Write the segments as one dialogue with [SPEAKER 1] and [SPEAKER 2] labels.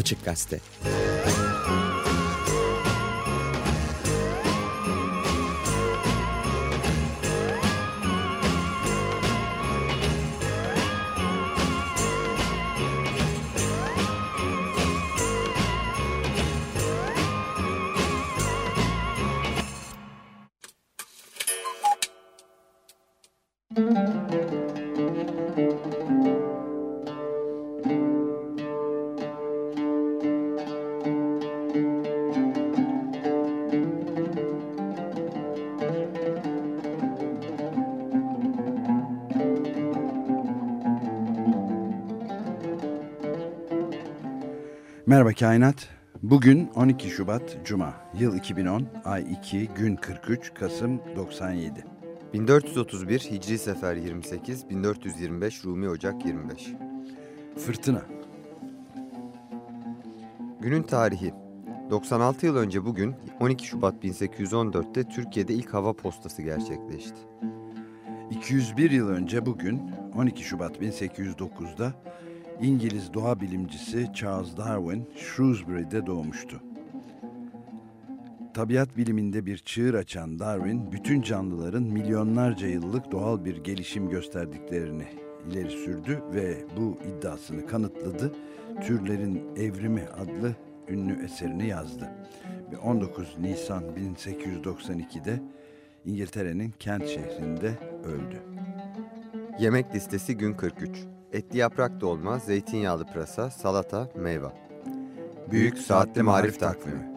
[SPEAKER 1] Açık Gazete.
[SPEAKER 2] Merhaba Kainat. Bugün 12 Şubat Cuma. Yıl 2010, ay 2, gün 43, Kasım 97.
[SPEAKER 3] 1431 Hicri Sefer 28, 1425 Rumi Ocak 25.
[SPEAKER 2] Fırtına.
[SPEAKER 3] Günün tarihi. 96 yıl önce bugün 12 Şubat 1814'te Türkiye'de ilk hava postası gerçekleşti.
[SPEAKER 2] 201 yıl önce bugün 12 Şubat 1809'da İngiliz doğa bilimcisi Charles Darwin Shrewsbury'de doğmuştu. Tabiat biliminde bir çığır açan Darwin, bütün canlıların milyonlarca yıllık doğal bir gelişim gösterdiklerini ileri sürdü ve bu iddiasını kanıtladı. Türlerin Evrimi adlı ünlü eserini yazdı. 19 Nisan 1892'de İngiltere'nin Kent şehrinde öldü.
[SPEAKER 3] Yemek listesi gün 43. Etli yaprak dolma, zeytinyağlı pırasa, salata, meyve. Büyük Saatli Marif Takvimi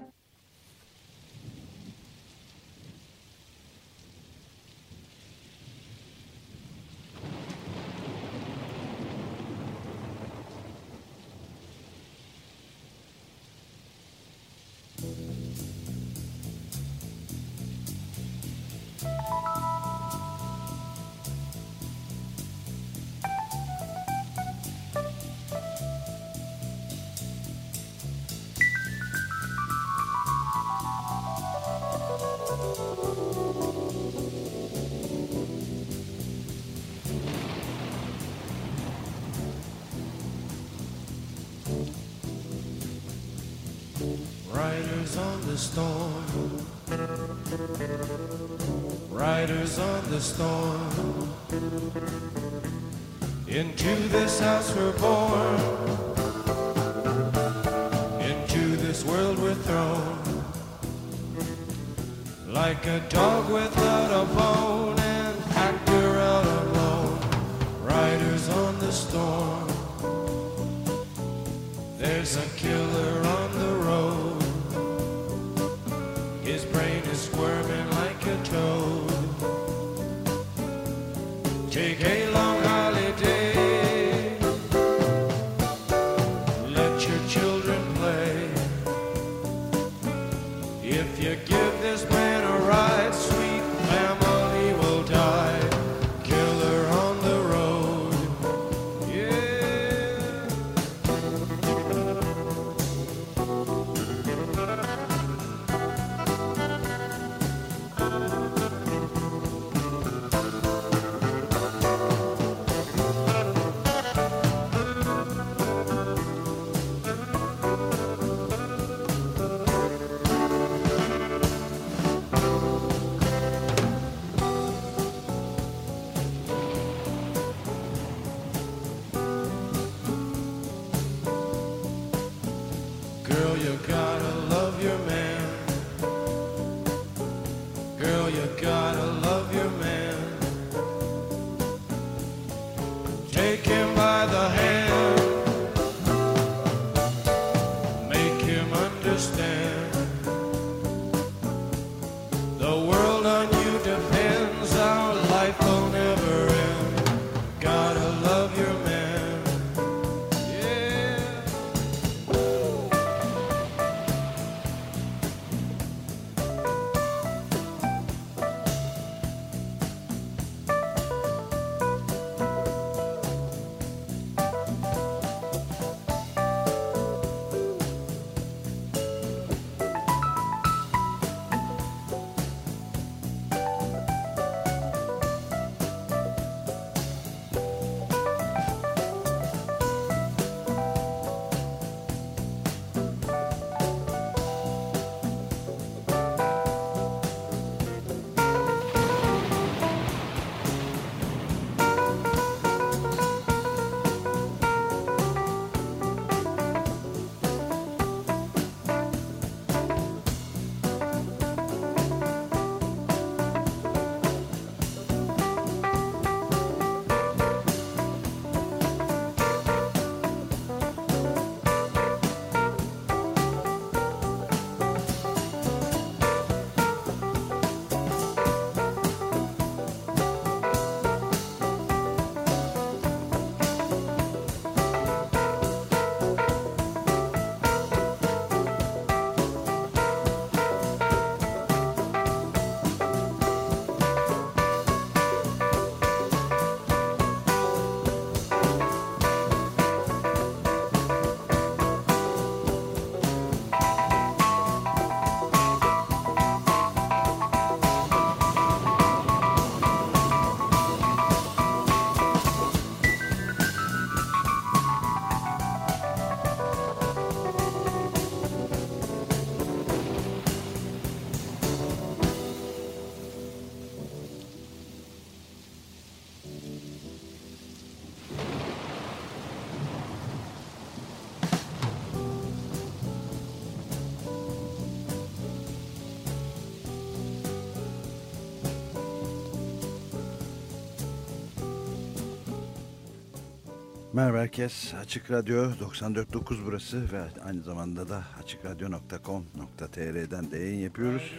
[SPEAKER 2] Merhaba herkes. Açık Radyo 94.9 burası ve aynı zamanda da açıkradyo.com.tr'den de yayın yapıyoruz.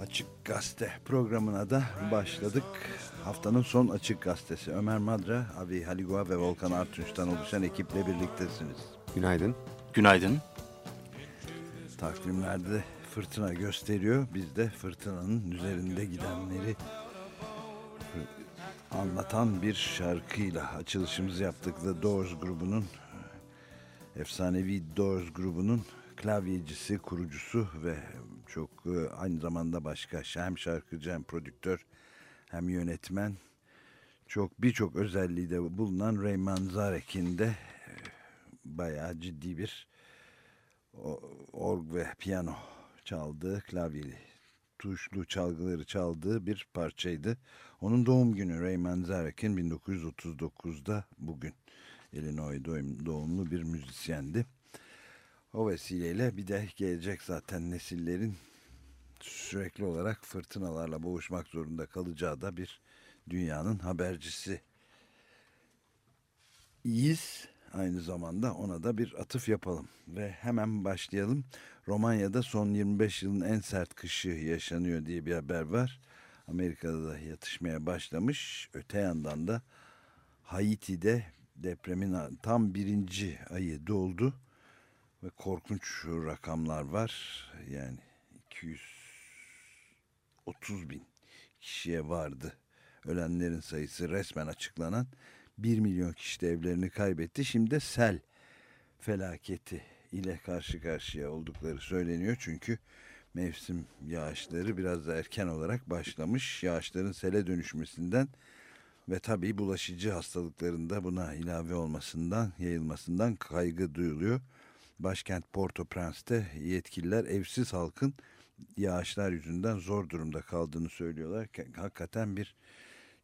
[SPEAKER 2] Açık Gazete programına da başladık. Haftanın son Açık Gazetesi Ömer Madra, Avi Haligua ve Volkan Artunç'tan oluşan ekiple birliktesiniz.
[SPEAKER 1] Günaydın.
[SPEAKER 4] Günaydın.
[SPEAKER 2] Takvimlerde fırtına gösteriyor. Biz de fırtınanın üzerinde gidenleri anlatan bir şarkıyla açılışımızı yaptık. The Doors grubunun efsanevi Doors grubunun klavyecisi, kurucusu ve çok e, aynı zamanda başka hem şarkıcı hem prodüktör hem yönetmen çok birçok özelliği de bulunan Ray Manzarek'in de e, bayağı ciddi bir org ve piyano çaldığı klavyeli tuşlu çalgıları çaldığı bir parçaydı. Onun doğum günü Ray Manzarek'in 1939'da bugün Illinois doğumlu bir müzisyendi. O vesileyle bir de gelecek zaten nesillerin sürekli olarak fırtınalarla boğuşmak zorunda kalacağı da bir dünyanın habercisi iyiyiz. Aynı zamanda ona da bir atıf yapalım ve hemen başlayalım. Romanya'da son 25 yılın en sert kışı yaşanıyor diye bir haber var. Amerika'da da yatışmaya başlamış. Öte yandan da Haiti'de depremin tam birinci ayı doldu. Ve korkunç rakamlar var. Yani 230 bin kişiye vardı. Ölenlerin sayısı resmen açıklanan. 1 milyon kişi de evlerini kaybetti. Şimdi sel felaketi ile karşı karşıya oldukları söyleniyor. Çünkü mevsim yağışları biraz da erken olarak başlamış. Yağışların sele dönüşmesinden ve tabii bulaşıcı hastalıklarında buna ilave olmasından, yayılmasından kaygı duyuluyor. Başkent Port-au-Prince'te yetkililer evsiz halkın yağışlar yüzünden zor durumda kaldığını söylüyorlar. Hakikaten bir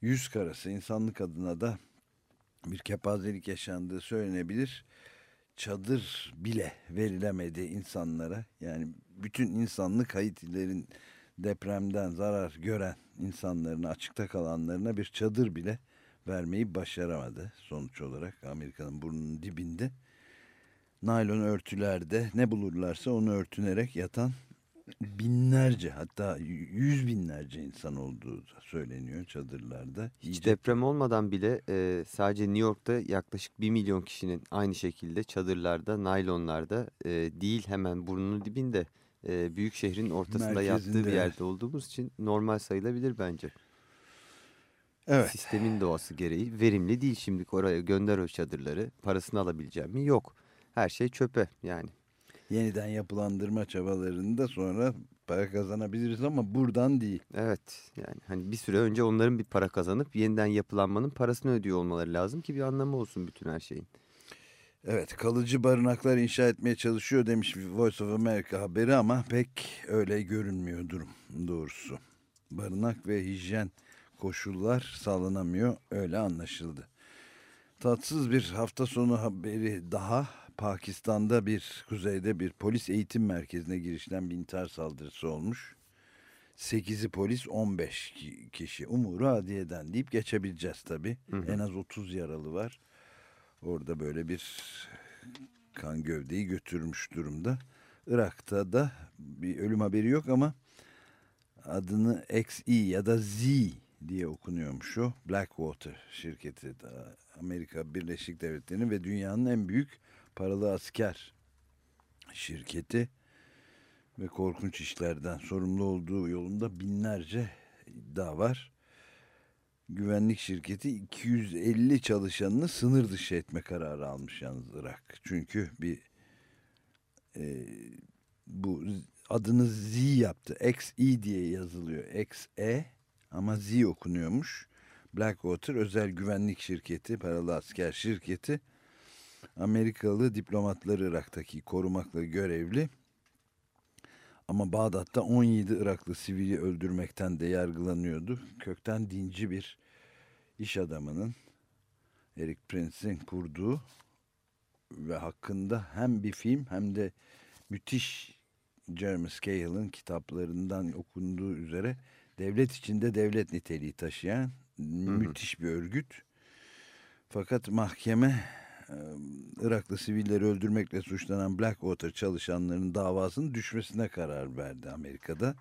[SPEAKER 2] yüz karası insanlık adına da bir kepazelik yaşandığı söylenebilir. Çadır bile verilemedi insanlara. Yani bütün insanlık Haitilerin depremden zarar gören insanlarına, açıkta kalanlarına bir çadır bile vermeyi başaramadı. Sonuç olarak Amerika'nın burnunun dibinde naylon örtülerde ne bulurlarsa onu örtünerek yatan binlerce hatta yüz binlerce insan olduğu söyleniyor çadırlarda.
[SPEAKER 1] Hiç İyice... deprem olmadan bile e, sadece New York'ta yaklaşık bir milyon kişinin aynı şekilde çadırlarda, naylonlarda e, değil hemen burnunun dibinde e, büyük şehrin ortasında Merkezinde. yattığı bir yerde olduğumuz için normal sayılabilir bence.
[SPEAKER 2] Evet.
[SPEAKER 1] Sistemin doğası gereği verimli değil şimdi oraya gönder o çadırları parasını alabileceğim mi? Yok. Her şey çöpe yani
[SPEAKER 2] yeniden yapılandırma çabalarında sonra para kazanabiliriz ama buradan değil.
[SPEAKER 1] Evet yani hani bir süre önce onların bir para kazanıp yeniden yapılanmanın parasını ödüyor olmaları lazım ki bir anlamı olsun bütün her şeyin.
[SPEAKER 2] Evet kalıcı barınaklar inşa etmeye çalışıyor demiş Voice of America haberi ama pek öyle görünmüyor durum doğrusu. Barınak ve hijyen koşullar sağlanamıyor öyle anlaşıldı. Tatsız bir hafta sonu haberi daha Pakistan'da bir kuzeyde bir polis eğitim merkezine girişten bir intihar saldırısı olmuş. 8'i polis 15 kişi umuru adiyeden deyip geçebileceğiz tabi. En az 30 yaralı var. Orada böyle bir kan gövdeyi götürmüş durumda. Irak'ta da bir ölüm haberi yok ama adını XE ya da Z diye okunuyormuş o. Blackwater şirketi Amerika Birleşik Devletleri'nin ve dünyanın en büyük paralı asker şirketi ve korkunç işlerden sorumlu olduğu yolunda binlerce iddia var. Güvenlik şirketi 250 çalışanını sınır dışı etme kararı almış yalnız Irak. Çünkü bir e, bu adını Z yaptı. XE diye yazılıyor. XE ama Z okunuyormuş. Blackwater özel güvenlik şirketi, paralı asker şirketi Amerikalı diplomatları Irak'taki korumakla görevli. Ama Bağdat'ta 17 Iraklı sivili öldürmekten de yargılanıyordu. Kökten dinci bir iş adamının Eric Prince'in kurduğu ve hakkında hem bir film hem de müthiş Jeremy Scale'ın kitaplarından okunduğu üzere devlet içinde devlet niteliği taşıyan hı hı. müthiş bir örgüt Fakat mahkeme Iraklı sivilleri öldürmekle suçlanan Blackwater çalışanlarının davasının düşmesine karar verdi Amerika'da.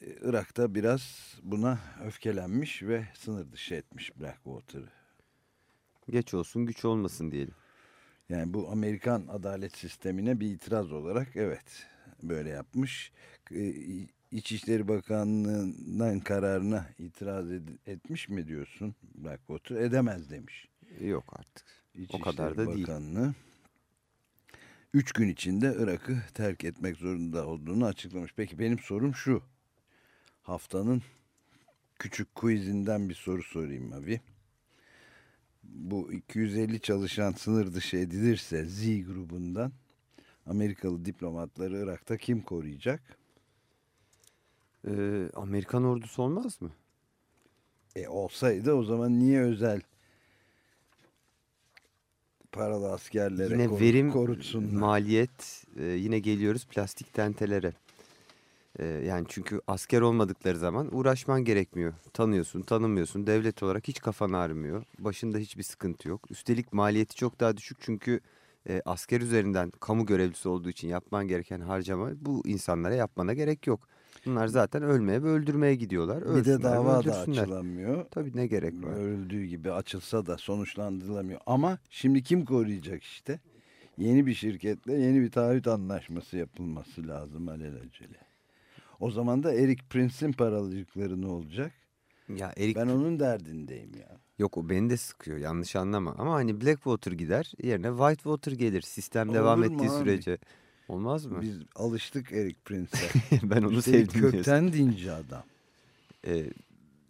[SPEAKER 2] Irak'ta biraz buna öfkelenmiş ve sınır dışı etmiş Blackwater'ı.
[SPEAKER 1] Geç olsun güç olmasın diyelim.
[SPEAKER 2] Yani bu Amerikan adalet sistemine bir itiraz olarak evet böyle yapmış. İçişleri Bakanlığı'ndan kararına itiraz etmiş mi diyorsun Blackwater? Edemez demiş.
[SPEAKER 1] Yok artık.
[SPEAKER 2] İçişleri
[SPEAKER 1] kadar da değil.
[SPEAKER 2] Bakanlığı. Üç gün içinde Irak'ı terk etmek zorunda olduğunu açıklamış. Peki benim sorum şu. Haftanın küçük quizinden bir soru sorayım abi. Bu 250 çalışan sınır dışı edilirse Z grubundan Amerikalı diplomatları Irak'ta kim koruyacak?
[SPEAKER 1] Ee, Amerikan ordusu olmaz mı?
[SPEAKER 2] E olsaydı o zaman niye özel paralı askerlere
[SPEAKER 1] Yine
[SPEAKER 2] koru-
[SPEAKER 1] verim,
[SPEAKER 2] korutsunlar?
[SPEAKER 1] maliyet e, yine geliyoruz plastik tentelere. E, yani çünkü asker olmadıkları zaman uğraşman gerekmiyor. Tanıyorsun, tanımıyorsun. Devlet olarak hiç kafan ağrımıyor. Başında hiçbir sıkıntı yok. Üstelik maliyeti çok daha düşük çünkü e, asker üzerinden kamu görevlisi olduğu için yapman gereken harcama bu insanlara yapmana gerek yok. Bunlar zaten ölmeye ve öldürmeye gidiyorlar.
[SPEAKER 2] bir
[SPEAKER 1] Ölsünler
[SPEAKER 2] de
[SPEAKER 1] ve
[SPEAKER 2] dava da açılamıyor.
[SPEAKER 1] Tabii ne gerek var?
[SPEAKER 2] Öldüğü gibi açılsa da sonuçlandırılamıyor. Ama şimdi kim koruyacak işte? Yeni bir şirketle yeni bir taahhüt anlaşması yapılması lazım alelacele. O zaman da Eric Prince'in paralıcıkları ne olacak?
[SPEAKER 1] Ya Erik
[SPEAKER 2] Ben onun derdindeyim ya.
[SPEAKER 1] Yok o beni de sıkıyor yanlış anlama. Ama hani Blackwater gider yerine Whitewater gelir. Sistem
[SPEAKER 2] Olur
[SPEAKER 1] devam ettiği
[SPEAKER 2] abi?
[SPEAKER 1] sürece. Olmaz mı?
[SPEAKER 2] Biz alıştık Eric Prince'e.
[SPEAKER 1] ben onu
[SPEAKER 2] Üstelik
[SPEAKER 1] sevdim. diyorsun.
[SPEAKER 2] kökten dinci adam.
[SPEAKER 1] Ee,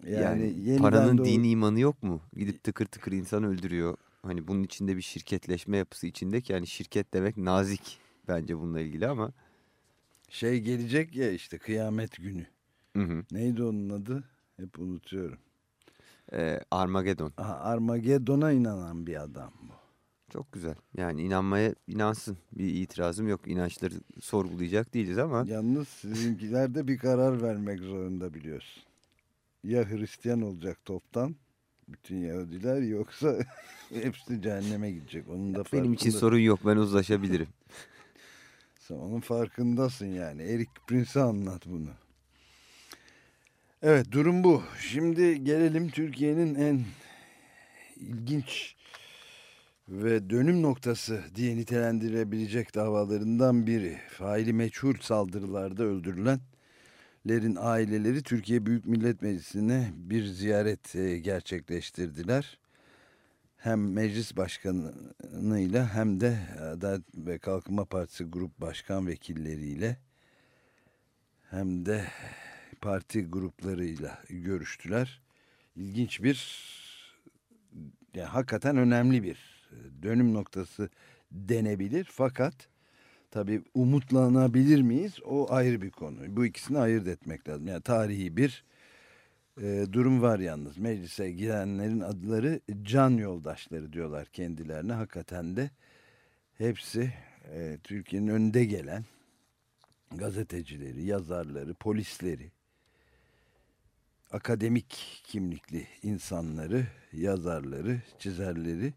[SPEAKER 2] Yani,
[SPEAKER 1] yani paranın
[SPEAKER 2] doğ-
[SPEAKER 1] dini imanı yok mu? Gidip tıkır tıkır insan öldürüyor. Hani bunun içinde bir şirketleşme yapısı içinde ki yani şirket demek nazik bence bununla ilgili ama.
[SPEAKER 2] şey gelecek ya işte kıyamet günü.
[SPEAKER 1] Hı hı.
[SPEAKER 2] Neydi onun adı? Hep unutuyorum.
[SPEAKER 1] Ee, Armageddon.
[SPEAKER 2] Aha, Armageddon'a inanan bir adam bu.
[SPEAKER 1] Çok güzel. Yani inanmaya inansın. Bir itirazım yok. İnançları sorgulayacak değiliz ama.
[SPEAKER 2] Yalnız sizinkiler de bir karar vermek zorunda biliyorsun. Ya Hristiyan olacak toptan bütün Yahudiler yoksa hepsi cehenneme gidecek. Onun da
[SPEAKER 1] Benim için sorun yok. Ben uzlaşabilirim.
[SPEAKER 2] Sen onun farkındasın yani. Eric Prince'e anlat bunu. Evet durum bu. Şimdi gelelim Türkiye'nin en ilginç ve dönüm noktası diye nitelendirebilecek davalarından biri. Faili meçhul saldırılarda öldürülenlerin aileleri Türkiye Büyük Millet Meclisi'ne bir ziyaret e, gerçekleştirdiler. Hem meclis başkanıyla hem de Adalet ve Kalkınma Partisi Grup Başkan Vekilleriyle hem de parti gruplarıyla görüştüler. İlginç bir, yani hakikaten önemli bir dönüm noktası denebilir. Fakat tabii umutlanabilir miyiz? O ayrı bir konu. Bu ikisini ayırt etmek lazım. Yani tarihi bir e, durum var yalnız. Meclise girenlerin adları can yoldaşları diyorlar kendilerine. Hakikaten de hepsi e, Türkiye'nin önde gelen gazetecileri, yazarları, polisleri, akademik kimlikli insanları, yazarları, çizerleri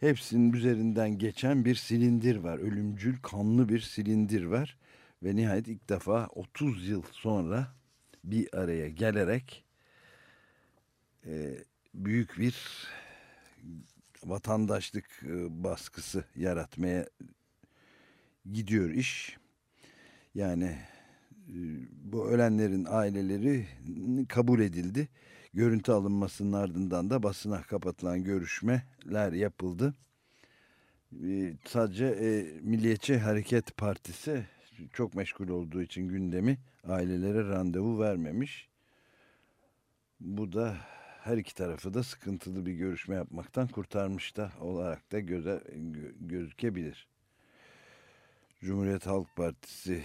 [SPEAKER 2] hepsinin üzerinden geçen bir silindir var. Ölümcül, kanlı bir silindir var. Ve nihayet ilk defa 30 yıl sonra bir araya gelerek e, büyük bir vatandaşlık e, baskısı yaratmaya gidiyor iş. Yani e, bu ölenlerin aileleri kabul edildi. Görüntü alınmasının ardından da basına kapatılan görüşmeler yapıldı. E, Sadece e, Milliyetçi Hareket Partisi çok meşgul olduğu için gündemi ailelere randevu vermemiş. Bu da her iki tarafı da sıkıntılı bir görüşme yapmaktan kurtarmış da olarak da göze, gö- gözükebilir. Cumhuriyet Halk Partisi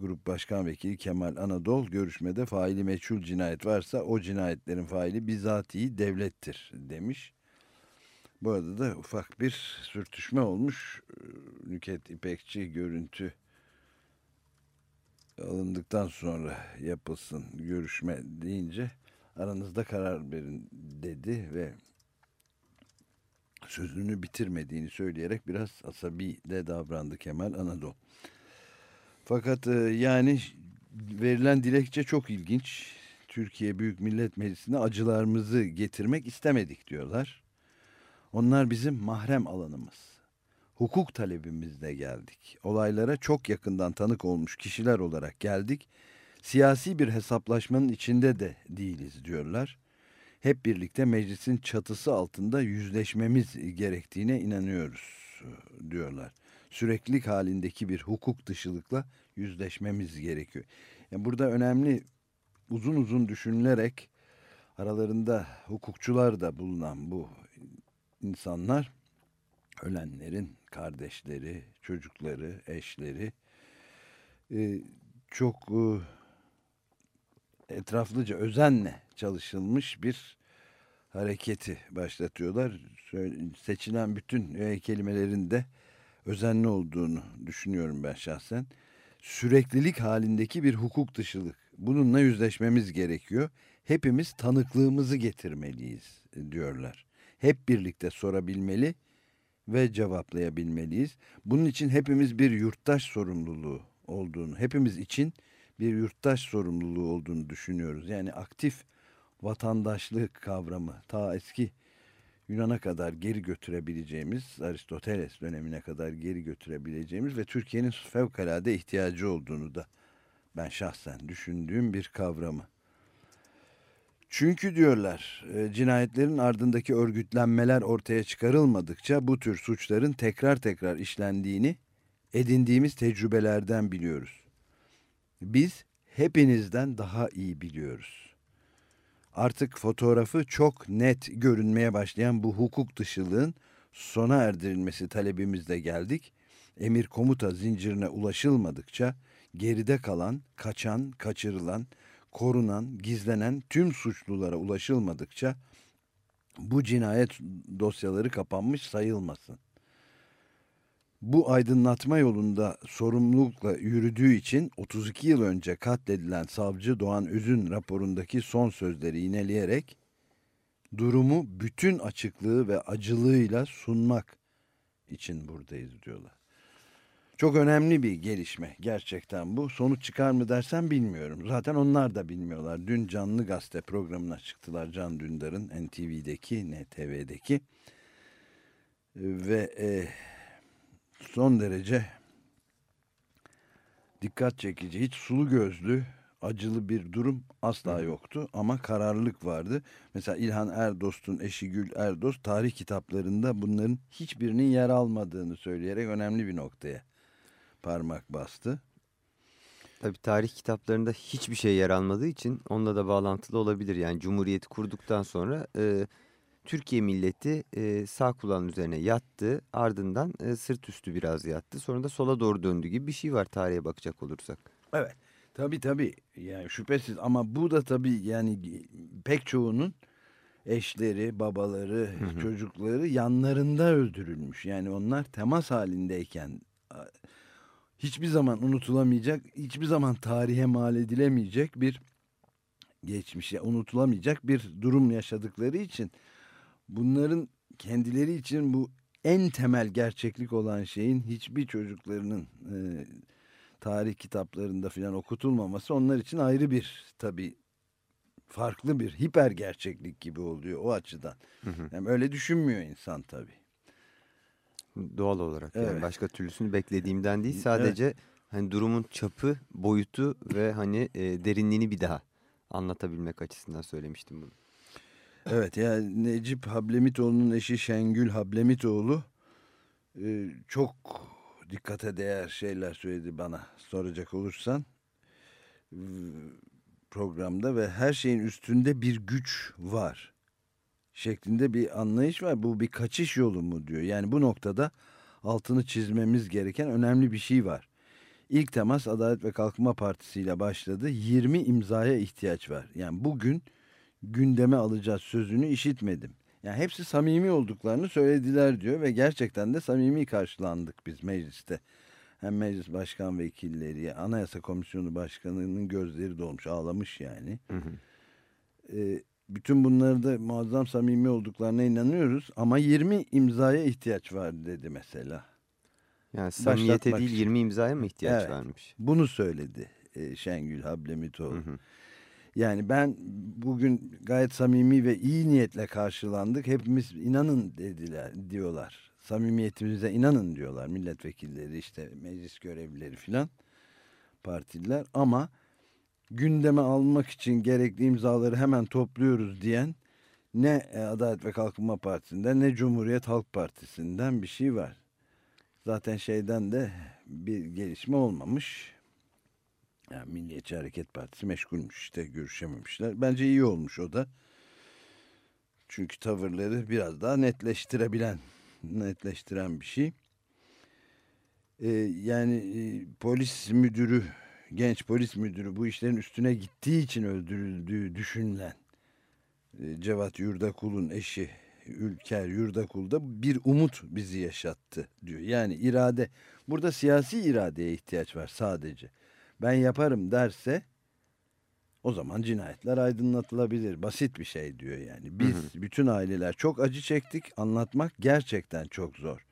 [SPEAKER 2] Grup Başkan Vekili Kemal Anadol görüşmede faili meçhul cinayet varsa o cinayetlerin faili bizatihi devlettir demiş. Bu arada da ufak bir sürtüşme olmuş. Nüket İpekçi görüntü alındıktan sonra yapılsın görüşme deyince aranızda karar verin dedi ve sözünü bitirmediğini söyleyerek biraz asabi de davrandı Kemal Anadolu. Fakat e, yani verilen dilekçe çok ilginç. Türkiye Büyük Millet Meclisi'ne acılarımızı getirmek istemedik diyorlar. Onlar bizim mahrem alanımız. Hukuk talebimizle geldik. Olaylara çok yakından tanık olmuş kişiler olarak geldik. Siyasi bir hesaplaşmanın içinde de değiliz diyorlar. Hep birlikte meclisin çatısı altında yüzleşmemiz gerektiğine inanıyoruz diyorlar. Süreklilik halindeki bir hukuk dışılıkla yüzleşmemiz gerekiyor. Yani burada önemli uzun uzun düşünülerek aralarında hukukçular da bulunan bu insanlar ölenlerin kardeşleri, çocukları, eşleri e, çok e, etraflıca özenle çalışılmış bir hareketi başlatıyorlar. Seçilen bütün kelimelerin de özenli olduğunu düşünüyorum ben şahsen. Süreklilik halindeki bir hukuk dışılık. Bununla yüzleşmemiz gerekiyor. Hepimiz tanıklığımızı getirmeliyiz diyorlar. Hep birlikte sorabilmeli ve cevaplayabilmeliyiz. Bunun için hepimiz bir yurttaş sorumluluğu olduğunu, hepimiz için bir yurttaş sorumluluğu olduğunu düşünüyoruz. Yani aktif vatandaşlık kavramı ta eski Yunan'a kadar geri götürebileceğimiz, Aristoteles dönemine kadar geri götürebileceğimiz ve Türkiye'nin fevkalade ihtiyacı olduğunu da ben şahsen düşündüğüm bir kavramı. Çünkü diyorlar e, cinayetlerin ardındaki örgütlenmeler ortaya çıkarılmadıkça bu tür suçların tekrar tekrar işlendiğini edindiğimiz tecrübelerden biliyoruz. Biz hepinizden daha iyi biliyoruz. Artık fotoğrafı çok net görünmeye başlayan bu hukuk dışılığın sona erdirilmesi talebimizle geldik. Emir komuta zincirine ulaşılmadıkça geride kalan, kaçan, kaçırılan, korunan, gizlenen tüm suçlulara ulaşılmadıkça bu cinayet dosyaları kapanmış sayılmasın. Bu aydınlatma yolunda sorumlulukla yürüdüğü için 32 yıl önce katledilen savcı Doğan Özün raporundaki son sözleri yineleyerek durumu bütün açıklığı ve acılığıyla sunmak için buradayız diyorlar. Çok önemli bir gelişme gerçekten bu. Sonuç çıkar mı dersen bilmiyorum. Zaten onlar da bilmiyorlar. Dün canlı gazete programına çıktılar Can Dündar'ın NTV'deki, NTV'deki ve e, son derece dikkat çekici, hiç sulu gözlü, acılı bir durum asla yoktu ama kararlılık vardı. Mesela İlhan Erdost'un eşi Gül Erdost tarih kitaplarında bunların hiçbirinin yer almadığını söyleyerek önemli bir noktaya parmak bastı.
[SPEAKER 1] Tabii tarih kitaplarında hiçbir şey yer almadığı için onunla da bağlantılı olabilir. Yani Cumhuriyeti kurduktan sonra e, Türkiye milleti e, sağ kulağın üzerine yattı. Ardından e, sırt üstü biraz yattı. Sonra da sola doğru döndü gibi bir şey var tarihe bakacak olursak.
[SPEAKER 2] Evet. Tabii tabii. Yani şüphesiz ama bu da tabii yani pek çoğunun eşleri, babaları, hı hı. çocukları yanlarında öldürülmüş. Yani onlar temas halindeyken hiçbir zaman unutulamayacak, hiçbir zaman tarihe mal edilemeyecek bir geçmişe unutulamayacak bir durum yaşadıkları için bunların kendileri için bu en temel gerçeklik olan şeyin hiçbir çocuklarının e, tarih kitaplarında filan okutulmaması onlar için ayrı bir tabi farklı bir hiper gerçeklik gibi oluyor o açıdan. Hı hı. Yani öyle düşünmüyor insan tabi.
[SPEAKER 1] Doğal olarak evet. yani başka türlüsünü beklediğimden değil sadece evet. hani durumun çapı, boyutu ve hani e, derinliğini bir daha anlatabilmek açısından söylemiştim bunu.
[SPEAKER 2] Evet yani Necip Hablemitoğlu'nun eşi Şengül Hablemitoğlu e, çok dikkate değer şeyler söyledi bana soracak olursan programda ve her şeyin üstünde bir güç var şeklinde bir anlayış var. Bu bir kaçış yolu mu diyor. Yani bu noktada altını çizmemiz gereken önemli bir şey var. İlk temas Adalet ve Kalkınma Partisi ile başladı. 20 imzaya ihtiyaç var. Yani bugün gündeme alacağız sözünü işitmedim. Yani hepsi samimi olduklarını söylediler diyor ve gerçekten de samimi karşılandık biz mecliste. Hem meclis başkan vekilleri, anayasa komisyonu başkanının gözleri dolmuş, ağlamış yani. Hı hı. e, bütün bunları da muazzam samimi olduklarına inanıyoruz ama 20 imzaya ihtiyaç var dedi mesela.
[SPEAKER 1] Yani samimiyete değil
[SPEAKER 2] için.
[SPEAKER 1] 20 imzaya mı ihtiyaç
[SPEAKER 2] Evet.
[SPEAKER 1] varmış?
[SPEAKER 2] Bunu söyledi e, Şengül Hablemitoğlu.
[SPEAKER 1] Hı hı.
[SPEAKER 2] Yani ben bugün gayet samimi ve iyi niyetle karşılandık. Hepimiz inanın dediler diyorlar. Samimiyetimize inanın diyorlar milletvekilleri işte meclis görevlileri filan partililer ama gündeme almak için gerekli imzaları hemen topluyoruz diyen ne Adalet ve Kalkınma Partisi'nden ne Cumhuriyet Halk Partisi'nden bir şey var. Zaten şeyden de bir gelişme olmamış. Yani Milliyetçi Hareket Partisi meşgulmüş işte görüşememişler. Bence iyi olmuş o da. Çünkü tavırları biraz daha netleştirebilen, netleştiren bir şey. Ee, yani e, polis müdürü, genç polis müdürü bu işlerin üstüne gittiği için öldürüldüğü düşünülen e, Cevat Yurdakul'un eşi Ülker Yurdakul da bir umut bizi yaşattı diyor. Yani irade, burada siyasi iradeye ihtiyaç var sadece ben yaparım derse o zaman cinayetler aydınlatılabilir. Basit bir şey diyor yani. Biz bütün aileler çok acı çektik. Anlatmak gerçekten çok zor.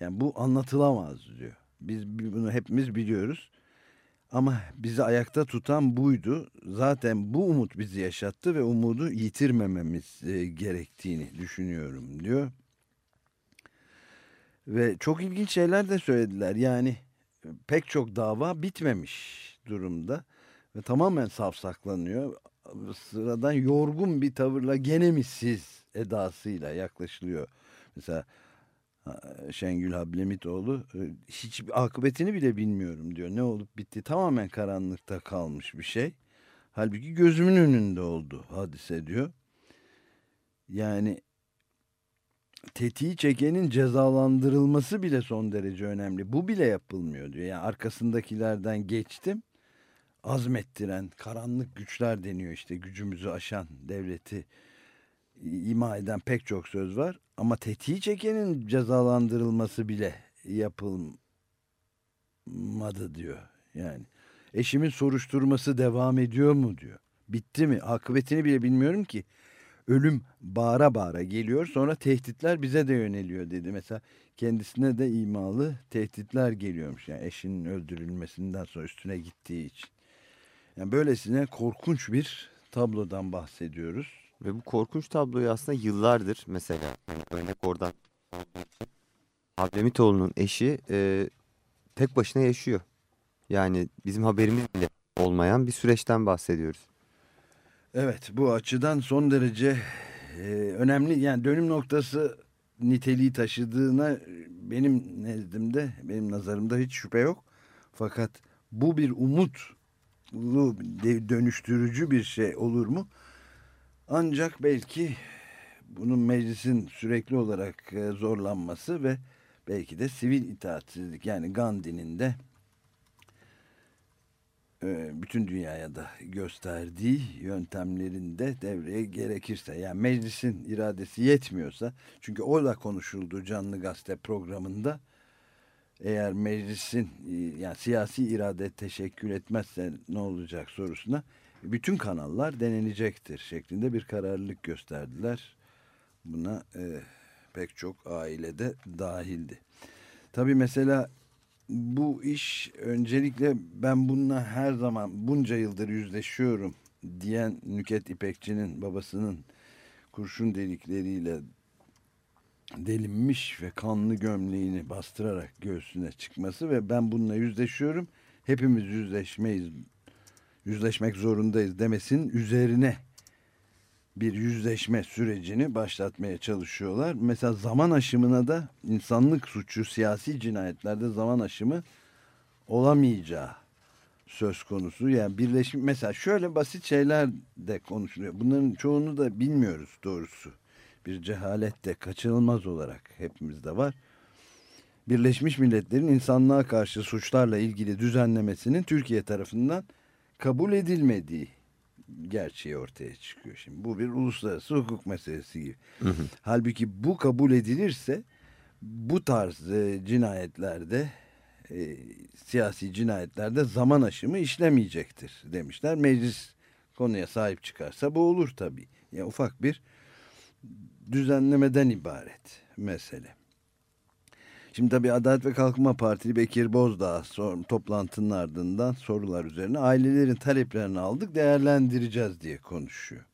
[SPEAKER 2] Yani bu anlatılamaz diyor. Biz bunu hepimiz biliyoruz. Ama bizi ayakta tutan buydu. Zaten bu umut bizi yaşattı ve umudu yitirmememiz e, gerektiğini düşünüyorum diyor. Ve çok ilginç şeyler de söylediler. Yani pek çok dava bitmemiş durumda ve tamamen safsaklanıyor. Sıradan yorgun bir tavırla gene mi siz edasıyla yaklaşılıyor. Mesela Şengül Hablemitoğlu e, hiç akıbetini bile bilmiyorum diyor. Ne olup bitti tamamen karanlıkta kalmış bir şey. Halbuki gözümün önünde oldu hadise diyor. Yani tetiği çekenin cezalandırılması bile son derece önemli. Bu bile yapılmıyor diyor. Yani arkasındakilerden geçtim. Azmettiren karanlık güçler deniyor işte gücümüzü aşan devleti ima eden pek çok söz var. Ama tetiği çekenin cezalandırılması bile yapılmadı diyor. Yani eşimin soruşturması devam ediyor mu diyor. Bitti mi? Akıbetini bile bilmiyorum ki ölüm bağıra bağıra geliyor sonra tehditler bize de yöneliyor dedi. Mesela kendisine de imalı tehditler geliyormuş yani eşinin öldürülmesinden sonra üstüne gittiği için. Yani böylesine korkunç bir tablodan bahsediyoruz.
[SPEAKER 1] Ve bu korkunç tabloyu aslında yıllardır mesela hani örnek oradan Hablemitoğlu'nun eşi e, tek başına yaşıyor. Yani bizim haberimiz bile olmayan bir süreçten bahsediyoruz.
[SPEAKER 2] Evet bu açıdan son derece e, önemli yani dönüm noktası niteliği taşıdığına benim nezdimde benim nazarımda hiç şüphe yok. Fakat bu bir umutlu dönüştürücü bir şey olur mu? Ancak belki bunun meclisin sürekli olarak e, zorlanması ve belki de sivil itaatsizlik yani Gandhi'nin de e, bütün dünyaya da gösterdiği yöntemlerinde devreye gerekirse yani meclisin iradesi yetmiyorsa çünkü o da konuşuldu canlı gazete programında eğer meclisin e, yani siyasi irade teşekkül etmezse ne olacak sorusuna bütün kanallar denenecektir şeklinde bir kararlılık gösterdiler. Buna e, pek çok ailede dahildi. Tabii mesela bu iş öncelikle ben bununla her zaman bunca yıldır yüzleşiyorum diyen Nüket İpekçi'nin babasının kurşun delikleriyle delinmiş ve kanlı gömleğini bastırarak göğsüne çıkması ve ben bununla yüzleşiyorum. Hepimiz yüzleşmeyiz, yüzleşmek zorundayız demesinin üzerine bir yüzleşme sürecini başlatmaya çalışıyorlar. Mesela zaman aşımına da insanlık suçu, siyasi cinayetlerde zaman aşımı olamayacağı söz konusu. Yani birleşim mesela şöyle basit şeyler de konuşuluyor. Bunların çoğunu da bilmiyoruz doğrusu. Bir cehalet de kaçınılmaz olarak hepimizde var. Birleşmiş Milletler'in insanlığa karşı suçlarla ilgili düzenlemesinin Türkiye tarafından kabul edilmediği gerçeği ortaya çıkıyor. Şimdi bu bir uluslararası hukuk meselesi gibi.
[SPEAKER 1] Hı hı.
[SPEAKER 2] Halbuki bu kabul edilirse bu tarz e, cinayetlerde e, siyasi cinayetlerde zaman aşımı işlemeyecektir demişler. Meclis konuya sahip çıkarsa bu olur tabii. Yani ufak bir düzenlemeden ibaret mesele. Şimdi tabii Adalet ve Kalkınma Partili Bekir Bozdağ sor, toplantının ardından sorular üzerine ailelerin taleplerini aldık değerlendireceğiz diye konuşuyor.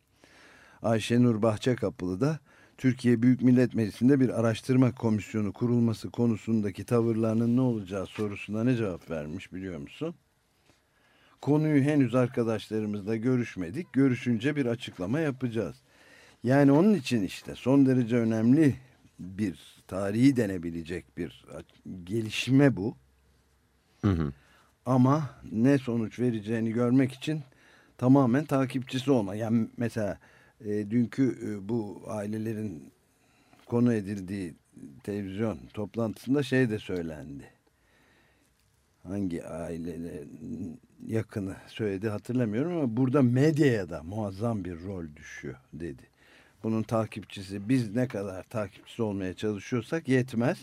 [SPEAKER 2] Ayşenur Bahçekapılı da Türkiye Büyük Millet Meclisi'nde bir araştırma komisyonu kurulması konusundaki tavırlarının ne olacağı sorusuna ne cevap vermiş biliyor musun? Konuyu henüz arkadaşlarımızla görüşmedik. Görüşünce bir açıklama yapacağız. Yani onun için işte son derece önemli bir tarihi denebilecek bir gelişme bu.
[SPEAKER 1] Hı hı.
[SPEAKER 2] Ama ne sonuç vereceğini görmek için tamamen takipçisi olma. Yani mesela e, dünkü e, bu ailelerin konu edildiği televizyon toplantısında şey de söylendi. Hangi ailelerin yakını söyledi hatırlamıyorum ama burada medyaya da muazzam bir rol düşüyor dedi. Bunun takipçisi biz ne kadar takipçisi olmaya çalışıyorsak yetmez.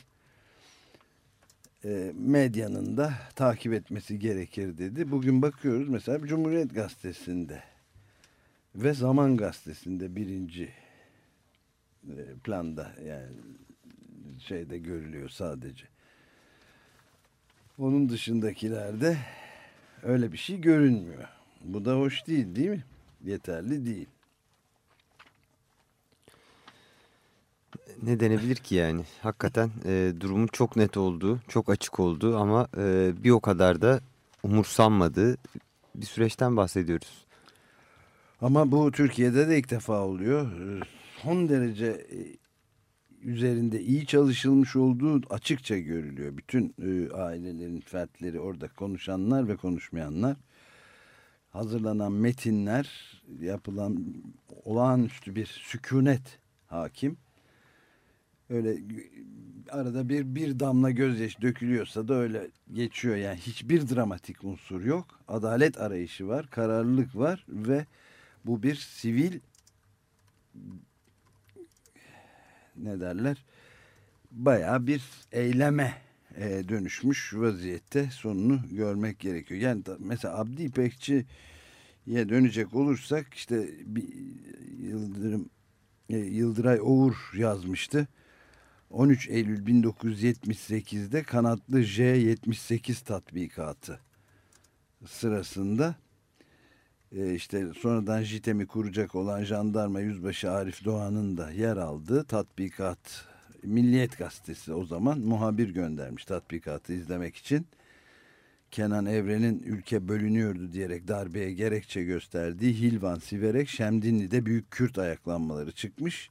[SPEAKER 2] E, medyanın da takip etmesi gerekir dedi. Bugün bakıyoruz mesela Cumhuriyet Gazetesi'nde ve Zaman Gazetesi'nde birinci e, planda yani şeyde görülüyor sadece. Onun dışındakilerde öyle bir şey görünmüyor. Bu da hoş değil değil mi? Yeterli değil.
[SPEAKER 1] Ne denebilir ki yani? Hakikaten e, durumun çok net olduğu, çok açık olduğu ama e, bir o kadar da umursanmadığı bir süreçten bahsediyoruz.
[SPEAKER 2] Ama bu Türkiye'de de ilk defa oluyor. Son derece e, üzerinde iyi çalışılmış olduğu açıkça görülüyor. Bütün e, ailelerin fertleri orada konuşanlar ve konuşmayanlar hazırlanan metinler yapılan olağanüstü bir sükunet hakim. Öyle arada bir bir damla gözyaşı dökülüyorsa da öyle geçiyor. Yani hiçbir dramatik unsur yok. Adalet arayışı var, kararlılık var ve bu bir sivil ne derler baya bir eyleme e, dönüşmüş vaziyette sonunu görmek gerekiyor. Yani mesela Abdi İpekçi'ye dönecek olursak işte bir Yıldırım e, Yıldıray Oğur yazmıştı. 13 Eylül 1978'de kanatlı J-78 tatbikatı sırasında e, işte sonradan JITEM'i kuracak olan jandarma yüzbaşı Arif Doğan'ın da yer aldığı tatbikat Milliyet Gazetesi o zaman muhabir göndermiş tatbikatı izlemek için. Kenan Evren'in ülke bölünüyordu diyerek darbeye gerekçe gösterdiği Hilvan Siverek Şemdinli'de büyük Kürt ayaklanmaları çıkmış.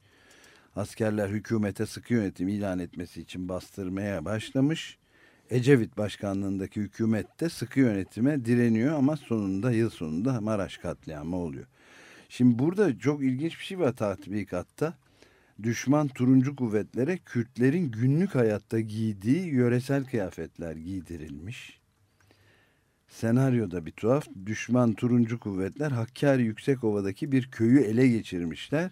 [SPEAKER 2] Askerler hükümete sıkı yönetim ilan etmesi için bastırmaya başlamış. Ecevit başkanlığındaki hükümet de sıkı yönetime direniyor ama sonunda yıl sonunda Maraş katliamı oluyor. Şimdi burada çok ilginç bir şey var tatbikatta. Düşman turuncu kuvvetlere Kürtlerin günlük hayatta giydiği yöresel kıyafetler giydirilmiş. Senaryoda bir tuhaf. Düşman turuncu kuvvetler Hakkari Yüksekova'daki bir köyü ele geçirmişler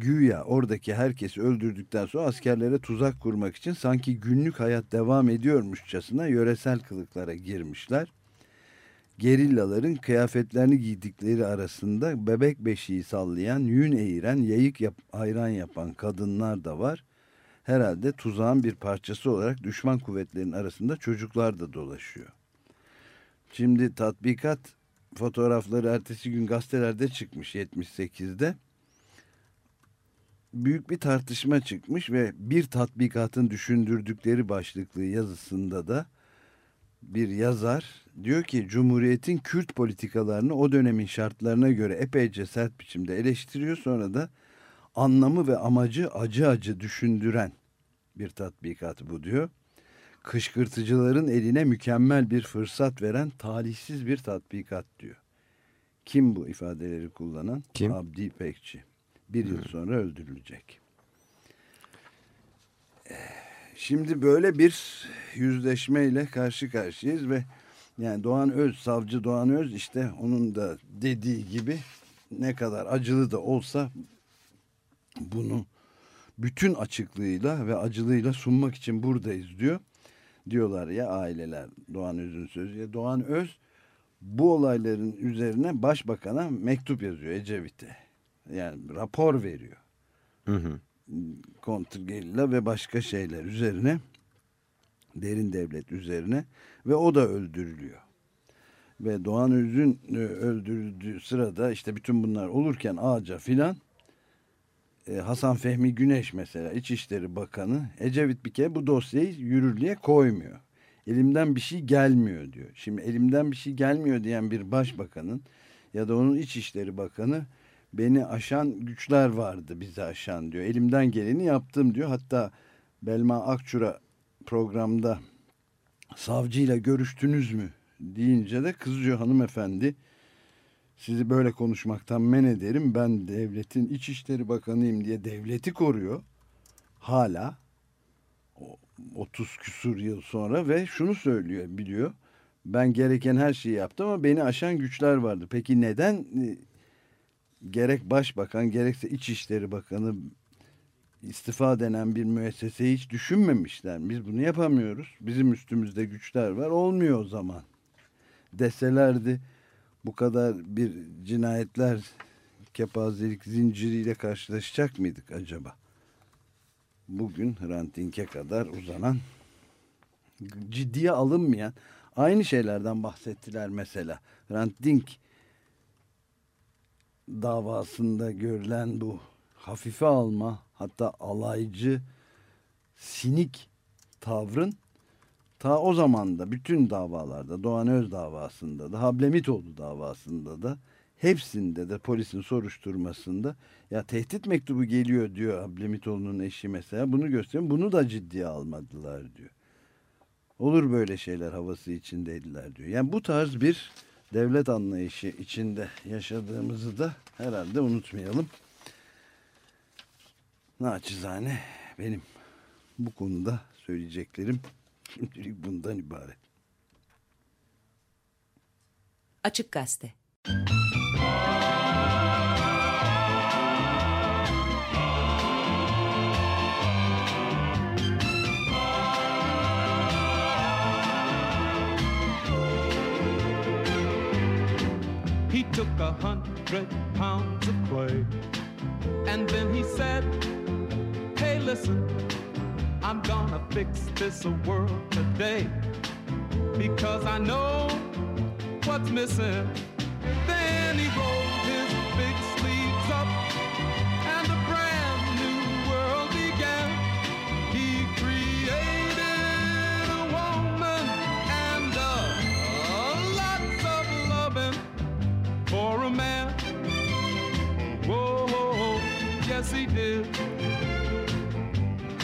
[SPEAKER 2] güya oradaki herkesi öldürdükten sonra askerlere tuzak kurmak için sanki günlük hayat devam ediyormuşçasına yöresel kılıklara girmişler. Gerillaların kıyafetlerini giydikleri arasında bebek beşiği sallayan, yün eğiren, yayık yap ayran yapan kadınlar da var. Herhalde tuzağın bir parçası olarak düşman kuvvetlerin arasında çocuklar da dolaşıyor. Şimdi tatbikat fotoğrafları ertesi gün gazetelerde çıkmış 78'de büyük bir tartışma çıkmış ve bir tatbikatın düşündürdükleri başlıklı yazısında da bir yazar diyor ki Cumhuriyet'in Kürt politikalarını o dönemin şartlarına göre epeyce sert biçimde eleştiriyor sonra da anlamı ve amacı acı acı düşündüren bir tatbikat bu diyor. Kışkırtıcıların eline mükemmel bir fırsat veren talihsiz bir tatbikat diyor. Kim bu ifadeleri kullanan?
[SPEAKER 1] Kim?
[SPEAKER 2] Abdi Pekçi bir yıl sonra öldürülecek. Şimdi böyle bir yüzleşmeyle karşı karşıyayız ve yani Doğan Öz, savcı Doğan Öz işte onun da dediği gibi ne kadar acılı da olsa bunu bütün açıklığıyla ve acılığıyla sunmak için buradayız diyor. Diyorlar ya aileler Doğan Öz'ün sözü ya Doğan Öz bu olayların üzerine başbakana mektup yazıyor Ecevit'e. Yani rapor veriyor.
[SPEAKER 1] Hı hı.
[SPEAKER 2] kontrgerilla ve başka şeyler üzerine derin devlet üzerine ve o da öldürülüyor. Ve Doğan Öz'ün e, öldürüldüğü sırada işte bütün bunlar olurken ağaca filan e, Hasan Fehmi Güneş mesela İçişleri Bakanı Ecevit bir kere bu dosyayı yürürlüğe koymuyor. Elimden bir şey gelmiyor diyor. Şimdi elimden bir şey gelmiyor diyen bir başbakanın ya da onun İçişleri Bakanı beni aşan güçler vardı bizi aşan diyor. Elimden geleni yaptım diyor. Hatta Belma Akçura programda savcıyla görüştünüz mü deyince de kızıyor hanımefendi. Sizi böyle konuşmaktan men ederim. Ben devletin İçişleri Bakanıyım diye devleti koruyor. Hala o 30 küsur yıl sonra ve şunu söylüyor biliyor. Ben gereken her şeyi yaptım ama beni aşan güçler vardı. Peki neden e, gerek başbakan gerekse İçişleri Bakanı istifa denen bir müesseseyi hiç düşünmemişler. Biz bunu yapamıyoruz. Bizim üstümüzde güçler var. Olmuyor o zaman. Deselerdi bu kadar bir cinayetler kepazelik zinciriyle karşılaşacak mıydık acaba? Bugün Hrant Dink'e kadar uzanan ciddiye alınmayan aynı şeylerden bahsettiler mesela. Hrant Dink davasında görülen bu hafife alma hatta alaycı sinik tavrın ta o zaman da bütün davalarda Doğan Öz davasında da Hablemitoğlu davasında da hepsinde de polisin soruşturmasında ya tehdit mektubu geliyor diyor Hablemitoğlu'nun eşi mesela bunu gösteriyor bunu da ciddiye almadılar diyor. Olur böyle şeyler havası içindeydiler diyor. Yani bu tarz bir devlet anlayışı içinde yaşadığımızı da herhalde unutmayalım. Naçizane benim bu konuda söyleyeceklerim şimdilik bundan ibaret.
[SPEAKER 4] Açık Gazete
[SPEAKER 5] He took a hundred pounds of clay and then he said, Hey, listen, I'm gonna fix this world today because I know what's missing. Then he rolled he did.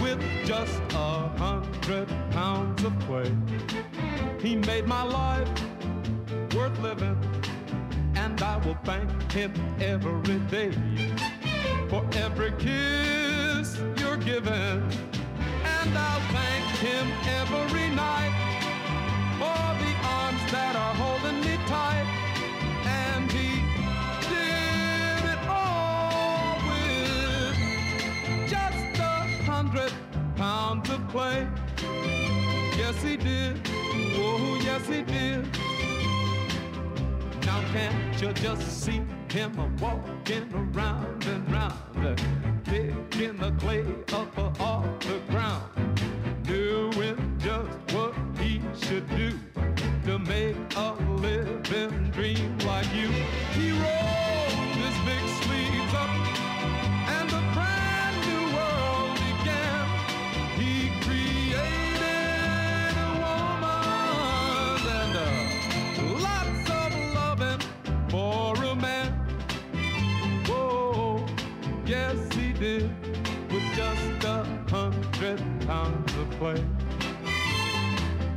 [SPEAKER 5] With just a hundred pounds of clay, he made my life worth living, and I will thank him every day for every kiss you're giving, and I'll thank him every night clay. Yes, he did. Oh, yes, he did. Now can't you just see him walking around and round, picking the clay up off the ground, doing just what he should do to make a living clay.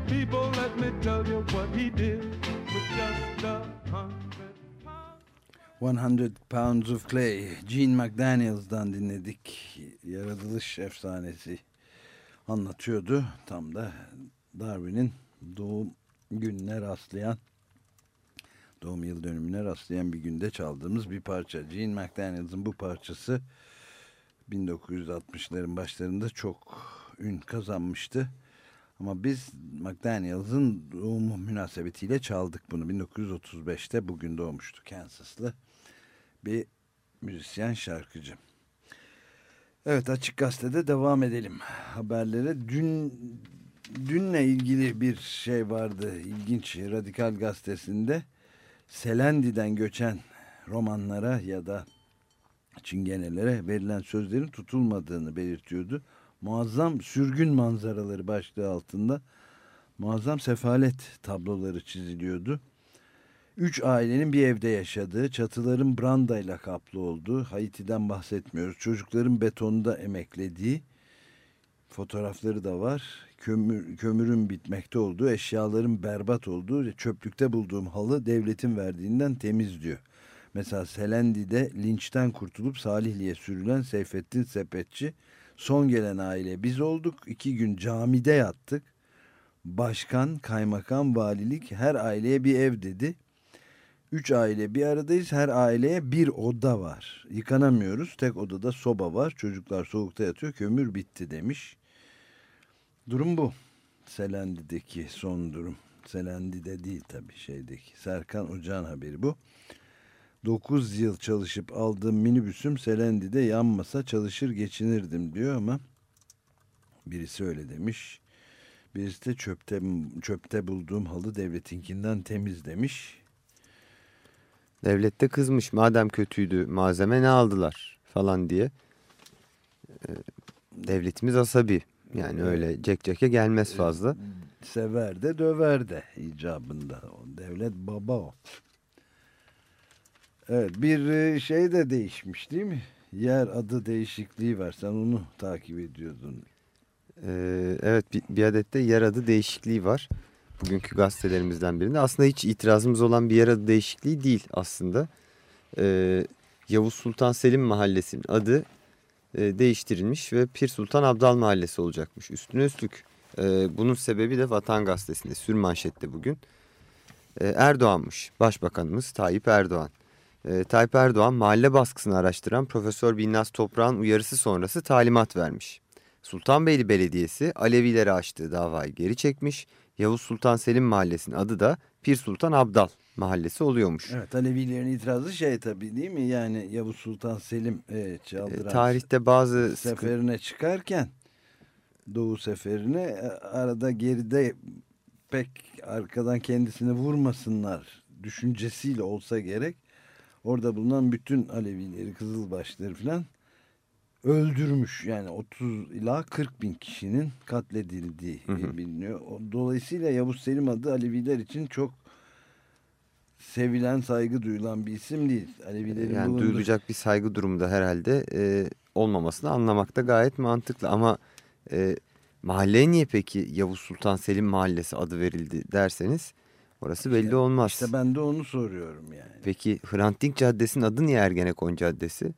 [SPEAKER 5] People, let me tell you what he did with just a hundred pounds.
[SPEAKER 2] 100 Pounds of Clay, Gene McDaniels'dan dinledik. Yaratılış efsanesi anlatıyordu. Tam da Darwin'in doğum gününe rastlayan, doğum yıl dönümüne rastlayan bir günde çaldığımız bir parça. Gene McDaniels'ın bu parçası 1960'ların başlarında çok ün kazanmıştı. Ama biz McDaniels'ın doğumu münasebetiyle çaldık bunu. 1935'te bugün doğmuştu Kansas'lı bir müzisyen şarkıcı. Evet Açık Gazete'de devam edelim haberlere. Dün dünle ilgili bir şey vardı ilginç Radikal Gazetesi'nde. Selendi'den göçen romanlara ya da çingenelere verilen sözlerin tutulmadığını belirtiyordu. Muazzam sürgün manzaraları başlığı altında muazzam sefalet tabloları çiziliyordu. Üç ailenin bir evde yaşadığı, çatıların brandayla kaplı olduğu, Haiti'den bahsetmiyoruz. Çocukların betonda emeklediği fotoğrafları da var. Kömür, kömürün bitmekte olduğu, eşyaların berbat olduğu, çöplükte bulduğum halı devletin verdiğinden temiz diyor. Mesela Selendi'de linçten kurtulup Salihli'ye sürülen Seyfettin Sepetçi, son gelen aile biz olduk, iki gün camide yattık. Başkan, kaymakam, valilik her aileye bir ev dedi. Üç aile bir aradayız. Her aileye bir oda var. Yıkanamıyoruz. Tek odada soba var. Çocuklar soğukta yatıyor. Kömür bitti demiş. Durum bu. Selendi'deki son durum. Selendi'de değil tabii şeydeki. Serkan Ocağan haberi bu. 9 yıl çalışıp aldığım minibüsüm Selendi'de yanmasa çalışır geçinirdim diyor ama birisi öyle demiş. Birisi de çöpte, çöpte bulduğum halı devletinkinden temiz demiş.
[SPEAKER 1] Devlet de kızmış madem kötüydü malzeme ne aldılar falan diye. Ee, devletimiz asabi. Yani öyle cek ceke gelmez fazla.
[SPEAKER 2] Sever de döver de icabında. Devlet baba o. Evet bir e, şey de değişmiş değil mi? Yer adı değişikliği var. Sen onu takip ediyordun.
[SPEAKER 1] Ee, evet bir, bir adet de yer adı değişikliği var bugünkü gazetelerimizden birinde. Aslında hiç itirazımız olan bir yer adı değişikliği değil aslında. Ee, Yavuz Sultan Selim Mahallesi'nin adı e, değiştirilmiş ve Pir Sultan Abdal Mahallesi olacakmış. Üstüne üstlük e, bunun sebebi de Vatan Gazetesi'nde sürmanşette bugün. E, Erdoğan'mış. Başbakanımız Tayyip Erdoğan. E, Tayyip Erdoğan mahalle baskısını araştıran Profesör Binnaz Toprağ'ın uyarısı sonrası talimat vermiş. Sultanbeyli Belediyesi Alevilere açtığı davayı geri çekmiş Yavuz Sultan Selim Mahallesi'nin adı da Pir Sultan Abdal Mahallesi oluyormuş.
[SPEAKER 2] Evet Alevilerin itirazı şey tabii değil mi? Yani Yavuz Sultan Selim e, Çaldıran
[SPEAKER 1] e, tarihte bazı
[SPEAKER 2] seferine çıkarken Doğu seferine e, arada geride pek arkadan kendisini vurmasınlar düşüncesiyle olsa gerek orada bulunan bütün Alevileri, Kızılbaşları falan öldürmüş. Yani 30 ila 40 bin kişinin katledildiği hı hı. biliniyor. Dolayısıyla Yavuz Selim adı Aleviler için çok sevilen, saygı duyulan bir isim değil. Alevilerin
[SPEAKER 1] yani bulunduğu... duyulacak bir saygı durumda herhalde e, olmamasını anlamakta gayet mantıklı. Ama e, mahalleye niye peki Yavuz Sultan Selim Mahallesi adı verildi derseniz orası belli işte, olmaz.
[SPEAKER 2] İşte ben de onu soruyorum yani.
[SPEAKER 1] Peki Hrant Dink Caddesi'nin adı niye Ergenekon Caddesi?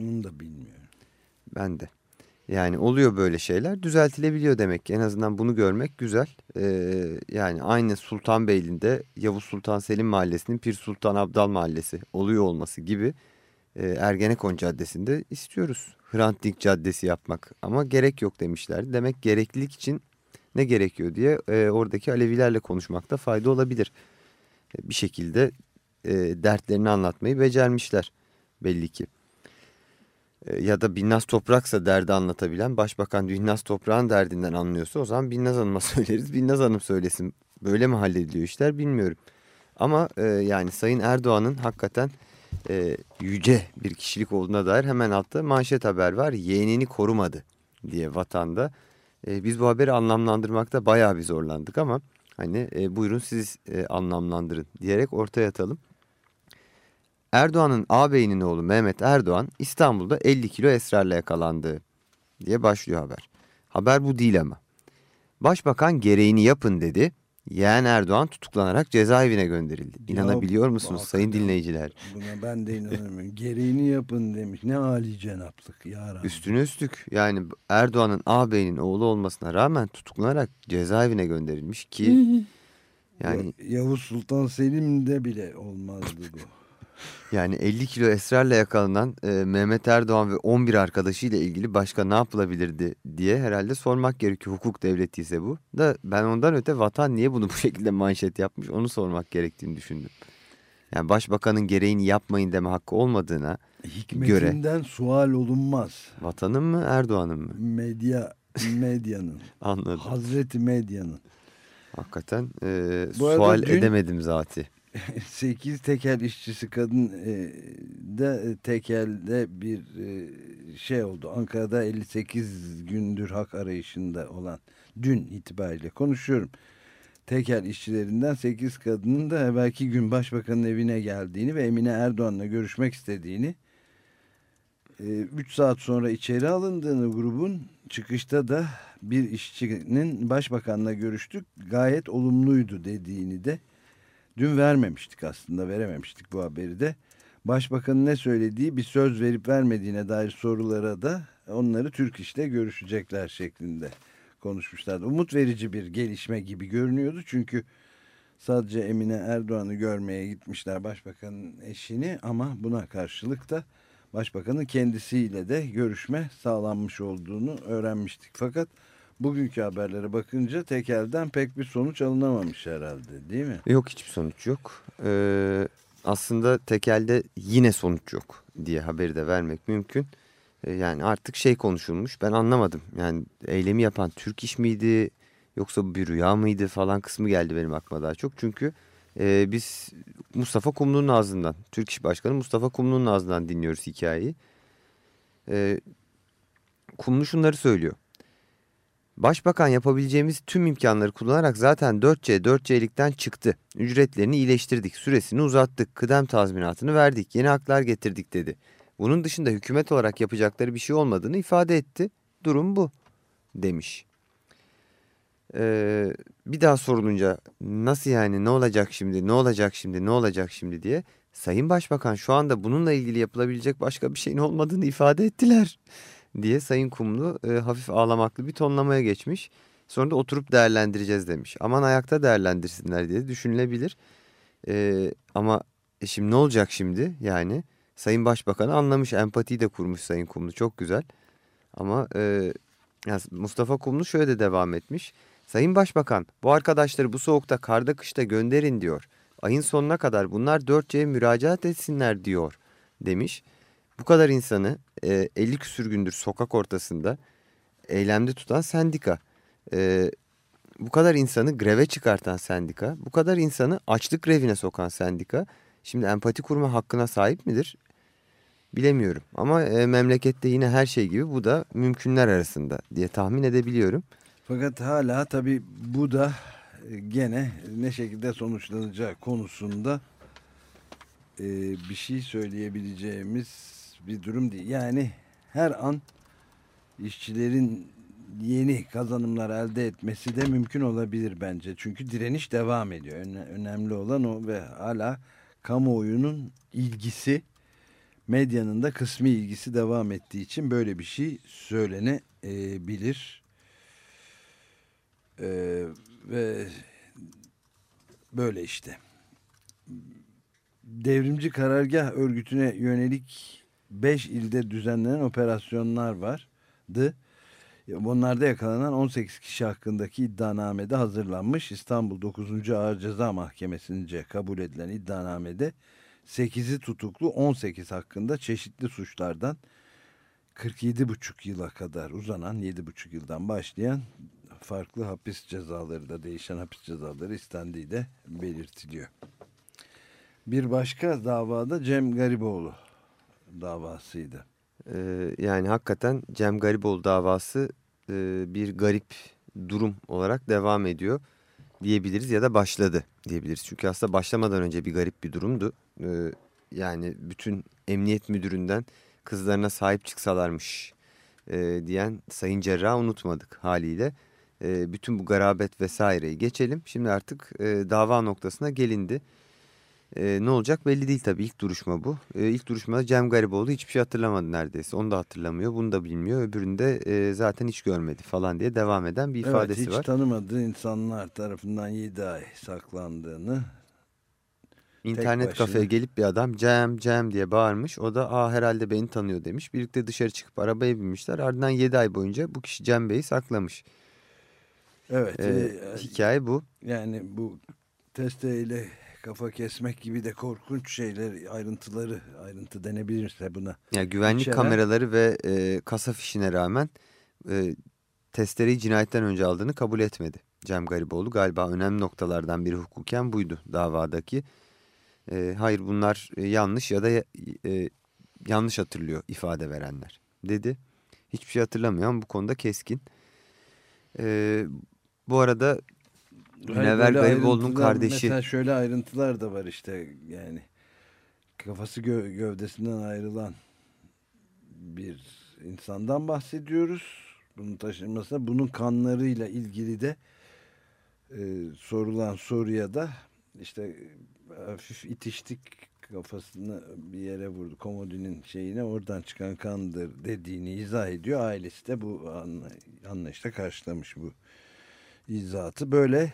[SPEAKER 2] Onu da bilmiyorum.
[SPEAKER 1] Ben de. Yani oluyor böyle şeyler düzeltilebiliyor demek ki en azından bunu görmek güzel. Ee, yani aynı Sultanbeyli'nde Yavuz Sultan Selim Mahallesi'nin Pir Sultan Abdal Mahallesi oluyor olması gibi e, Ergenekon Caddesi'nde istiyoruz. Hrant Dink Caddesi yapmak ama gerek yok demişler. Demek gereklilik için ne gerekiyor diye e, oradaki Alevilerle konuşmakta fayda olabilir. E, bir şekilde e, dertlerini anlatmayı becermişler belli ki. E, ya da Binnaz Toprak'sa derdi anlatabilen Başbakan Binnaz Toprak'ın derdinden anlıyorsa o zaman Binnaz Hanım'a söyleriz. Binnaz Hanım söylesin. Böyle mi hallediliyor işler bilmiyorum. Ama e, yani Sayın Erdoğan'ın hakikaten e, yüce bir kişilik olduğuna dair hemen altta manşet haber var. Yeğenini korumadı diye vatanda. E, biz bu haberi anlamlandırmakta bayağı bir zorlandık ama hani e, buyurun siz e, anlamlandırın diyerek ortaya atalım. Erdoğan'ın ağabeyinin oğlu Mehmet Erdoğan İstanbul'da 50 kilo esrarla yakalandı diye başlıyor haber. Haber bu değil ama. Başbakan gereğini yapın dedi. Yeğen Erdoğan tutuklanarak cezaevine gönderildi. İnanabiliyor ya, musunuz sayın dinleyiciler?
[SPEAKER 2] Buna ben de inanamıyorum. gereğini yapın demiş. Ne âli cenaplık ya
[SPEAKER 1] Üstüne üstlük yani Erdoğan'ın ağabeyinin oğlu olmasına rağmen tutuklanarak cezaevine gönderilmiş ki... yani
[SPEAKER 2] Yavuz Sultan Selim'de bile olmazdı bu.
[SPEAKER 1] Yani 50 kilo esrarla yakalanan e, Mehmet Erdoğan ve 11 arkadaşıyla ilgili başka ne yapılabilirdi diye herhalde sormak gerekiyor. Hukuk devleti ise bu. Da ben ondan öte vatan niye bunu bu şekilde manşet yapmış onu sormak gerektiğini düşündüm. Yani başbakanın gereğini yapmayın deme hakkı olmadığına
[SPEAKER 2] Hikmetinden
[SPEAKER 1] göre.
[SPEAKER 2] sual olunmaz.
[SPEAKER 1] Vatanın mı Erdoğan'ın mı?
[SPEAKER 2] Medya, medyanın.
[SPEAKER 1] Anladım.
[SPEAKER 2] Hazreti medyanın.
[SPEAKER 1] Hakikaten e, sual
[SPEAKER 2] dün-
[SPEAKER 1] edemedim zaten.
[SPEAKER 2] 8 tekel işçisi kadın e, da e, tekelde bir e, şey oldu. Ankara'da 58 gündür hak arayışında olan dün itibariyle konuşuyorum. Tekel işçilerinden 8 kadının da evvelki gün başbakanın evine geldiğini ve Emine Erdoğan'la görüşmek istediğini 3 saat sonra içeri alındığını grubun çıkışta da bir işçinin başbakanla görüştük gayet olumluydu dediğini de Dün vermemiştik aslında verememiştik bu haberi de. Başbakanın ne söylediği bir söz verip vermediğine dair sorulara da onları Türk İş'te görüşecekler şeklinde konuşmuşlardı. Umut verici bir gelişme gibi görünüyordu çünkü sadece Emine Erdoğan'ı görmeye gitmişler başbakanın eşini ama buna karşılık da başbakanın kendisiyle de görüşme sağlanmış olduğunu öğrenmiştik. Fakat bugünkü haberlere bakınca tekelden pek bir sonuç alınamamış herhalde değil mi?
[SPEAKER 1] Yok hiçbir sonuç yok. Ee, aslında tekelde yine sonuç yok diye haberi de vermek mümkün. Ee, yani artık şey konuşulmuş ben anlamadım. Yani eylemi yapan Türk iş miydi yoksa bir rüya mıydı falan kısmı geldi benim aklıma daha çok. Çünkü e, biz Mustafa Kumlu'nun ağzından, Türk İş Başkanı Mustafa Kumlu'nun ağzından dinliyoruz hikayeyi. Ee, Kumlu şunları söylüyor. Başbakan yapabileceğimiz tüm imkanları kullanarak zaten 4C 4C'likten çıktı. Ücretlerini iyileştirdik, süresini uzattık, kıdem tazminatını verdik, yeni haklar getirdik dedi. Bunun dışında hükümet olarak yapacakları bir şey olmadığını ifade etti. Durum bu demiş. Ee, bir daha sorulunca nasıl yani ne olacak şimdi ne olacak şimdi ne olacak şimdi diye Sayın Başbakan şu anda bununla ilgili yapılabilecek başka bir şeyin olmadığını ifade ettiler diye Sayın Kumlu e, hafif ağlamaklı bir tonlamaya geçmiş. Sonra da oturup değerlendireceğiz demiş. Aman ayakta değerlendirsinler diye düşünülebilir. E, ama e şimdi ne olacak şimdi yani? Sayın Başbakan'ı anlamış, empatiyi de kurmuş Sayın Kumlu çok güzel. Ama e, yani Mustafa Kumlu şöyle de devam etmiş. Sayın Başbakan bu arkadaşları bu soğukta karda kışta gönderin diyor. Ayın sonuna kadar bunlar 4C'ye müracaat etsinler diyor demiş. Bu kadar insanı e, 50 küsür gündür sokak ortasında eylemde tutan sendika. E, bu kadar insanı greve çıkartan sendika. Bu kadar insanı açlık grevine sokan sendika. Şimdi empati kurma hakkına sahip midir? Bilemiyorum ama e, memlekette yine her şey gibi bu da mümkünler arasında diye tahmin edebiliyorum.
[SPEAKER 2] Fakat hala tabii bu da e, gene ne şekilde sonuçlanacağı konusunda e, bir şey söyleyebileceğimiz bir durum değil. Yani her an işçilerin yeni kazanımlar elde etmesi de mümkün olabilir bence. Çünkü direniş devam ediyor. Önemli olan o ve hala kamuoyunun ilgisi medyanın da kısmi ilgisi devam ettiği için böyle bir şey söylenebilir. Ee, ve böyle işte. Devrimci Karargah Örgütü'ne yönelik 5 ilde düzenlenen operasyonlar vardı. Bunlarda yakalanan 18 kişi hakkındaki iddianamede hazırlanmış. İstanbul 9. Ağır Ceza Mahkemesi'nce kabul edilen iddianamede 8'i tutuklu 18 hakkında çeşitli suçlardan 47,5 yıla kadar uzanan 7,5 yıldan başlayan farklı hapis cezaları da değişen hapis cezaları istendiği de belirtiliyor. Bir başka davada Cem Gariboğlu davasıydı.
[SPEAKER 1] Ee, yani hakikaten Cem Gariboğlu davası e, bir garip durum olarak devam ediyor diyebiliriz ya da başladı diyebiliriz. Çünkü aslında başlamadan önce bir garip bir durumdu. Ee, yani bütün emniyet müdüründen kızlarına sahip çıksalarmış e, diyen Sayın Cerrah unutmadık haliyle. E, bütün bu garabet vesaireyi geçelim. Şimdi artık e, dava noktasına gelindi. E, ne olacak belli değil tabii ilk duruşma bu. E, ilk duruşmada Cem Gariboğlu hiçbir şey hatırlamadı neredeyse. Onu da hatırlamıyor, bunu da bilmiyor. Öbüründe e, zaten hiç görmedi falan diye devam eden bir ifadesi
[SPEAKER 2] evet, hiç
[SPEAKER 1] var.
[SPEAKER 2] tanımadığı insanlar tarafından 7 ay saklandığını
[SPEAKER 1] İnternet kafeye gelip bir adam Cem Cem diye bağırmış. O da aa herhalde beni tanıyor demiş. Birlikte dışarı çıkıp arabaya binmişler. Ardından 7 ay boyunca bu kişi Cem Bey'i saklamış.
[SPEAKER 2] Evet.
[SPEAKER 1] Ee,
[SPEAKER 2] e,
[SPEAKER 1] hikaye bu.
[SPEAKER 2] yani bu testeyle kafa kesmek gibi de korkunç şeyler, ayrıntıları, ayrıntı denebilirse buna.
[SPEAKER 1] Ya güvenlik
[SPEAKER 2] İçeren-
[SPEAKER 1] kameraları ve e, kasa fişine rağmen e, testereyi cinayetten önce aldığını kabul etmedi. Cem Gariboğlu galiba önemli noktalardan biri hukuken buydu davadaki. E, hayır bunlar e, yanlış ya da e, yanlış hatırlıyor ifade verenler dedi. Hiçbir şey hatırlamıyor ama bu konuda keskin. E, bu arada Münevver Gariboğlu'nun kardeşi
[SPEAKER 2] Mesela şöyle ayrıntılar da var işte yani kafası gö gövdesinden ayrılan bir insandan bahsediyoruz. Bunun taşınması bunun kanlarıyla ilgili de e, sorulan soruya da işte hafif itiştik kafasını bir yere vurdu. Komodinin şeyine oradan çıkan kandır dediğini izah ediyor. Ailesi de bu anla, anlayışla karşılamış bu izahatı. Böyle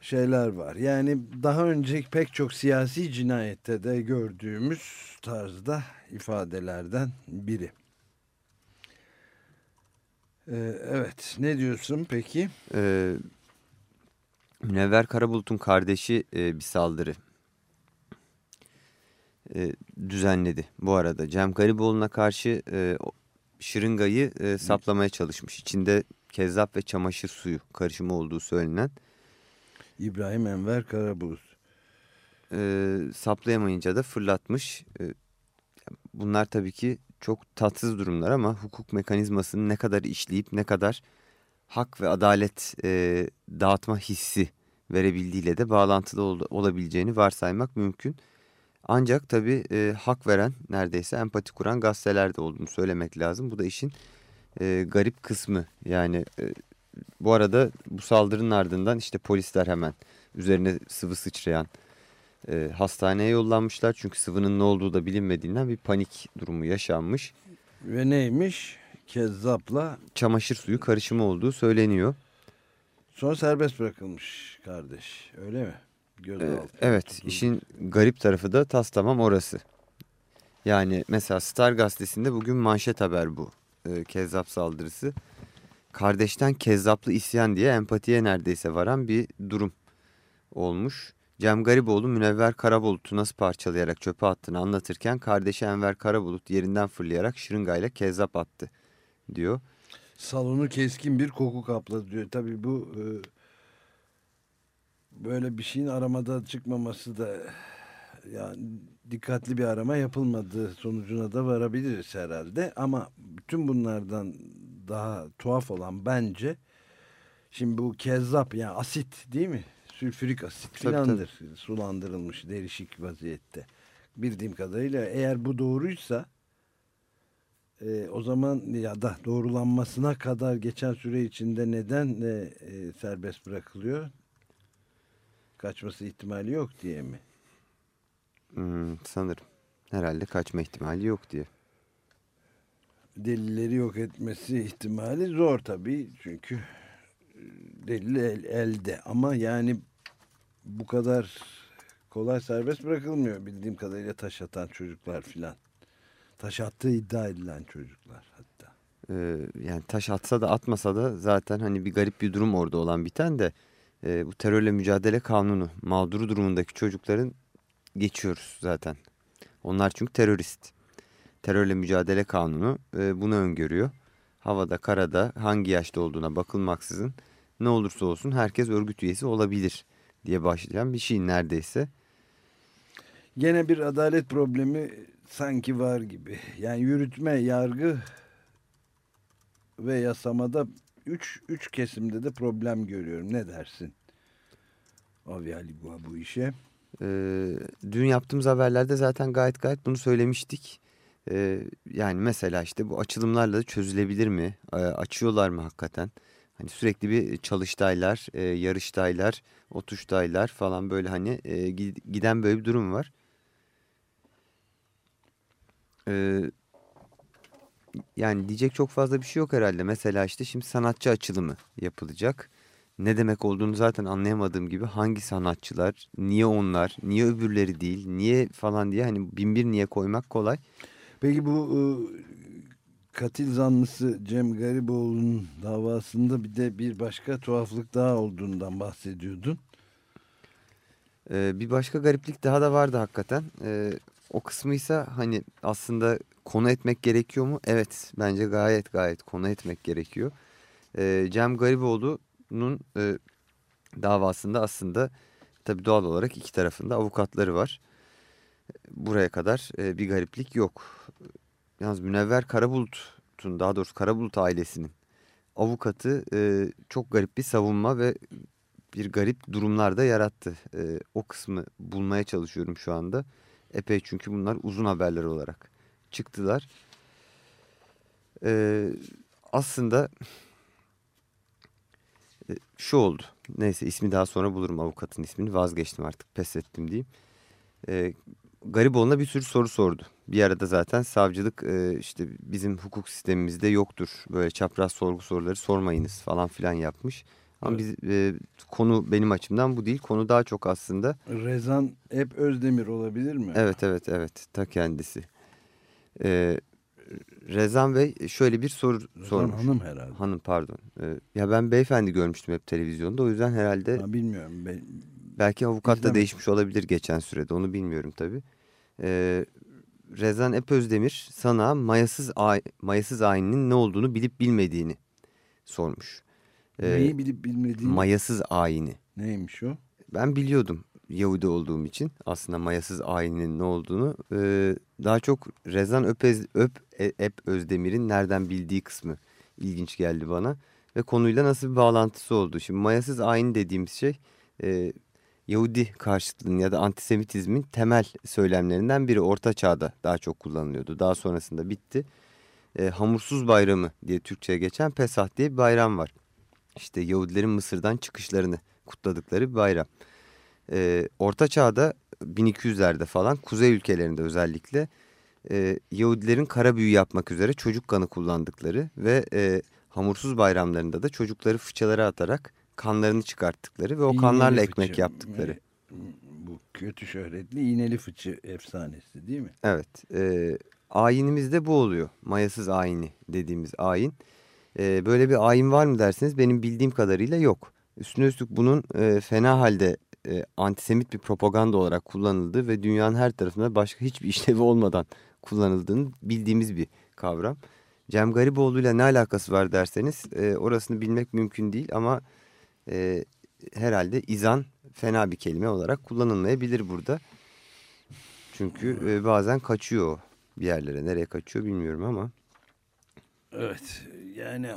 [SPEAKER 2] şeyler var. Yani daha önce pek çok siyasi cinayette de gördüğümüz tarzda ifadelerden biri. Ee, evet ne diyorsun peki?
[SPEAKER 1] e, Münevver Karabulut'un kardeşi e, bir saldırı e, düzenledi bu arada. Cem Gariboğlu'na karşı e, şırıngayı e, saplamaya çalışmış. İçinde kezzap ve çamaşır suyu karışımı olduğu söylenen.
[SPEAKER 2] İbrahim Enver Karabulut.
[SPEAKER 1] E, saplayamayınca da fırlatmış. E, bunlar tabii ki çok tatsız durumlar ama hukuk mekanizmasının ne kadar işleyip ne kadar hak ve adalet e, dağıtma hissi verebildiğiyle de bağlantılı ol, olabileceğini varsaymak mümkün. Ancak tabii e, hak veren neredeyse empati kuran gazetelerde olduğunu söylemek lazım. Bu da işin e, garip kısmı. Yani e, bu arada bu saldırının ardından işte polisler hemen üzerine sıvı sıçrayan e, hastaneye yollanmışlar. Çünkü sıvının ne olduğu da bilinmediğinden bir panik durumu yaşanmış.
[SPEAKER 2] Ve neymiş? Kezzapla
[SPEAKER 1] Çamaşır suyu karışımı olduğu söyleniyor.
[SPEAKER 2] sonra serbest bırakılmış kardeş. Öyle mi?
[SPEAKER 1] Ee,
[SPEAKER 2] Gözaltı.
[SPEAKER 1] evet
[SPEAKER 2] tutuldu.
[SPEAKER 1] işin garip tarafı da tas tamam orası. Yani mesela Star gazetesinde bugün manşet haber bu. Ee, kezzap saldırısı. Kardeşten kezzaplı isyan diye empatiye neredeyse varan bir durum olmuş. Cem Gariboğlu Münevver Karabulut'u nasıl parçalayarak çöpe attığını anlatırken kardeşi Enver Karabulut yerinden fırlayarak şırıngayla kezzap attı diyor.
[SPEAKER 2] Salonu keskin bir koku kapladı diyor. Tabii bu e, böyle bir şeyin aramada çıkmaması da yani dikkatli bir arama yapılmadığı sonucuna da varabiliriz herhalde. Ama bütün bunlardan daha tuhaf olan bence şimdi bu kezzap yani asit değil mi? Sülfürik asit filandır. Sulandırılmış derişik vaziyette. Bildiğim kadarıyla eğer bu doğruysa e, o zaman ya da doğrulanmasına kadar geçen süre içinde neden e, e, serbest bırakılıyor? Kaçması ihtimali yok diye mi?
[SPEAKER 1] Hmm, sanırım. Herhalde kaçma ihtimali yok diye.
[SPEAKER 2] Delilleri yok etmesi ihtimali zor tabii çünkü e, delil el- elde ama yani bu kadar kolay serbest bırakılmıyor bildiğim kadarıyla taş atan çocuklar filan. Taş attığı iddia edilen çocuklar hatta.
[SPEAKER 1] Ee, yani taş atsa da atmasa da zaten hani bir garip bir durum orada olan biten de e, bu terörle mücadele kanunu mağduru durumundaki çocukların geçiyoruz zaten. Onlar çünkü terörist. Terörle mücadele kanunu e, bunu öngörüyor. Havada, karada hangi yaşta olduğuna bakılmaksızın ne olursa olsun herkes örgüt üyesi olabilir diye başlayan bir şey neredeyse.
[SPEAKER 2] Gene bir adalet problemi sanki var gibi. Yani yürütme, yargı ve yasamada üç, üç kesimde de problem görüyorum. Ne dersin? Avi Aligua bu işe.
[SPEAKER 1] Ee, dün yaptığımız haberlerde zaten gayet gayet bunu söylemiştik. Yani mesela işte bu açılımlarla da çözülebilir mi? Açıyorlar mı hakikaten? Hani sürekli bir çalıştaylar, e, yarıştaylar, otuştaylar falan böyle hani gi- giden böyle bir durum var. Yani diyecek çok fazla bir şey yok herhalde. Mesela işte şimdi sanatçı açılımı yapılacak. ne demek olduğunu zaten anlayamadığım gibi hangi sanatçılar, niye onlar, niye öbürleri değil, niye falan diye hani bin bir niye koymak kolay.
[SPEAKER 2] Peki bu e, katil zanlısı Cem Gariboğlu'nun davasında bir de bir başka tuhaflık daha olduğundan bahsediyordun.
[SPEAKER 1] Ee, bir başka gariplik daha da vardı hakikaten. Ee, o kısmıysa hani aslında konu etmek gerekiyor mu? Evet bence gayet gayet konu etmek gerekiyor. Ee, Cem Gariboğlu'nun e, davasında aslında tabii doğal olarak iki tarafında avukatları var. Buraya kadar e, bir gariplik yok. Yalnız Münevver Karabulut'un daha doğrusu Karabulut ailesinin avukatı e, çok garip bir savunma ve bir garip durumlar da yarattı. E, o kısmı bulmaya çalışıyorum şu anda. Epey çünkü bunlar uzun haberler olarak çıktılar. E, aslında e, şu oldu. Neyse ismi daha sonra bulurum avukatın ismini vazgeçtim artık pes ettim diyeyim. E, Gariboğlu'na bir sürü soru sordu. Bir arada zaten savcılık e, işte bizim hukuk sistemimizde yoktur. Böyle çapraz sorgu soruları sormayınız falan filan yapmış. Ama biz, e, konu benim açımdan bu değil. Konu daha çok aslında.
[SPEAKER 2] Rezan hep Özdemir olabilir mi?
[SPEAKER 1] Evet evet evet ta kendisi. E, Rezan Bey şöyle bir soru
[SPEAKER 2] Rezan
[SPEAKER 1] sormuş.
[SPEAKER 2] Hanım herhalde.
[SPEAKER 1] Hanım pardon. E, ya ben beyefendi görmüştüm hep televizyonda. O yüzden herhalde
[SPEAKER 2] Ha, bilmiyorum. Ben,
[SPEAKER 1] belki avukat da
[SPEAKER 2] İzlemedim.
[SPEAKER 1] değişmiş olabilir geçen sürede. Onu bilmiyorum tabii. E, Rezan Epözdemir sana mayasız, ay, mayasız ayinin ne olduğunu bilip bilmediğini sormuş. E,
[SPEAKER 2] neyi bilip bilmediğim
[SPEAKER 1] mayasız ayini.
[SPEAKER 2] neymiş o?
[SPEAKER 1] Ben biliyordum Yahudi olduğum için aslında mayasız ayinin ne olduğunu. Ee, daha çok Rezan Öpez, Öp, E- Ep Özdemir'in nereden bildiği kısmı ilginç geldi bana. Ve konuyla nasıl bir bağlantısı oldu. Şimdi mayasız ayin dediğimiz şey e, Yahudi karşıtlığının ya da antisemitizmin temel söylemlerinden biri. Orta çağda daha çok kullanılıyordu. Daha sonrasında bitti. E, hamursuz bayramı diye Türkçe'ye geçen Pesah diye bir bayram var. İşte Yahudilerin Mısır'dan çıkışlarını kutladıkları bir bayram. Ee, Orta Çağ'da 1200'lerde falan kuzey ülkelerinde özellikle e, Yahudilerin kara büyü yapmak üzere çocuk kanı kullandıkları ve e, hamursuz bayramlarında da çocukları fıçalara atarak kanlarını çıkarttıkları ve o
[SPEAKER 2] İğneli
[SPEAKER 1] kanlarla
[SPEAKER 2] fıçı.
[SPEAKER 1] ekmek yaptıkları.
[SPEAKER 2] Bu kötü şöhretli iğneli fıçı efsanesi değil mi?
[SPEAKER 1] Evet. E, ayinimiz de bu oluyor. Mayasız ayini dediğimiz ayin. E, böyle bir ayin var mı derseniz benim bildiğim kadarıyla yok. Üstüne üstlük bunun e, fena halde e, antisemit bir propaganda olarak kullanıldığı ve dünyanın her tarafında başka hiçbir işlevi olmadan kullanıldığını bildiğimiz bir kavram. Cem Gariboğlu ile ne alakası var derseniz e, orasını bilmek mümkün değil ama e, herhalde izan fena bir kelime olarak kullanılmayabilir burada. Çünkü e, bazen kaçıyor bir yerlere. Nereye kaçıyor bilmiyorum ama.
[SPEAKER 2] Evet yani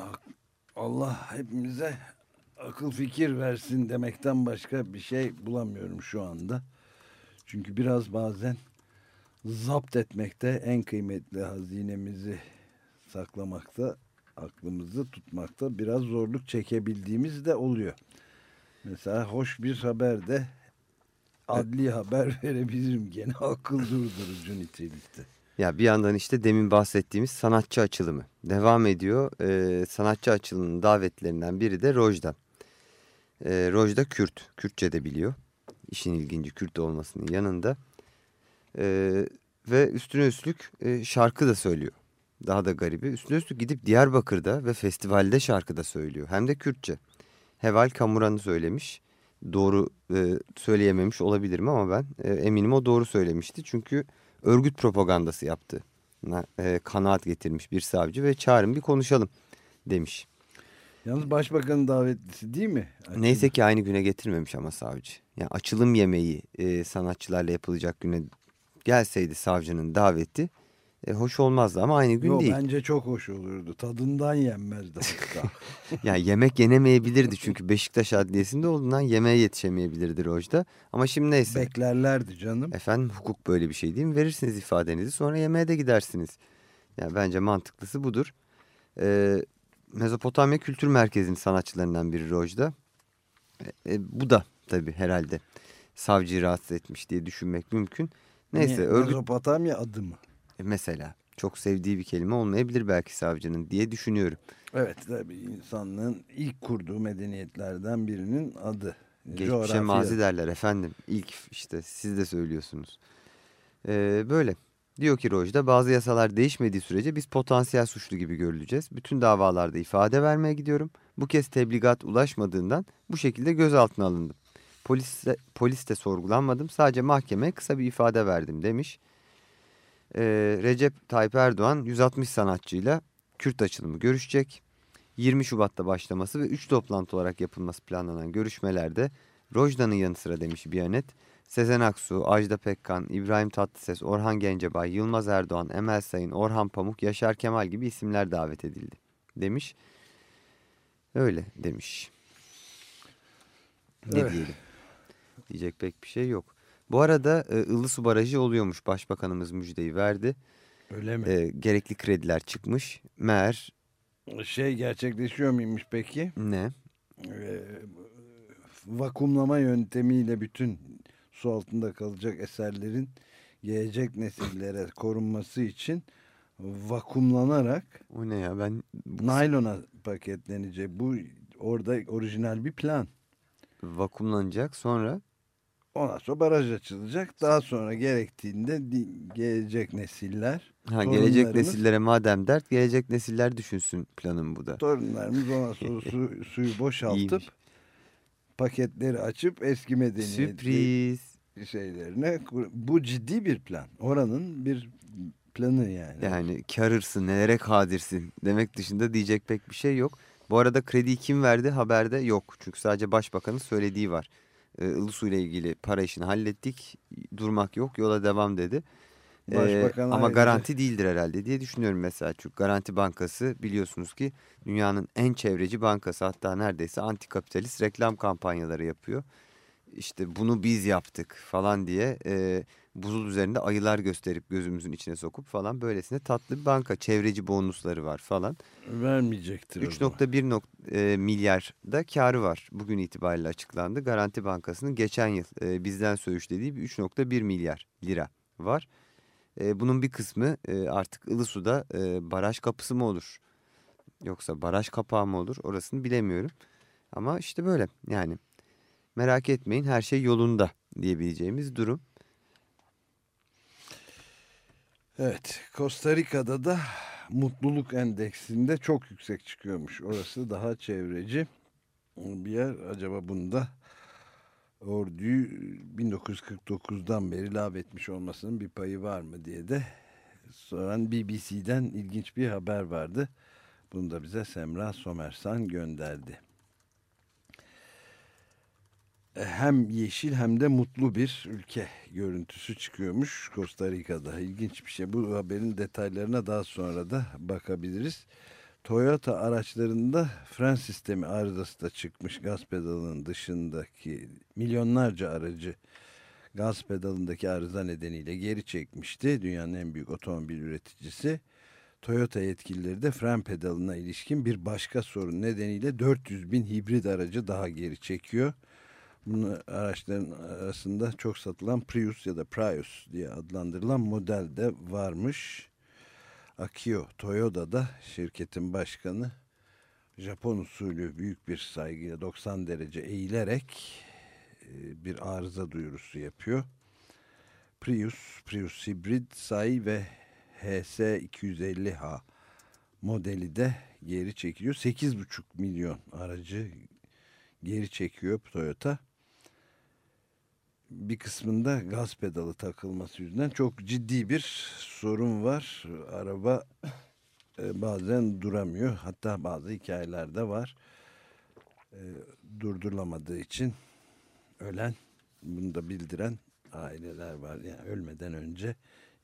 [SPEAKER 2] Allah hepimize akıl fikir versin demekten başka bir şey bulamıyorum şu anda. Çünkü biraz bazen zapt etmekte en kıymetli hazinemizi saklamakta, aklımızı tutmakta biraz zorluk çekebildiğimiz de oluyor. Mesela hoş bir haber de adli haber verebilirim gene akıl durdurucu nitelikte.
[SPEAKER 1] Ya bir yandan işte demin bahsettiğimiz sanatçı açılımı devam ediyor. Ee, sanatçı açılımının davetlerinden biri de Rojda. Ee, Rojda Kürt. Kürtçe de biliyor. İşin ilginci Kürt olmasının yanında. Ee, ve üstüne üstlük e, şarkı da söylüyor. Daha da garibi. Üstüne üstlük gidip Diyarbakır'da ve festivalde şarkı da söylüyor. Hem de Kürtçe. Heval Kamuran'ı söylemiş. Doğru e, söyleyememiş olabilirim ama ben e, eminim o doğru söylemişti. Çünkü örgüt propagandası yaptı. E, kanaat getirmiş bir savcı ve çağırın bir konuşalım demiş.
[SPEAKER 2] Yalnız başbakanın davetlisi değil mi?
[SPEAKER 1] Neyse ki aynı güne getirmemiş ama savcı. Yani açılım yemeği e, sanatçılarla yapılacak güne gelseydi savcının daveti e, hoş olmazdı ama aynı gün
[SPEAKER 2] Yo,
[SPEAKER 1] değil.
[SPEAKER 2] Bence çok hoş olurdu. Tadından yenmezdi hatta.
[SPEAKER 1] yani yemek yenemeyebilirdi çünkü Beşiktaş Adliyesi'nde olduğundan yemeğe yetişemeyebilirdi Rojda. Ama şimdi neyse.
[SPEAKER 2] Beklerlerdi canım.
[SPEAKER 1] Efendim hukuk böyle bir şey değil mi? Verirsiniz ifadenizi sonra yemeğe de gidersiniz. Yani bence mantıklısı budur. Ee, Mezopotamya Kültür Merkezi'nin sanatçılarından biri Rojda. E, e, bu da tabii herhalde savcıyı rahatsız etmiş diye düşünmek mümkün. Neyse
[SPEAKER 2] Niye?
[SPEAKER 1] örgüt
[SPEAKER 2] Mezopotamya adı mı?
[SPEAKER 1] E, mesela çok sevdiği bir kelime olmayabilir belki savcının diye düşünüyorum.
[SPEAKER 2] Evet tabii insanlığın ilk kurduğu medeniyetlerden birinin adı.
[SPEAKER 1] Geçmişe
[SPEAKER 2] Coğrafya.
[SPEAKER 1] mazi derler efendim. İlk işte siz de söylüyorsunuz. Ee, böyle. Diyor ki Rojda bazı yasalar değişmediği sürece biz potansiyel suçlu gibi görüleceğiz. Bütün davalarda ifade vermeye gidiyorum. Bu kez tebligat ulaşmadığından bu şekilde gözaltına alındım. Poliste, poliste sorgulanmadım sadece mahkemeye kısa bir ifade verdim demiş. Ee, Recep Tayyip Erdoğan 160 sanatçıyla Kürt açılımı görüşecek. 20 Şubat'ta başlaması ve 3 toplantı olarak yapılması planlanan görüşmelerde Rojda'nın yanı sıra demiş Biyanet, Sezen Aksu, Ajda Pekkan, İbrahim Tatlıses, Orhan Gencebay, Yılmaz Erdoğan, Emel Sayın, Orhan Pamuk, Yaşar Kemal gibi isimler davet edildi demiş. Öyle demiş. Ne
[SPEAKER 2] Evet.
[SPEAKER 1] diyelim? Diyecek pek bir şey yok. Bu arada e, Ilısu Barajı oluyormuş. Başbakanımız müjdeyi verdi.
[SPEAKER 2] Öyle mi?
[SPEAKER 1] E, gerekli krediler çıkmış. Meğer
[SPEAKER 2] Şey gerçekleşiyor muymuş peki?
[SPEAKER 1] ne?
[SPEAKER 2] Ee, vakumlama yöntemiyle bütün su altında kalacak eserlerin gelecek nesillere korunması için vakumlanarak
[SPEAKER 1] O ne ya ben
[SPEAKER 2] naylona paketlenecek. Bu orada orijinal bir plan.
[SPEAKER 1] vakumlanacak sonra
[SPEAKER 2] Ondan sonra baraj açılacak. Daha sonra gerektiğinde gelecek nesiller,
[SPEAKER 1] ha, gelecek nesillere madem dert gelecek nesiller düşünsün planım bu da.
[SPEAKER 2] torunlarımız ondan sonra su, suyu boşaltıp
[SPEAKER 1] İyiymiş.
[SPEAKER 2] paketleri açıp eski medeniyet
[SPEAKER 1] Sürpriz.
[SPEAKER 2] şeylerine bu ciddi bir plan. Oranın bir planı yani.
[SPEAKER 1] Yani karırsın nelere kadirsin demek dışında diyecek pek bir şey yok. Bu arada krediyi kim verdi haberde yok. Çünkü sadece başbakanın söylediği var. Ee, Ilısu ile ilgili para işini hallettik. Durmak yok yola devam dedi.
[SPEAKER 2] Başbakan
[SPEAKER 1] ama garanti değildir herhalde diye düşünüyorum mesela. Çünkü Garanti Bankası biliyorsunuz ki dünyanın en çevreci bankası. Hatta neredeyse antikapitalist reklam kampanyaları yapıyor. İşte bunu biz yaptık falan diye e, buzul üzerinde ayılar gösterip gözümüzün içine sokup falan böylesine tatlı bir banka. Çevreci bonusları var falan.
[SPEAKER 2] Vermeyecektir o zaman.
[SPEAKER 1] 3.1 nok- e, milyar da karı var. Bugün itibariyle açıklandı. Garanti Bankası'nın geçen yıl e, bizden söğüşlediği bir 3.1 milyar lira var. E, bunun bir kısmı e, artık Ilısu'da e, baraj kapısı mı olur? Yoksa baraj kapağı mı olur? Orasını bilemiyorum. Ama işte böyle yani merak etmeyin her şey yolunda diyebileceğimiz durum.
[SPEAKER 2] Evet, Costa Rica'da da mutluluk endeksinde çok yüksek çıkıyormuş. Orası daha çevreci bir yer. Acaba bunda orduyu 1949'dan beri lağvetmiş olmasının bir payı var mı diye de soran BBC'den ilginç bir haber vardı. Bunu da bize Semra Somersan gönderdi. Hem yeşil hem de mutlu bir ülke görüntüsü çıkıyormuş Costa Rica'da. İlginç bir şey. Bu haberin detaylarına daha sonra da bakabiliriz. Toyota araçlarında fren sistemi arızası da çıkmış. Gaz pedalının dışındaki milyonlarca aracı gaz pedalındaki arıza nedeniyle geri çekmişti. Dünyanın en büyük otomobil üreticisi. Toyota yetkilileri de fren pedalına ilişkin bir başka sorun nedeniyle 400 bin hibrit aracı daha geri çekiyor. Bunun araçların arasında çok satılan Prius ya da Prius diye adlandırılan model de varmış. Akio Toyota'da şirketin başkanı Japon usulü büyük bir saygıyla 90 derece eğilerek e, bir arıza duyurusu yapıyor. Prius, Prius Hybrid, Sai ve HS250H modeli de geri çekiliyor. 8,5 milyon aracı geri çekiyor Toyota. Bir kısmında gaz pedalı takılması yüzünden çok ciddi bir sorun var. Araba e, bazen duramıyor. Hatta bazı hikayelerde var. E, durdurulamadığı için ölen, bunu da bildiren aileler var. Yani ölmeden önce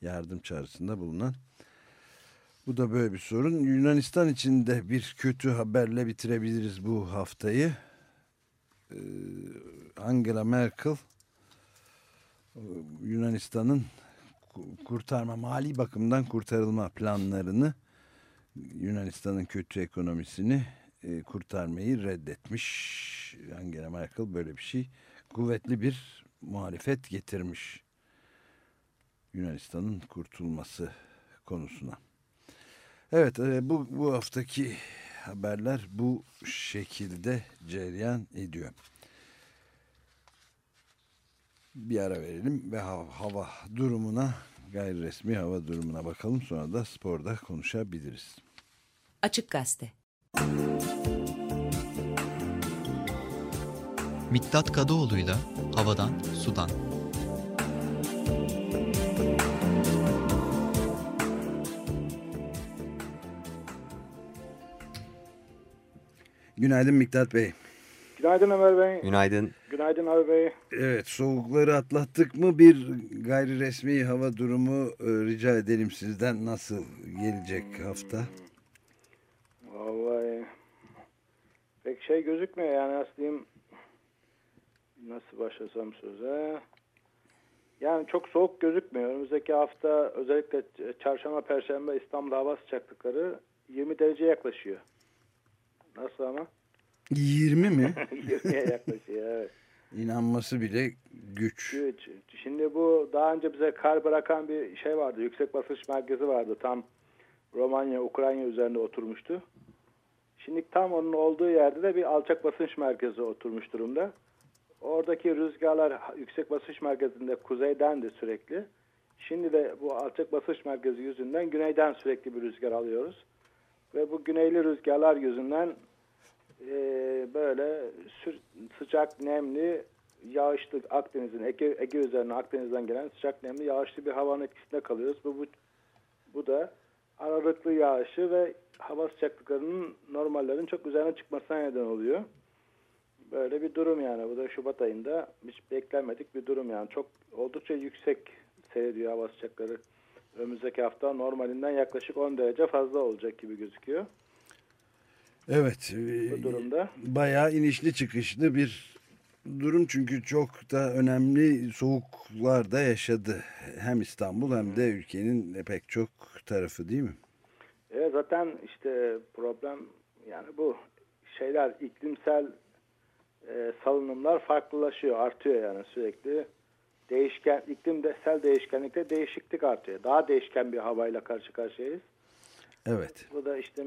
[SPEAKER 2] yardım çağrısında bulunan. Bu da böyle bir sorun. Yunanistan için de bir kötü haberle bitirebiliriz bu haftayı. Ee, Angela Merkel Yunanistan'ın ku- kurtarma mali bakımdan kurtarılma planlarını Yunanistan'ın kötü ekonomisini e, kurtarmayı reddetmiş. Angela Merkel böyle bir şey kuvvetli bir muhalefet getirmiş. Yunanistan'ın kurtulması konusuna. Evet e, bu, bu haftaki haberler bu şekilde cereyan ediyor. Bir ara verelim ve hava durumuna gayri resmi hava durumuna bakalım sonra da sporda konuşabiliriz.
[SPEAKER 4] Açık Gazete
[SPEAKER 6] Miktat Kadıoğlu'yla Havadan Sudan
[SPEAKER 2] Günaydın Miktat Bey.
[SPEAKER 7] Günaydın Ömer Bey.
[SPEAKER 1] Günaydın.
[SPEAKER 7] Günaydın abi Bey.
[SPEAKER 2] Evet soğukları atlattık mı bir gayri resmi hava durumu e, rica edelim sizden nasıl gelecek hafta?
[SPEAKER 7] Vallahi pek şey gözükmüyor yani aslında nasıl başlasam söze. Yani çok soğuk gözükmüyor. Önümüzdeki hafta özellikle çarşamba, perşembe İstanbul'da hava sıcaklıkları 20 derece yaklaşıyor. Nasıl ama?
[SPEAKER 2] 20 mi?
[SPEAKER 7] 20'ye yaklaşıyor evet.
[SPEAKER 2] İnanması bile güç.
[SPEAKER 7] güç. Şimdi bu daha önce bize kar bırakan bir şey vardı. Yüksek basınç merkezi vardı. Tam Romanya, Ukrayna üzerinde oturmuştu. Şimdi tam onun olduğu yerde de bir alçak basınç merkezi oturmuş durumda. Oradaki rüzgarlar yüksek basınç merkezinde kuzeydendi sürekli. Şimdi de bu alçak basınç merkezi yüzünden güneyden sürekli bir rüzgar alıyoruz. Ve bu güneyli rüzgarlar yüzünden e, böyle sıcak, nemli, yağışlı Akdeniz'in, Ege, Ege üzerine Akdeniz'den gelen sıcak, nemli, yağışlı bir havanın etkisinde kalıyoruz. Bu, bu, bu da aralıklı yağışı ve hava sıcaklıklarının normallerin çok üzerine çıkmasına neden oluyor. Böyle bir durum yani. Bu da Şubat ayında hiç beklenmedik bir durum yani. Çok oldukça yüksek seyrediyor hava sıcakları. Önümüzdeki hafta normalinden yaklaşık 10 derece fazla olacak gibi gözüküyor.
[SPEAKER 2] Evet.
[SPEAKER 7] Bu e, durumda.
[SPEAKER 2] Bayağı inişli çıkışlı bir durum çünkü çok da önemli soğuklar da yaşadı. Hem İstanbul hem de ülkenin pek çok tarafı değil mi?
[SPEAKER 7] Evet zaten işte problem yani bu şeyler iklimsel e, salınımlar farklılaşıyor, artıyor yani sürekli. Değişken, iklimsel değişkenlikte değişiklik artıyor. Daha değişken bir havayla karşı karşıyayız.
[SPEAKER 2] Evet.
[SPEAKER 7] Bu da işte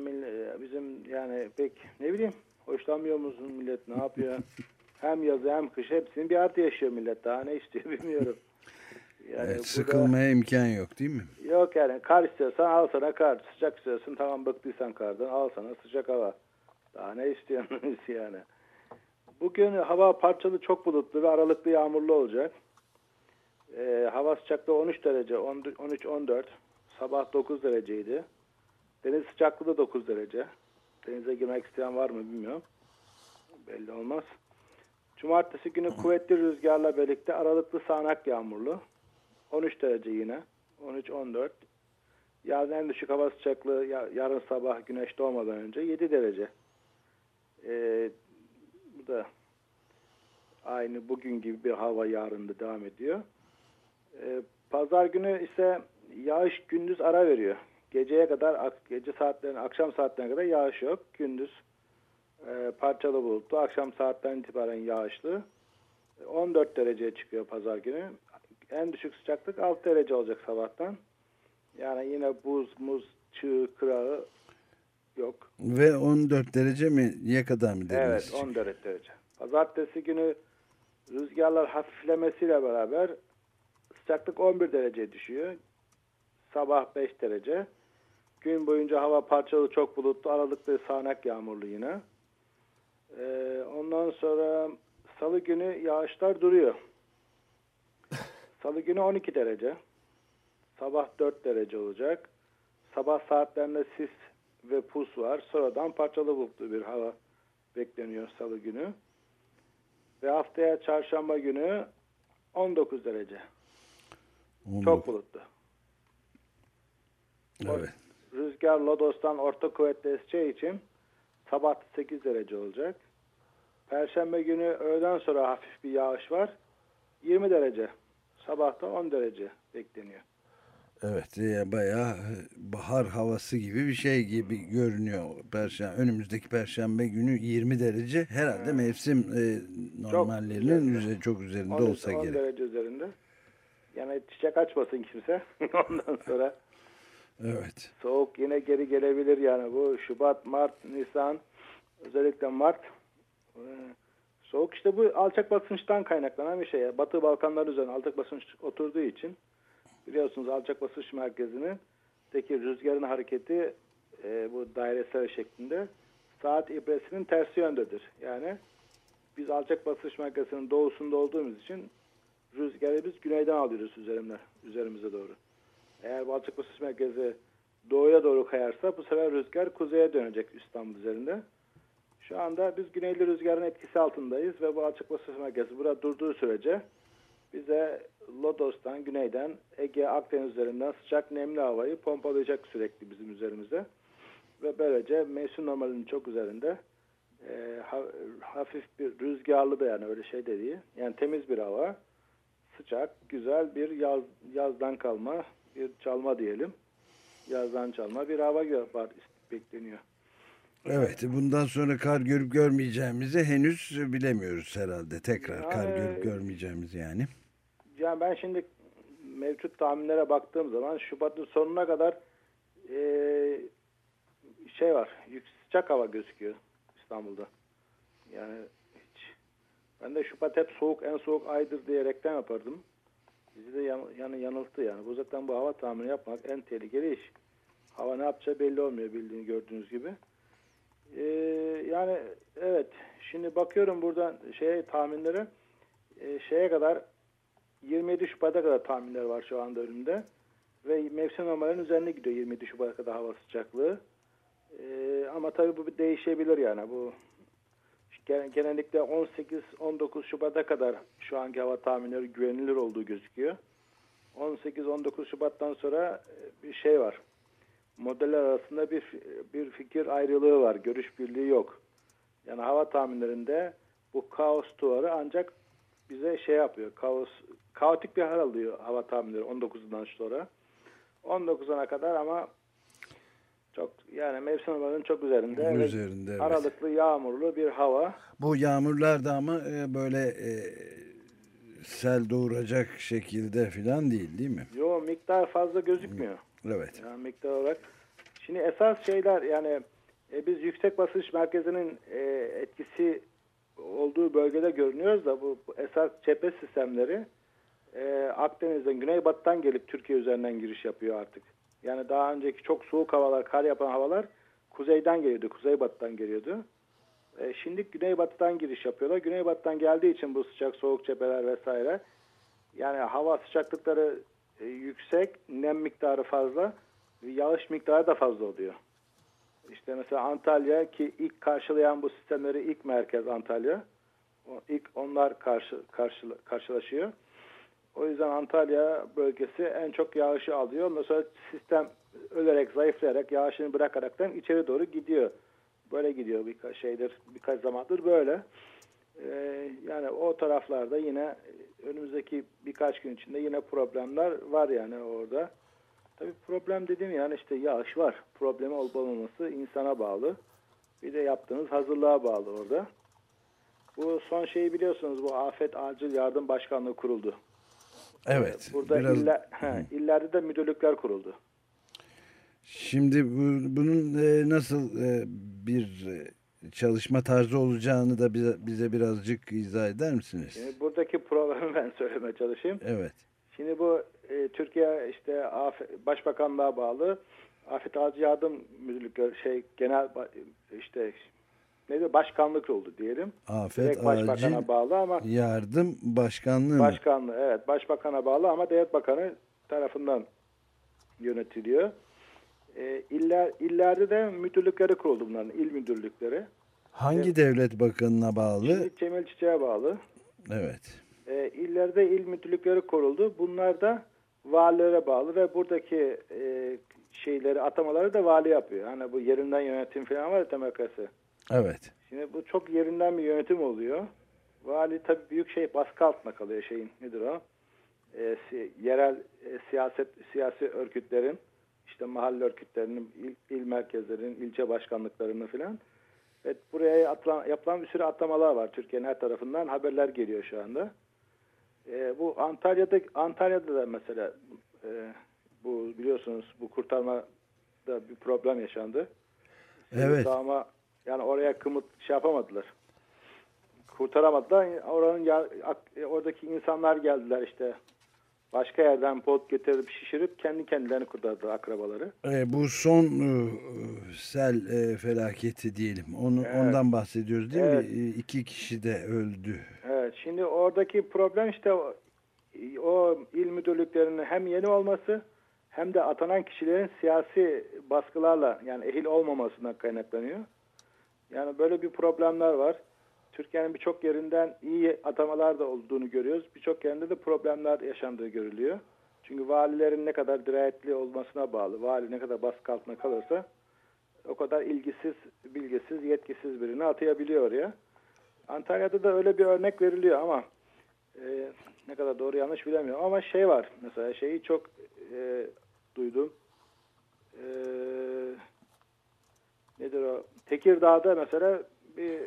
[SPEAKER 7] bizim yani pek ne bileyim hoşlanmıyor musun millet ne yapıyor? hem yazı hem kış hepsini bir artı yaşıyor millet. Daha ne istiyor bilmiyorum.
[SPEAKER 2] Yani evet, sıkılmaya da, imkan yok değil mi?
[SPEAKER 7] Yok yani kar istiyorsan al sana kar. Sıcak istiyorsun tamam bıktıysan kardan al sana sıcak hava. Daha ne istiyorsunuz yani? Bugün hava parçalı çok bulutlu ve aralıklı yağmurlu olacak. Ee, hava sıcaklığı 13 derece, 13-14. Sabah 9 dereceydi. Deniz sıcaklığı da 9 derece. Denize girmek isteyen var mı bilmiyorum. Belli olmaz. Cumartesi günü kuvvetli rüzgarla birlikte aralıklı sağanak yağmurlu. 13 derece yine. 13-14. Yarın en düşük hava sıcaklığı yarın sabah güneş doğmadan önce 7 derece. Ee, bu da aynı bugün gibi bir hava yarın da devam ediyor. Ee, Pazar günü ise yağış gündüz ara veriyor. Geceye kadar, gece saatlerine, akşam saatlerine kadar yağış yok. Gündüz e, parçalı bulutlu, akşam saatten itibaren yağışlı. 14 dereceye çıkıyor pazar günü. En düşük sıcaklık 6 derece olacak sabahtan. Yani yine buz, muz, çığ, kırağı yok.
[SPEAKER 2] Ve 14 derece mi? Niye kadar mı
[SPEAKER 7] deniz? Evet 14 derece. Pazartesi günü rüzgarlar hafiflemesiyle beraber sıcaklık 11 derece düşüyor. Sabah 5 derece. Gün boyunca hava parçalı çok bulutlu, aralıklı sağanak yağmurlu yine. Ee, ondan sonra salı günü yağışlar duruyor. Salı günü 12 derece. Sabah 4 derece olacak. Sabah saatlerinde sis ve pus var. Sonradan parçalı bulutlu bir hava bekleniyor salı günü. Ve haftaya çarşamba günü 19 derece. 19. Çok bulutlu.
[SPEAKER 2] Evet.
[SPEAKER 7] Rüzgar Lodos'tan orta kuvvetli eseceği için sabah 8 derece olacak. Perşembe günü öğleden sonra hafif bir yağış var. 20 derece. Sabahta 10 derece bekleniyor.
[SPEAKER 2] Evet e, bayağı bahar havası gibi bir şey gibi görünüyor. Perşembe, önümüzdeki perşembe günü 20 derece herhalde evet. mevsim e, normallerinin çok, üzeri, çok üzerinde 10, olsa 10 gerek.
[SPEAKER 7] 10 derece üzerinde. Yani çiçek açmasın kimse ondan sonra.
[SPEAKER 2] Evet.
[SPEAKER 7] Soğuk yine geri gelebilir yani bu Şubat, Mart, Nisan özellikle Mart e, soğuk işte bu alçak basınçtan kaynaklanan bir şey. Batı Balkanlar üzerine alçak basınç oturduğu için biliyorsunuz alçak basınç merkezinin deki rüzgarın hareketi e, bu dairesel şeklinde saat ibresinin tersi yöndedir. Yani biz alçak basınç merkezinin doğusunda olduğumuz için rüzgarı biz güneyden alıyoruz üzerimler, üzerimize doğru. Eğer bu alçak basınç merkezi doğuya doğru kayarsa bu sefer rüzgar kuzeye dönecek İstanbul üzerinde. Şu anda biz güneyli rüzgarın etkisi altındayız ve bu alçak basınç merkezi burada durduğu sürece bize Lodos'tan, güneyden, Ege, Akdeniz üzerinden sıcak nemli havayı pompalayacak sürekli bizim üzerimize. Ve böylece mevsim normalinin çok üzerinde e, ha, hafif bir rüzgarlı da yani öyle şey de değil. Yani temiz bir hava, sıcak, güzel bir yaz, yazdan kalma bir çalma diyelim. Yazdan çalma bir hava var bekleniyor.
[SPEAKER 2] Evet bundan sonra kar görüp görmeyeceğimizi henüz bilemiyoruz herhalde. Tekrar yani, kar görüp görmeyeceğimiz yani.
[SPEAKER 7] Yani ben şimdi mevcut tahminlere baktığım zaman Şubat'ın sonuna kadar e, şey var. Sıcak hava gözüküyor İstanbul'da. Yani hiç. Ben de Şubat hep soğuk en soğuk aydır diyerekten yapardım. Bizi de yan, yani yanılttı yani. Bu zaten bu hava tahmini yapmak en tehlikeli iş. Hava ne yapacağı belli olmuyor bildiğini gördüğünüz gibi. Ee, yani evet şimdi bakıyorum buradan şeye tahminlere e, şeye kadar 27 Şubat'a kadar tahminler var şu anda önümde. Ve mevsim normalinin üzerine gidiyor 27 Şubat'a kadar hava sıcaklığı. Ee, ama tabii bu değişebilir yani. Bu genellikle 18-19 Şubat'a kadar şu anki hava tahminleri güvenilir olduğu gözüküyor. 18-19 Şubat'tan sonra e, bir şey var. Modeller arasında bir bir fikir ayrılığı var. Görüş birliği yok. Yani hava tahminlerinde bu kaos duvarı ancak bize şey yapıyor. Kaos kaotik bir hal alıyor hava tahminleri 19'dan sonra. 19'una kadar ama çok yani mevsim havanın çok üzerinde.
[SPEAKER 2] Üzerinde evet.
[SPEAKER 7] Aralıklı yağmurlu bir hava.
[SPEAKER 2] Bu yağmurlar da ama e, böyle e, sel doğuracak şekilde falan değil değil mi?
[SPEAKER 7] Yok miktar fazla gözükmüyor.
[SPEAKER 2] Evet.
[SPEAKER 7] Yani miktar olarak. Şimdi esas şeyler yani e, biz yüksek basınç merkezinin e, etkisi olduğu bölgede görünüyoruz da bu, bu esas cephe sistemleri e, Akdeniz'den, Güneybatı'dan gelip Türkiye üzerinden giriş yapıyor artık. Yani daha önceki çok soğuk havalar, kar yapan havalar kuzeyden geliyordu, kuzeybatıdan geliyordu. E, şimdi güneybatıdan giriş yapıyorlar. Güneybatıdan geldiği için bu sıcak soğuk cepheler vesaire. Yani hava sıcaklıkları e, yüksek, nem miktarı fazla, yağış miktarı da fazla oluyor. İşte mesela Antalya ki ilk karşılayan bu sistemleri ilk merkez Antalya. O, ilk onlar karşı, karşı, karşılaşıyor. O yüzden Antalya bölgesi en çok yağışı alıyor. Ondan sonra sistem ölerek, zayıflayarak, yağışını bırakaraktan içeri doğru gidiyor. Böyle gidiyor birkaç şeydir, birkaç zamandır böyle. Ee, yani o taraflarda yine önümüzdeki birkaç gün içinde yine problemler var yani orada. Tabii problem dediğim yani işte yağış var. Problemi olup olmaması insana bağlı. Bir de yaptığınız hazırlığa bağlı orada. Bu son şeyi biliyorsunuz bu Afet Acil Yardım Başkanlığı kuruldu.
[SPEAKER 2] Evet.
[SPEAKER 7] Burada biraz... iller, he, illerde de müdürlükler kuruldu.
[SPEAKER 2] Şimdi bu, bunun e, nasıl e, bir e, çalışma tarzı olacağını da bize, bize birazcık izah eder misiniz?
[SPEAKER 7] Şimdi buradaki problemi ben söylemeye çalışayım.
[SPEAKER 2] Evet.
[SPEAKER 7] Şimdi bu e, Türkiye işte Afet, Başbakanlığa bağlı Afet Acil Yardım Müdürlükleri şey genel işte neydi başkanlık oldu diyelim.
[SPEAKER 2] Afet
[SPEAKER 7] Direkt başbakana
[SPEAKER 2] acil
[SPEAKER 7] bağlı ama
[SPEAKER 2] yardım başkanlığı
[SPEAKER 7] başkanlığı evet başbakana bağlı ama devlet bakanı tarafından yönetiliyor. E, iller, illerde de müdürlükleri kuruldu bunların il müdürlükleri.
[SPEAKER 2] Hangi evet. devlet bakanına bağlı?
[SPEAKER 7] Şimdi Cemil Çiçek'e bağlı.
[SPEAKER 2] Evet.
[SPEAKER 7] E, illerde il müdürlükleri kuruldu. Bunlar da valilere bağlı ve buradaki e, şeyleri atamaları da vali yapıyor. Hani bu yerinden yönetim falan var ya demokrasi.
[SPEAKER 2] Evet.
[SPEAKER 7] Şimdi bu çok yerinden bir yönetim oluyor. Vali tabii büyük şey baskı altında kalıyor şeyin nedir o? E, si, yerel e, siyaset siyasi örgütlerin işte mahalle örgütlerinin, il, il merkezlerinin, ilçe başkanlıklarının filan. Evet, buraya atılan, yapılan bir sürü atlamalar var. Türkiye'nin her tarafından haberler geliyor şu anda. E, bu Antalya'da Antalya'da da mesela e, Bu biliyorsunuz bu kurtarmada bir problem yaşandı.
[SPEAKER 2] Evet.
[SPEAKER 7] Ama yani oraya kımıt şey yapamadılar. Kurtaramadılar. Oranın ak- oradaki insanlar geldiler işte. Başka yerden pot getirip şişirip kendi kendilerini kurtardılar akrabaları.
[SPEAKER 2] E, bu son e, sel e, felaketi diyelim. Onu
[SPEAKER 7] Evet.
[SPEAKER 2] ondan bahsediyoruz değil
[SPEAKER 7] Evet.
[SPEAKER 2] mi? E, iki kişi de öldü.
[SPEAKER 7] Evet, şimdi oradaki problem işte o, o il müdürlüklerinin hem yeni olması hem de atanan kişilerin siyasi baskılarla yani ehil olmamasından kaynaklanıyor. Yani böyle bir problemler var. Türkiye'nin birçok yerinden iyi atamalar da olduğunu görüyoruz. Birçok yerinde de problemler yaşandığı görülüyor. Çünkü valilerin ne kadar dirayetli olmasına bağlı. Vali ne kadar baskı altında kalırsa o kadar ilgisiz, bilgisiz, yetkisiz birini atayabiliyor oraya. Antalya'da da öyle bir örnek veriliyor ama e, ne kadar doğru yanlış bilemiyorum. Ama şey var mesela şeyi çok e, duydum. E, nedir o? Tekirdağ'da mesela bir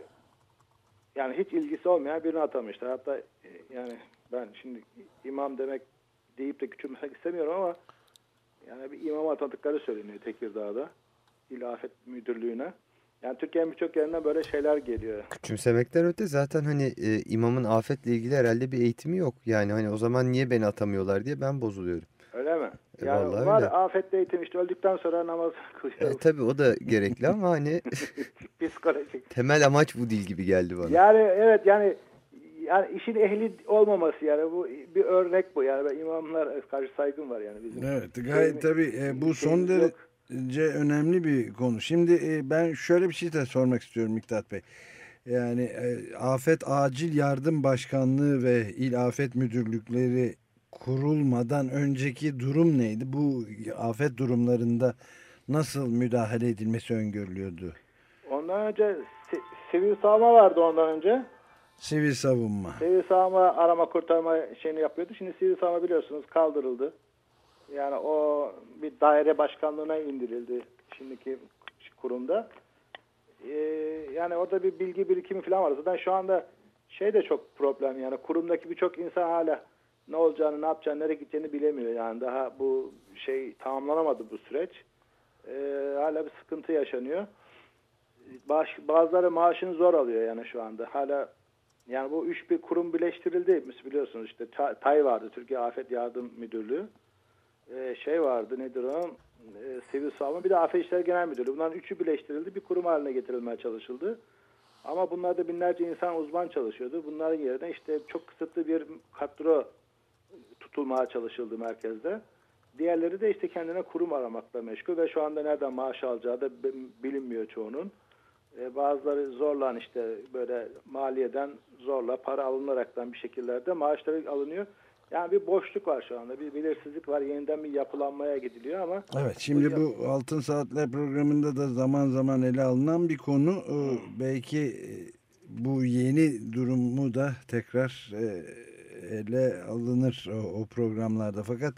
[SPEAKER 7] yani hiç ilgisi olmayan birini atamışlar. Hatta e, yani ben şimdi imam demek deyip de küçülmek istemiyorum ama yani bir imam atadıkları söyleniyor Tekirdağ'da. İl Afet Müdürlüğü'ne. Yani Türkiye'nin birçok yerinden böyle şeyler geliyor.
[SPEAKER 1] Küçümsemekten öte zaten hani e, imamın afetle ilgili herhalde bir eğitimi yok. Yani hani o zaman niye beni atamıyorlar diye ben bozuluyorum.
[SPEAKER 7] Öyle mi?
[SPEAKER 1] E,
[SPEAKER 7] Yani
[SPEAKER 1] vallahi
[SPEAKER 7] var
[SPEAKER 1] öyle.
[SPEAKER 7] afetle eğitim işte öldükten sonra namaz
[SPEAKER 1] E,
[SPEAKER 7] kılıyor.
[SPEAKER 1] tabii o da gerekli ama hani
[SPEAKER 7] Psikolojik.
[SPEAKER 1] temel amaç bu değil gibi geldi bana.
[SPEAKER 7] Yani evet yani yani işin ehli olmaması yani bu bir örnek bu yani Ben imamlar karşı saygım var yani bizim.
[SPEAKER 2] Evet gayet tabii e, bu son derece önemli bir konu. Şimdi e, ben şöyle bir şey de sormak istiyorum Miktat Bey. Yani e, Afet Acil Yardım Başkanlığı ve İl Afet Müdürlükleri kurulmadan önceki durum neydi? Bu afet durumlarında nasıl müdahale edilmesi öngörülüyordu?
[SPEAKER 7] Ondan önce si- sivil savunma vardı ondan önce.
[SPEAKER 2] Sivil savunma.
[SPEAKER 7] Sivil savunma arama kurtarma şeyini yapıyordu. Şimdi sivil savunma biliyorsunuz kaldırıldı. Yani o bir daire başkanlığına indirildi şimdiki kurumda. Ee, yani orada bir bilgi birikimi falan var. Zaten şu anda şey de çok problem yani kurumdaki birçok insan hala ne olacağını, ne yapacağını, nereye gideceğini bilemiyor. Yani daha bu şey tamamlanamadı bu süreç. Ee, hala bir sıkıntı yaşanıyor. Baş, bazıları maaşını zor alıyor yani şu anda. Hala yani bu üç bir kurum birleştirildi biliyorsunuz işte Ta- TAY vardı Türkiye Afet Yardım Müdürlüğü. Ee, şey vardı nedir o? Ee, Sivil Savunma bir de Afet İşleri Genel Müdürlüğü. Bunların üçü birleştirildi bir kurum haline getirilmeye çalışıldı. Ama bunlarda binlerce insan uzman çalışıyordu. Bunların yerine işte çok kısıtlı bir kadro tutulmaya çalışıldı merkezde. Diğerleri de işte kendine kurum aramakla meşgul ve şu anda nereden maaş alacağı da bilinmiyor çoğunun. E, bazıları zorla işte böyle maliyeden zorla para alınaraktan bir şekillerde maaşları alınıyor. Yani bir boşluk var şu anda. Bir belirsizlik var. Yeniden bir yapılanmaya gidiliyor ama
[SPEAKER 2] Evet şimdi bu Altın Saatler programında da zaman zaman ele alınan bir konu. Ee, Belki e, bu yeni durumu da tekrar e, ele alınır o, o programlarda. Fakat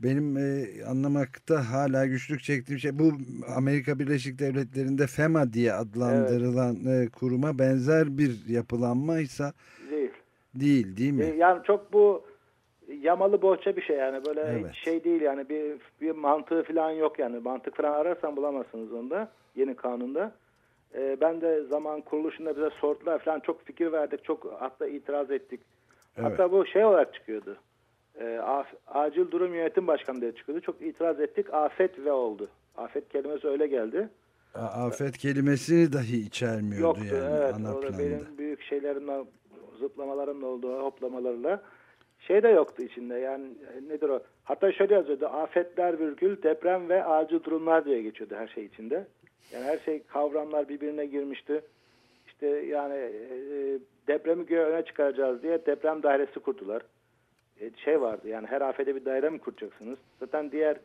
[SPEAKER 2] benim e, anlamakta hala güçlük çektiğim şey bu Amerika Birleşik Devletleri'nde FEMA diye adlandırılan e, kuruma benzer bir yapılanmaysa
[SPEAKER 7] değil.
[SPEAKER 2] değil değil mi?
[SPEAKER 7] E, Yani çok bu yamalı bohça bir şey yani böyle
[SPEAKER 2] Evet.
[SPEAKER 7] şey değil yani bir bir mantığı falan yok yani mantık falan ararsan bulamazsınız onda yeni kanunda. E, ben de zaman kuruluşunda bize sordular falan çok fikir verdik çok hatta itiraz ettik.
[SPEAKER 2] Evet.
[SPEAKER 7] Hatta bu şey olarak çıkıyordu. E, acil durum yönetim başkanı diye çıkıyordu. Çok itiraz ettik. Afet ve oldu. Afet kelimesi öyle geldi.
[SPEAKER 2] A- Afet kelimesini dahi içermiyordu
[SPEAKER 7] Yoktu
[SPEAKER 2] yani
[SPEAKER 7] evet.
[SPEAKER 2] ana planda.
[SPEAKER 7] benim büyük şeylerimle zıplamalarımla oldu, hoplamalarla. Şey de yoktu içinde yani e, nedir o? Hatta şöyle yazıyordu. Afetler virgül deprem ve acil durumlar diye geçiyordu her şey içinde. Yani her şey kavramlar birbirine girmişti. İşte yani e, depremi göğe öne çıkaracağız diye deprem dairesi kurdular. E, şey vardı yani her afete bir daire mi kuracaksınız? Zaten diğer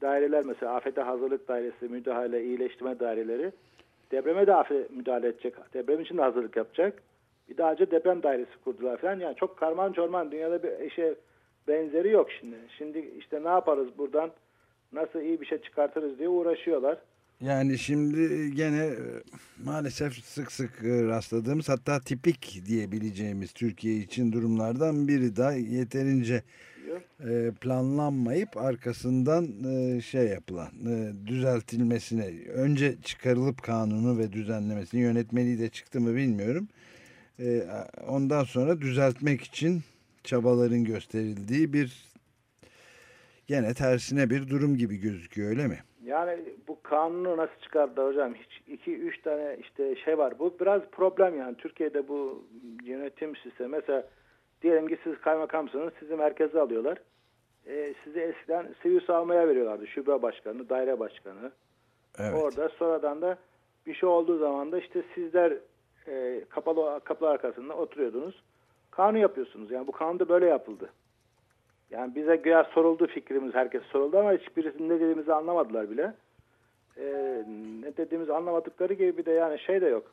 [SPEAKER 7] daireler mesela afete hazırlık dairesi, müdahale, iyileştirme daireleri depreme de afet müdahale edecek. Deprem için de hazırlık yapacak. Bir daha önce deprem dairesi kurdular falan. Yani çok karman çorman dünyada bir eşe benzeri yok şimdi. Şimdi işte ne yaparız buradan nasıl iyi bir şey çıkartırız diye uğraşıyorlar.
[SPEAKER 2] Yani şimdi gene e, maalesef sık sık e, rastladığımız hatta tipik diyebileceğimiz Türkiye için durumlardan biri daha yeterince e, planlanmayıp arkasından e, şey yapılan e, düzeltilmesine önce çıkarılıp kanunu ve düzenlemesini yönetmeliği de çıktı mı bilmiyorum. E, ondan sonra düzeltmek için çabaların gösterildiği bir gene tersine bir durum gibi gözüküyor öyle mi?
[SPEAKER 7] Yani bu kanunu nasıl çıkardı hocam? Hiç iki üç tane işte şey var. Bu biraz problem yani. Türkiye'de bu yönetim sistemi mesela diyelim ki siz kaymakamsınız. Sizi merkeze alıyorlar. E, sizi eskiden sivil savunmaya veriyorlardı. Şube başkanı, daire başkanı.
[SPEAKER 2] Evet.
[SPEAKER 7] Orada sonradan da bir şey olduğu zaman da işte sizler e, kapalı kapılar arkasında oturuyordunuz. Kanun yapıyorsunuz. Yani bu kanun da böyle yapıldı. Yani bize güya soruldu fikrimiz, herkes soruldu ama hiçbirisinin ne dediğimizi anlamadılar bile. E, ne dediğimizi anlamadıkları gibi bir de yani şey de yok.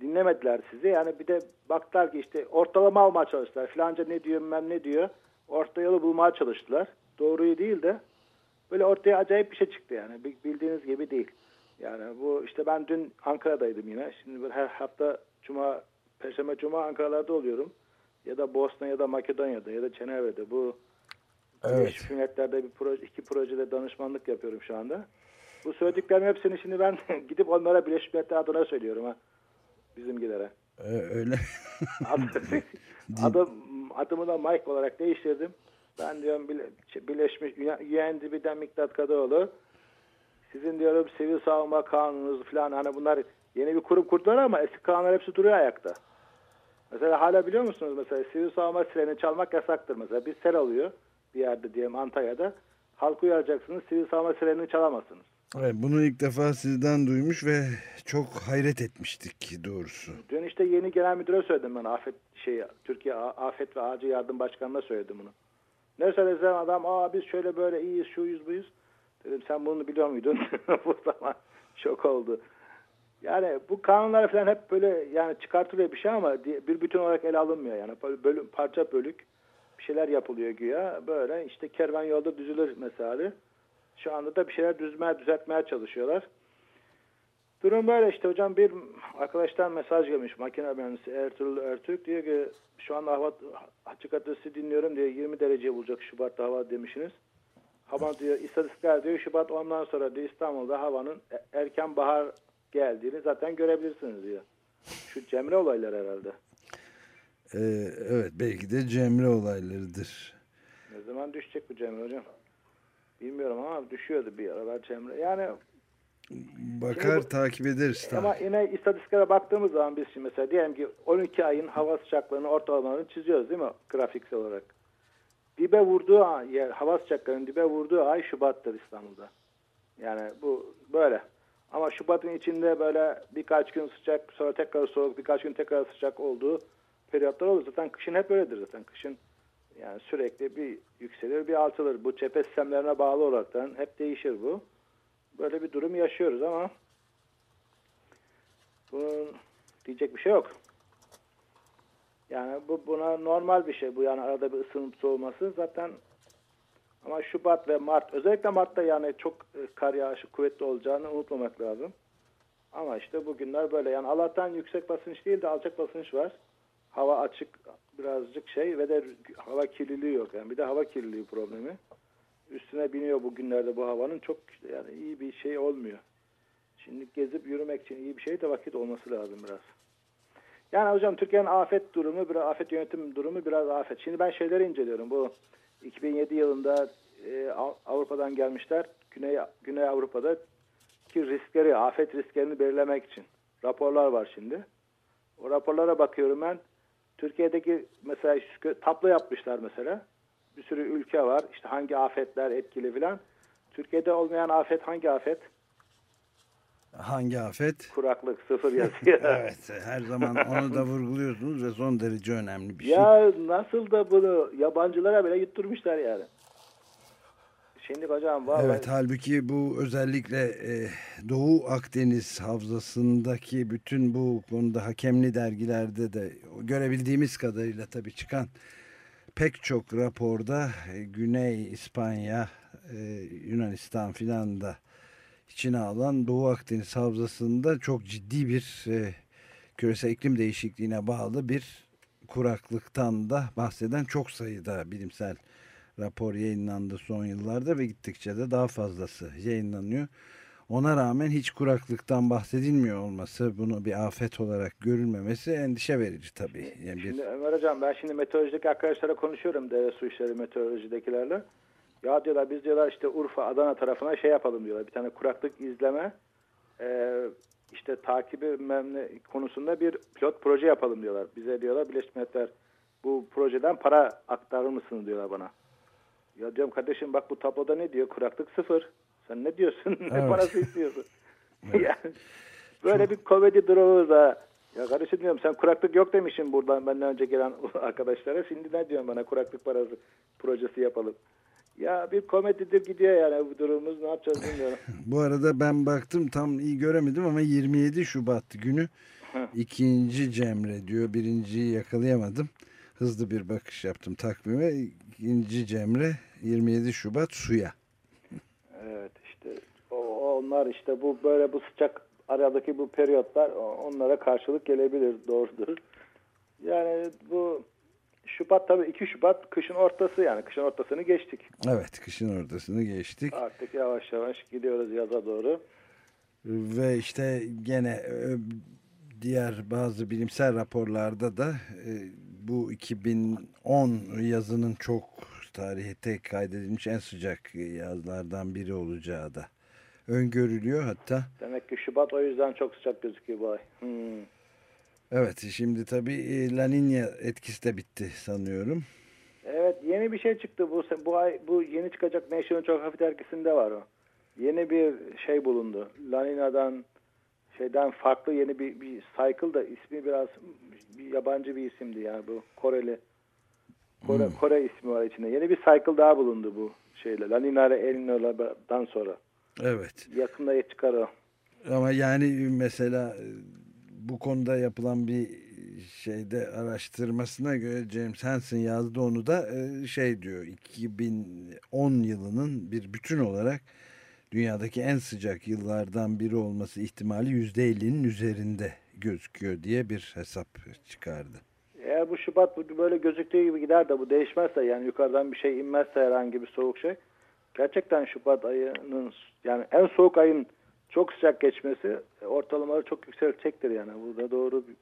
[SPEAKER 7] Dinlemediler sizi. Yani bir de baktılar ki işte ortalama almaya çalıştılar. Filanca ne diyor, ben ne diyor. Orta yolu bulmaya çalıştılar. Doğruyu değil de böyle ortaya acayip bir şey çıktı yani. Bildiğiniz gibi değil. Yani bu işte ben dün Ankara'daydım yine. Şimdi böyle her hafta cuma, perşembe cuma Ankara'larda oluyorum. Ya da Bosna ya da Makedonya'da ya da Cenevre'de. Bu
[SPEAKER 2] Evet.
[SPEAKER 7] Birleşmiş Milletler'de bir proje, iki projede danışmanlık yapıyorum şu anda. Bu söylediklerim hepsini şimdi ben gidip onlara Birleşmiş Milletler adına söylüyorum ha. Bizimkilere.
[SPEAKER 2] E, öyle.
[SPEAKER 7] Adı- Adım, adımı da Mike olarak değiştirdim. Ben diyorum Bile- Birleşmiş UNDP'den Miktat Kadıoğlu. Sizin diyorum sivil savunma kanununuz falan hani bunlar yeni bir kurum kurdular ama eski kanunlar hepsi duruyor ayakta. Mesela hala biliyor musunuz mesela sivil savunma silahını çalmak yasaktır mesela. Bir sel alıyor bir yerde diyelim Antalya'da. Halkı uyaracaksınız sivil savunma silahını çalamazsınız.
[SPEAKER 2] Evet, bunu ilk defa sizden duymuş ve çok hayret etmiştik doğrusu.
[SPEAKER 7] Dün işte yeni genel müdüre söyledim ben afet şey Türkiye Afet ve Acil Yardım Başkanı'na söyledim bunu. Ne söylesem adam aa biz şöyle böyle iyiyiz şuyuz buyuz. Dedim sen bunu biliyor muydun? Bu zaman şok oldu. Yani bu kanunlar falan hep böyle yani çıkartılıyor bir şey ama bir bütün olarak ele alınmıyor yani. Bölüm, parça bölük bir şeyler yapılıyor güya. Böyle işte kervan yolda düzülür mesela. Şu anda da bir şeyler düzmeye, düzeltmeye çalışıyorlar. Durum böyle işte hocam bir arkadaştan mesaj gelmiş makine mühendisi Ertuğrul Ertürk diyor ki şu anda hava açık adresi dinliyorum diyor 20 derece bulacak Şubat'ta hava demişsiniz. Hava diyor istatistikler diyor Şubat ondan sonra diyor İstanbul'da havanın e- erken bahar geldiğini zaten görebilirsiniz diyor. Şu Cemre olayları herhalde.
[SPEAKER 2] E, evet belki de Cemre olaylarıdır.
[SPEAKER 7] Ne zaman düşecek bu Cemre hocam? Bilmiyorum ama düşüyordu bir aralar Cemre. Yani
[SPEAKER 2] Bakar
[SPEAKER 7] Şimdi bu-
[SPEAKER 2] takip ederiz.
[SPEAKER 7] Ama
[SPEAKER 2] tabii.
[SPEAKER 7] yine istatistiklere baktığımız zaman biz şimdi mesela diyelim ki 12 ayın hava sıcaklığını ortalamalarını çiziyoruz değil mi grafiksel olarak? Dibe vurduğu ay, yer, hava sıcaklığının dibe vurduğu ay Şubat'tır İstanbul'da. Yani bu böyle. Ama Şubat'ın içinde böyle birkaç gün sıcak sonra tekrar soğuk birkaç gün tekrar sıcak olduğu periyotlar olur. Zaten kışın hep öyledir zaten. Kışın yani sürekli bir yükselir bir alçalır. Bu cephe sistemlerine bağlı olaraktan hep değişir bu. Böyle bir durum yaşıyoruz ama bunun diyecek bir şey yok. Yani bu buna normal bir şey bu yani arada bir ısınıp soğuması zaten ama Şubat ve Mart özellikle Mart'ta yani çok e, kar yağışı kuvvetli olacağını unutmamak lazım. Ama işte bugünler böyle yani Allah'tan yüksek basınç değil de alçak basınç var. Hava açık birazcık şey ve de hava kirliliği yok yani bir de hava kirliliği problemi. Üstüne biniyor bugünlerde bu havanın çok yani iyi bir şey olmuyor. Şimdi gezip yürümek için iyi bir şey de vakit olması lazım biraz. Yani hocam Türkiye'nin afet durumu, biraz afet yönetim durumu biraz afet. Şimdi ben şeyleri inceliyorum. Bu 2007 yılında e, Av- Avrupa'dan gelmişler. Güney Güney Avrupa'da ki riskleri, afet risklerini belirlemek için raporlar var şimdi. O raporlara bakıyorum ben. Türkiye'deki mesela tablo yapmışlar mesela. Bir sürü ülke var. İşte hangi afetler etkili filan. Türkiye'de olmayan afet hangi afet?
[SPEAKER 2] Hangi afet?
[SPEAKER 7] Kuraklık sıfır yazıyor.
[SPEAKER 2] Evet her zaman onu da vurguluyorsunuz ve son derece önemli bir şey.
[SPEAKER 7] Ya nasıl da bunu yabancılara bile yutturmuşlar yani. Şimdi hocam vallahi
[SPEAKER 2] Evet halbuki bu özellikle e, Doğu Akdeniz havzasındaki bütün bu konuda hakemli dergilerde de görebildiğimiz kadarıyla tabii çıkan pek çok raporda e, Güney İspanya, e, Yunanistan filan da içine alan Doğu Akdeniz havzasında çok ciddi bir e, küresel iklim değişikliğine bağlı bir kuraklıktan da bahseden çok sayıda bilimsel rapor yayınlandı son yıllarda ve gittikçe de daha fazlası yayınlanıyor. Ona rağmen hiç kuraklıktan bahsedilmiyor olması, bunu bir afet olarak görülmemesi endişe verici tabii.
[SPEAKER 7] Yani bir... Şimdi Ömer Hocam ben şimdi meteorolojideki arkadaşlara konuşuyorum dere su işleri meteorolojidekilerle. Ya diyorlar biz diyorlar işte Urfa, Adana tarafına şey yapalım diyorlar. Bir tane kuraklık izleme e, işte takibi konusunda bir pilot proje yapalım diyorlar. Bize diyorlar Birleşmiş Milletler bu projeden para aktarır mısınız diyorlar bana. Ya diyorum kardeşim bak bu tabloda ne diyor? Kuraklık sıfır. Sen ne diyorsun? Evet. ne parası istiyorsun? yani böyle bir komedi durumu da ya kardeşim diyorum sen kuraklık yok demişsin buradan benden önce gelen arkadaşlara. Şimdi ne diyorsun bana kuraklık parası projesi yapalım. Ya bir komedidir gidiyor yani bu durumumuz ne yapacağız bilmiyorum.
[SPEAKER 2] bu arada ben baktım tam iyi göremedim ama 27 Şubat günü ikinci Cemre diyor. Birinciyi yakalayamadım. Hızlı bir bakış yaptım takvime. İkinci Cemre 27 Şubat suya.
[SPEAKER 7] Evet işte onlar işte bu böyle bu sıcak aradaki bu periyotlar onlara karşılık gelebilir doğrudur. Yani bu Şubat tabii 2 Şubat kışın ortası yani kışın ortasını geçtik.
[SPEAKER 2] Evet kışın ortasını geçtik.
[SPEAKER 7] Artık yavaş yavaş gidiyoruz yaza doğru.
[SPEAKER 2] Ve işte gene e, diğer bazı bilimsel raporlarda da e, bu 2010 yazının çok tarihte kaydedilmiş en sıcak yazlardan biri olacağı da öngörülüyor hatta.
[SPEAKER 7] Demek ki Şubat o yüzden çok sıcak gözüküyor bu ay. Hmm.
[SPEAKER 2] Evet şimdi tabii e, La Nina etkisi de bitti sanıyorum.
[SPEAKER 7] Evet yeni bir şey çıktı bu bu ay bu yeni çıkacak National Geographic dergisinde var o. Yeni bir şey bulundu. La Nina'dan şeyden farklı yeni bir, bir cycle da ismi biraz bir yabancı bir isimdi yani bu Koreli. Kore, hmm. Kore ismi var içinde. Yeni bir cycle daha bulundu bu şeyle. La Nina El Niño'dan sonra.
[SPEAKER 2] Evet.
[SPEAKER 7] Yakında çıkar o.
[SPEAKER 2] Ama yani mesela bu konuda yapılan bir şeyde araştırmasına göre James Hansen yazdı onu da e, şey diyor 2010 yılının bir bütün olarak dünyadaki en sıcak yıllardan biri olması ihtimali %50'nin üzerinde gözüküyor diye bir hesap çıkardı.
[SPEAKER 7] Eğer bu Şubat böyle gözüktüğü gibi gider de bu değişmezse yani yukarıdan bir şey inmezse herhangi bir soğuk şey gerçekten Şubat ayının yani en soğuk ayın çok sıcak geçmesi ortalamaları çok yükseltecektir yani. Bu da doğru bir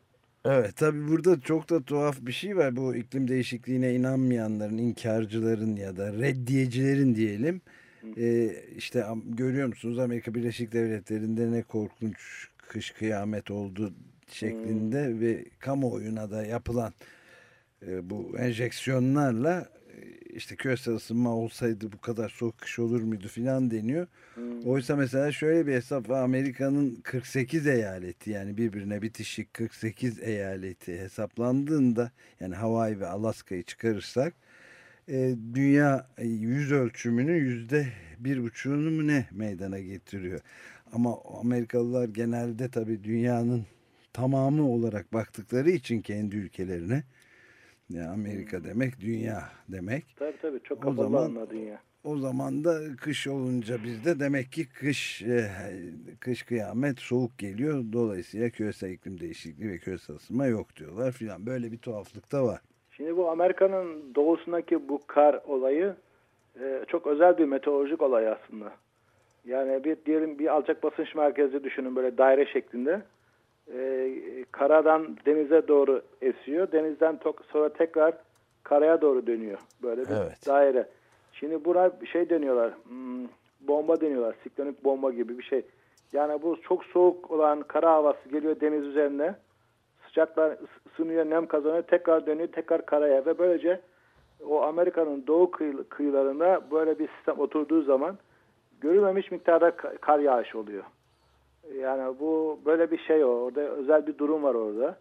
[SPEAKER 2] Evet tabi burada çok da tuhaf bir şey var. Bu iklim değişikliğine inanmayanların, inkarcıların ya da reddiyecilerin diyelim. Ee, işte görüyor musunuz Amerika Birleşik Devletleri'nde ne korkunç kış kıyamet oldu şeklinde hmm. ve kamuoyuna da yapılan e, bu enjeksiyonlarla işte küresel ısınma olsaydı bu kadar soğuk kış olur muydu filan deniyor. Hmm. Oysa mesela şöyle bir hesap var. Amerika'nın 48 eyaleti yani birbirine bitişik 48 eyaleti hesaplandığında yani Hawaii ve Alaska'yı çıkarırsak e, dünya yüz ölçümünün yüzde bir buçuğunu mu ne meydana getiriyor. Ama Amerikalılar genelde tabii dünyanın tamamı olarak baktıkları için kendi ülkelerine yani Amerika demek dünya demek.
[SPEAKER 7] Tabii tabii çok kapalı o zaman, dünya.
[SPEAKER 2] O zaman da kış olunca bizde demek ki kış e, kış kıyamet soğuk geliyor. Dolayısıyla küresel iklim değişikliği ve küresel ısınma yok diyorlar filan. Böyle bir tuhaflık da var.
[SPEAKER 7] Şimdi bu Amerika'nın doğusundaki bu kar olayı e, çok özel bir meteorolojik olay aslında. Yani bir diyelim bir alçak basınç merkezi düşünün böyle daire şeklinde e, karadan denize doğru esiyor. Denizden sonra tekrar karaya doğru dönüyor. Böyle bir evet. daire. Şimdi buna şey deniyorlar. Hmm, bomba deniyorlar. Siklonik bomba gibi bir şey. Yani bu çok soğuk olan kara havası geliyor deniz üzerine. Sıcaklar ısınıyor, nem kazanıyor. Tekrar dönüyor, tekrar karaya ve böylece o Amerika'nın doğu kıyılarında böyle bir sistem oturduğu zaman görülmemiş miktarda kar yağışı oluyor. Yani bu böyle bir şey o. Orada özel bir durum var orada.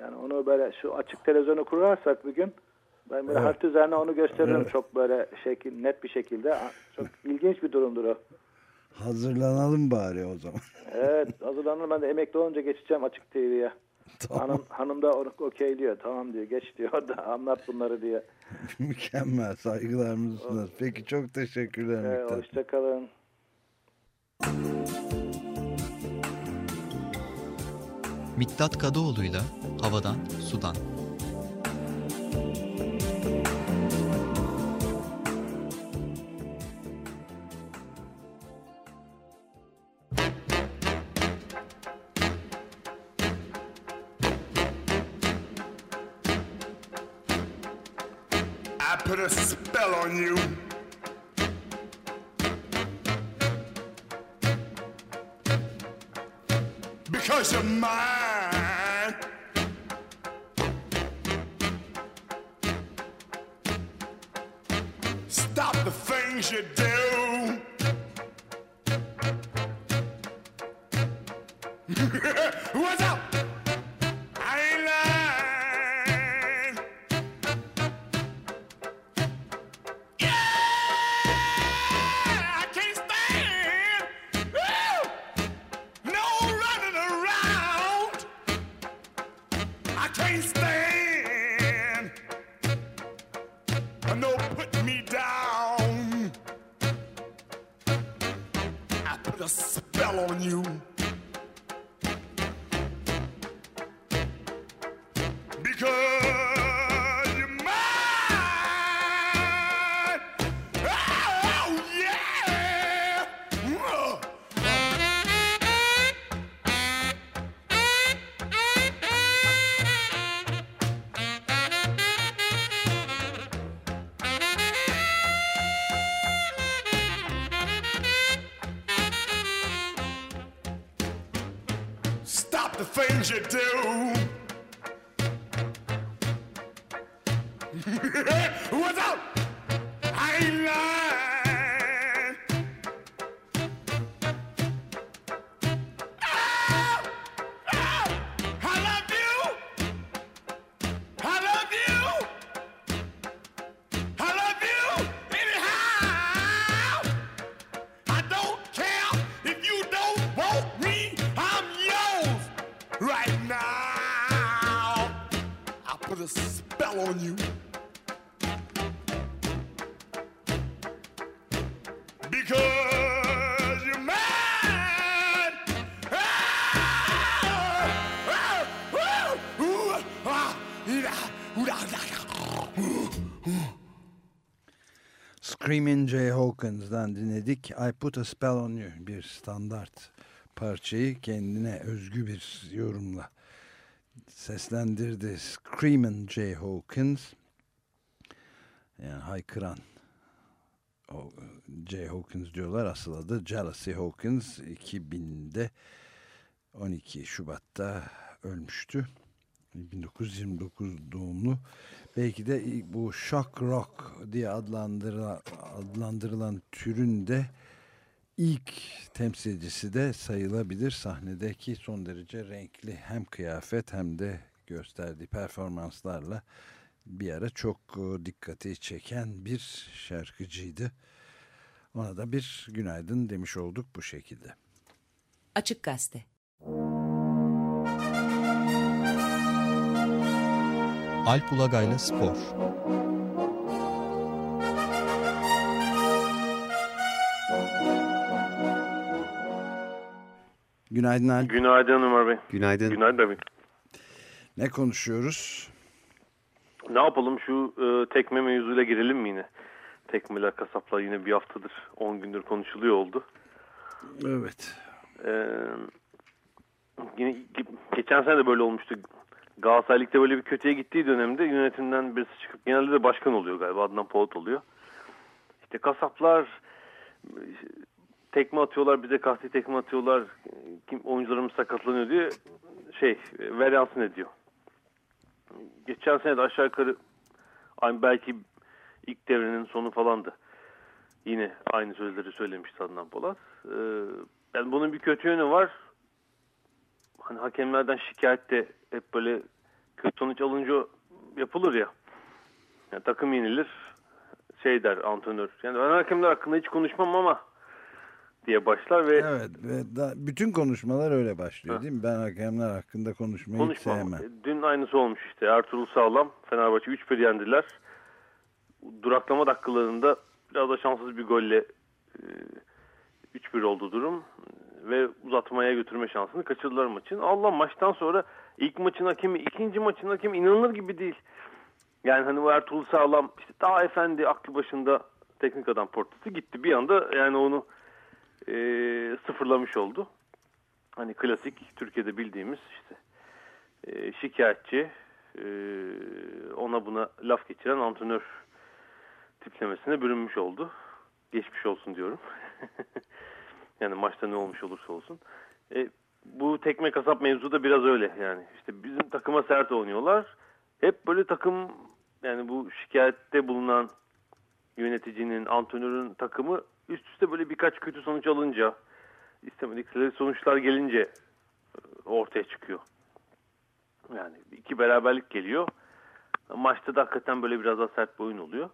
[SPEAKER 7] Yani onu böyle şu açık televizyonu kurarsak bugün ben böyle evet. harita üzerine onu gösteririm evet. çok böyle şekil, net bir şekilde. Çok ilginç bir durumdur o.
[SPEAKER 2] Hazırlanalım bari o zaman.
[SPEAKER 7] evet hazırlanalım. Ben de emekli olunca geçeceğim açık TV'ye. Tamam. Hanım, hanım da onu okeyliyor. Tamam diyor. Geç diyor da anlat bunları diye.
[SPEAKER 2] Mükemmel. Saygılarımızı sunarız. Peki çok teşekkürler.
[SPEAKER 7] Evet, Hoşçakalın.
[SPEAKER 6] Miktat Kadıoğlu'yla Havadan Sudan.
[SPEAKER 8] On you. Because you're mine.
[SPEAKER 2] Screaming Jay Hawkins'dan dinledik. I Put a Spell on You. Bir standart parçayı kendine özgü bir yorumla seslendirdi. Screaming Jay Hawkins. Yani haykıran Jay Hawkins diyorlar. Asıl adı Jealousy Hawkins. 2000'de 12 Şubat'ta ölmüştü. 1929 doğumlu. Belki de bu shock rock diye adlandırılan, adlandırılan türün de ilk temsilcisi de sayılabilir. Sahnedeki son derece renkli hem kıyafet hem de gösterdiği performanslarla bir ara çok e, dikkati çeken bir şarkıcıydı. Ona da bir günaydın demiş olduk bu şekilde.
[SPEAKER 4] Açık Gazete.
[SPEAKER 6] Alp Ulagay'la Spor.
[SPEAKER 2] Günaydın Alp.
[SPEAKER 9] Günaydın Ömer Bey.
[SPEAKER 1] Günaydın.
[SPEAKER 9] Günaydın Bey.
[SPEAKER 2] Ne konuşuyoruz?
[SPEAKER 9] Ne yapalım şu e, tekme mevzuyla girelim mi yine? Tekmeler kasaplar yine bir haftadır 10 gündür konuşuluyor oldu.
[SPEAKER 2] Evet.
[SPEAKER 9] Ee, yine ge- geçen sene de böyle olmuştu. Galatasaray Lig'de böyle bir kötüye gittiği dönemde yönetimden birisi çıkıp genelde de başkan oluyor galiba Adnan Polat oluyor. İşte kasaplar tekme atıyorlar bize kasti tekme atıyorlar kim oyuncularımız sakatlanıyor diye şey e, ver yansın ediyor. Geçen sene de aşağı yukarı belki ilk devrenin sonu falandı. Yine aynı sözleri söylemişti Adnan Polat. Ee, yani bunun bir kötü yönü var. Hani hakemlerden şikayet de hep böyle kötü sonuç alınca yapılır ya. Yani takım yenilir. Şey der antrenör. Yani ben hakemler hakkında hiç konuşmam ama diye başlar ve
[SPEAKER 2] Evet ve da, bütün konuşmalar öyle başlıyor
[SPEAKER 9] Ha.
[SPEAKER 2] değil mi? Ben hakemler hakkında konuşmayı hiç
[SPEAKER 9] konuşmam.
[SPEAKER 2] sevmem.
[SPEAKER 9] E, Dün aynısı olmuş işte. Ertuğrul Sağlam Fenerbahçe 3-1 yendiler. Duraklama dakikalarında biraz da şanssız bir golle e, 3-1 oldu durum. Ve uzatmaya götürme şansını kaçırdılar maçın. Allah maçtan sonra ilk maçın hakemi, ikinci maçın hakemi inanılır gibi değil. Yani hani bu Ertuğrul Sağlam işte daha efendi aklı başında teknik adam portresi gitti. Bir anda yani onu e, sıfırlamış oldu. Hani klasik Türkiye'de bildiğimiz işte e, şikayetçi, e, ona buna laf geçiren antrenör tiplemesine bürünmüş oldu. Geçmiş olsun diyorum. yani maçta ne olmuş olursa olsun. E, bu tekme kasap mevzu da biraz öyle yani. işte bizim takıma sert oynuyorlar. Hep böyle takım yani bu şikayette bulunan yöneticinin, antrenörün takımı üst üste böyle birkaç kötü sonuç alınca istemedikleri sonuçlar gelince e, ortaya çıkıyor. Yani iki beraberlik geliyor. Maçta da hakikaten böyle biraz daha sert bir oyun oluyor.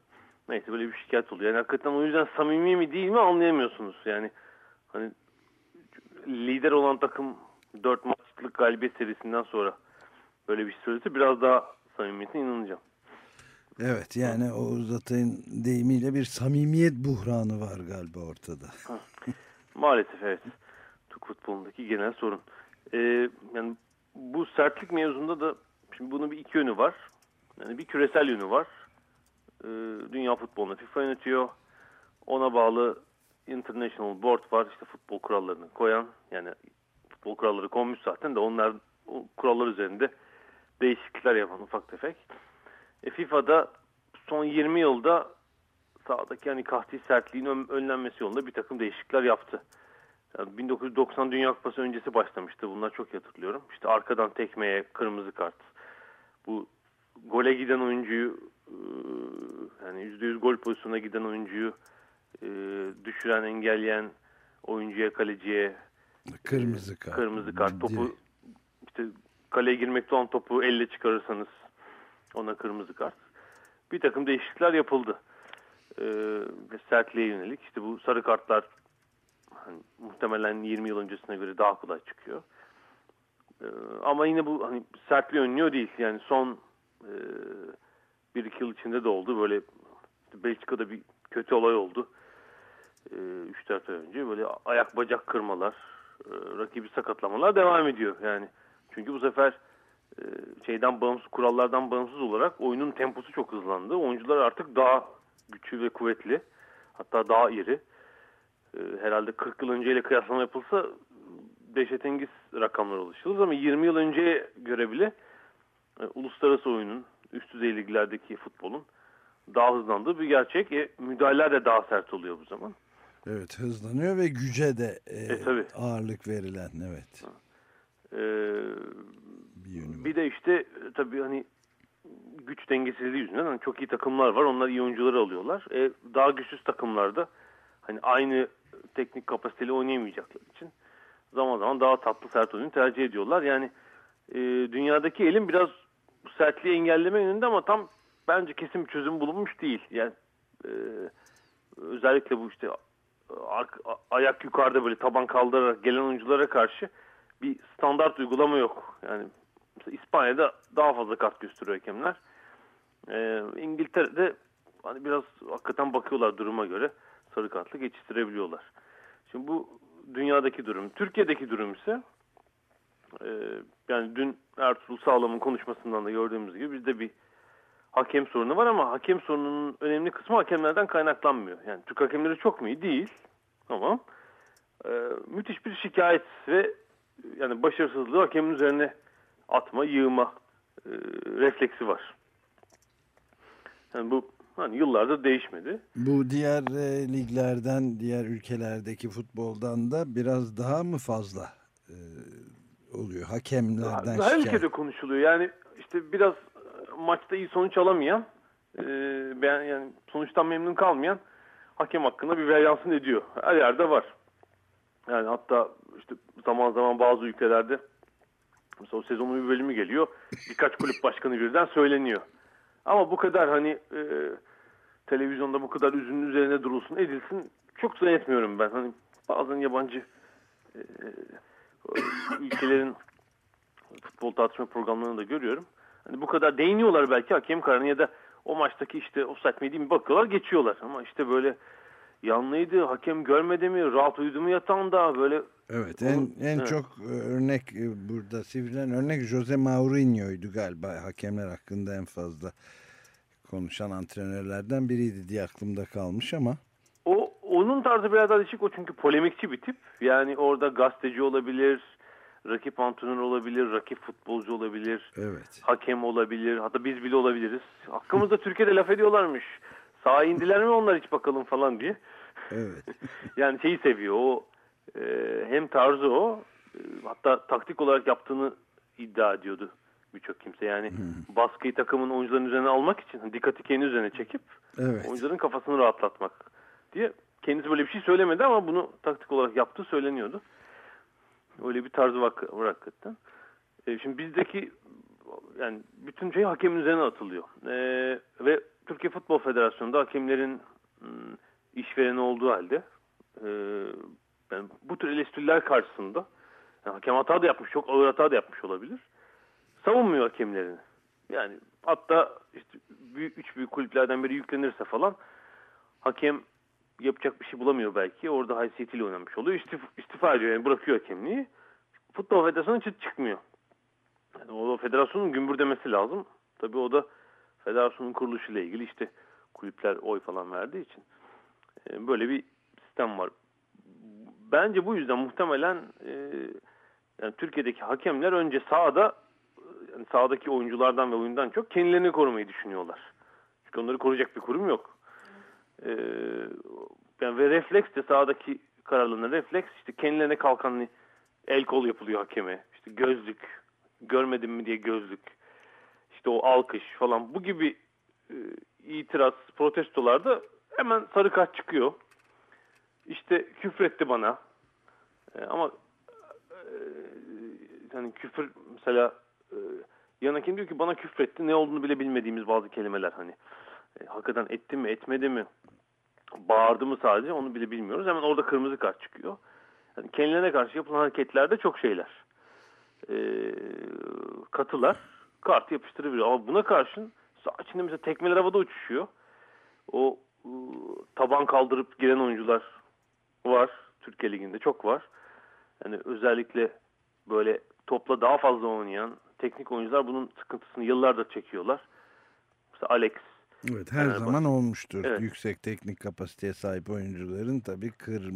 [SPEAKER 9] Neyse böyle bir şikayet oluyor. Yani hakikaten o yüzden samimi mi değil mi anlayamıyorsunuz. Yani hani lider olan takım 4 maçlık galibiyet serisinden sonra böyle bir şey söylese biraz daha samimiyetine inanacağım.
[SPEAKER 2] Evet yani Oğuz Atay'ın deyimiyle bir samimiyet buhranı var galiba ortada.
[SPEAKER 9] Maalesef evet. Türk futbolundaki genel sorun. Ee, yani bu sertlik mevzunda da şimdi bunun bir iki yönü var. Yani bir küresel yönü var. Ee, dünya futbolunu FIFA yönetiyor. Ona bağlı International Board var. İşte futbol kurallarını koyan yani futbol kuralları konmuş zaten de onlar o kurallar üzerinde değişiklikler yapan ufak tefek. E, FIFA'da son 20 yılda sahadaki yani kahti sertliğin ön, önlenmesi yolunda bir takım değişiklikler yaptı. Yani 1990 Dünya Kupası öncesi başlamıştı. Bunlar çok hatırlıyorum. İşte arkadan tekmeye kırmızı kart. Bu gole giden oyuncuyu e, yani %100 gol pozisyonuna giden oyuncuyu e, düşüren, engelleyen oyuncuya, kaleciye
[SPEAKER 2] Kırmızı kart.
[SPEAKER 9] kırmızı kart. Topu işte kaleye girmekte olan topu elle çıkarırsanız ona kırmızı kart. Bir takım değişiklikler yapıldı. Ee, ve sertliğe yönelik. İşte bu sarı kartlar hani, muhtemelen 20 yıl öncesine göre daha kolay çıkıyor. Ama yine bu hani sertliği önlüyor değil. Yani son e, bir iki yıl içinde de oldu. Böyle işte Belçika'da bir kötü olay oldu. E, 3-4 ay önce böyle ayak bacak kırmalar, e, rakibi sakatlamalar devam ediyor. Yani çünkü bu sefer e, şeyden bağımsız kurallardan bağımsız olarak oyunun temposu çok hızlandı. Oyuncular artık daha güçlü ve kuvvetli. Hatta daha iri. E, herhalde 40 yıl önceyle kıyaslama yapılsa dehşetengiz rakamlar ulaşılır ama 20 yıl önceye göre bile e, uluslararası oyunun üst düzey liglerdeki futbolun daha hızlandığı bir gerçek. E, müdahaleler de daha sert oluyor bu zaman.
[SPEAKER 2] Evet hızlanıyor ve güce de e,
[SPEAKER 9] E, tabii.
[SPEAKER 2] ağırlık verilen evet.
[SPEAKER 9] E,
[SPEAKER 2] Bir.
[SPEAKER 9] Bir de işte tabii hani güç dengesizliği yüzünden hani çok iyi takımlar var. Onlar iyi oyuncuları alıyorlar. E, daha güçsüz takımlarda hani aynı teknik kapasiteli oynayamayacaklar için zaman zaman daha tatlı sert oyunu tercih ediyorlar. Yani e, dünyadaki elim biraz sertliği engelleme yönünde ama tam bence kesin bir çözüm bulunmuş değil. Yani e, özellikle bu işte ayak yukarıda böyle taban kaldırarak gelen oyunculara karşı bir standart uygulama yok. Yani İspanya'da daha fazla kart gösteriyor hakemler. Ee, İngiltere'de hani biraz hakikaten bakıyorlar duruma göre sarı kartla geçiştirebiliyorlar. Şimdi bu dünyadaki durum. Türkiye'deki durum ise e, yani dün Ertuğrul Sağlam'ın konuşmasından da gördüğümüz gibi bizde bir hakem sorunu var ama hakem sorununun önemli kısmı hakemlerden kaynaklanmıyor. Yani Türk hakemleri çok mu iyi? Değil. Ama e, müthiş bir şikayet ve yani başarısızlığı hakemin üzerine atma, yığma e, refleksi var. Yani bu hani yıllardır değişmedi.
[SPEAKER 2] Bu diğer e, liglerden, diğer ülkelerdeki futboldan da biraz daha mı fazla e, oluyor? Hakemlerden
[SPEAKER 9] Her
[SPEAKER 2] şikayet.
[SPEAKER 9] ülkede konuşuluyor. Yani işte biraz maçta iyi sonuç alamayan, e, ben yani sonuçtan memnun kalmayan hakem hakkında bir veryansın ediyor. Her yerde var. Yani hatta işte zaman zaman bazı ülkelerde mesela o sezonun bir bölümü geliyor. Birkaç kulüp başkanı birden söyleniyor. Ama bu kadar hani e, televizyonda bu kadar üzünün üzerine durulsun edilsin çok zannetmiyorum ben. Hani bazen yabancı e, ülkelerin futbol tartışma programlarını da görüyorum. Hani bu kadar değiniyorlar belki hakem kararına ya da o maçtaki işte mi değil mi bakıyorlar geçiyorlar. Ama işte böyle yanlıydı, hakem görmedi mi, rahat uyudu mu yatağında böyle
[SPEAKER 2] Evet en, en
[SPEAKER 9] Evet.
[SPEAKER 2] çok e, örnek e, burada sivrilen örnek Jose Mourinho'ydu galiba hakemler hakkında en fazla konuşan antrenörlerden biriydi diye aklımda kalmış ama
[SPEAKER 9] O onun tarzı biraz değişik o çünkü polemikçi bir tip. Yani orada gazeteci olabilir, rakip antrenör olabilir, rakip futbolcu olabilir,
[SPEAKER 2] evet
[SPEAKER 9] hakem olabilir. Hatta biz bile olabiliriz. Hakkımızda Türkiye'de laf ediyorlarmış. sağa indiler mi onlar hiç bakalım falan diye.
[SPEAKER 2] Evet.
[SPEAKER 9] yani şeyi seviyor o e, hem tarzı o e, hatta taktik olarak yaptığını iddia ediyordu birçok kimse. Yani baskıyı takımın oyuncuların üzerine almak için hani dikkati kendi üzerine çekip
[SPEAKER 2] Evet.
[SPEAKER 9] oyuncuların kafasını rahatlatmak diye kendisi böyle bir şey söylemedi ama bunu taktik olarak yaptığı söyleniyordu. Öyle bir tarzı var, hakikaten. E, şimdi bizdeki yani bütün şey hakemin üzerine atılıyor. E, ve Türkiye Futbol Federasyonu'nda hakemlerin hmm, işvereni olduğu halde e, yani bu tür eleştiriler karşısında yani hakem hata da yapmış, çok ağır hata da yapmış olabilir. Savunmuyor hakemlerini. Yani hatta işte büyük, üç büyük kulüplerden biri yüklenirse falan hakem yapacak bir şey bulamıyor belki. Orada haysiyetiyle oynamış oluyor. İstif, istifa ediyor yani bırakıyor hakemliği. Futbol Federasyonu çıt çıkmıyor. Yani o federasyonun gümbür demesi lazım. Tabii o da federasyonun kuruluşuyla ilgili işte kulüpler oy falan verdiği için. E, böyle bir sistem var. Bence bu yüzden muhtemelen e, yani Türkiye'deki hakemler önce sahada yani sahadaki oyunculardan ve oyundan çok kendilerini korumayı düşünüyorlar. Çünkü onları koruyacak bir kurum yok. Ee, yani ve refleks de sahadaki kararlarına refleks işte kendilerine kalkan el kol yapılıyor hakeme. İşte gözlük, görmedim mi diye gözlük. İşte o alkış falan bu gibi e, itiraz, protestolarda hemen sarı kart çıkıyor. İşte küfretti bana. E, ama e, hani küfür mesela e, yan hakem diyor ki bana küfretti. Ne olduğunu bile bilmediğimiz bazı kelimeler hani. E, hakikaten etti mi etmedi mi bağırdı mı sadece onu bile bilmiyoruz. Hemen orada kırmızı kart çıkıyor. Yani kendilerine karşı yapılan hareketlerde çok şeyler. E, katılar kartı yapıştırabiliyor. Ama buna karşın sağ içinde mesela tekmeler havada uçuşuyor. O e, taban kaldırıp giren oyuncular var. Türkiye Ligi'nde çok var. Yani özellikle böyle topla daha fazla oynayan teknik oyuncular bunun sıkıntısını yıllardır çekiyorlar. Mesela Alex.
[SPEAKER 2] Evet her
[SPEAKER 9] Merhaba.
[SPEAKER 2] zaman olmuştur.
[SPEAKER 9] Evet.
[SPEAKER 2] Yüksek teknik kapasiteye sahip oyuncuların tabii kır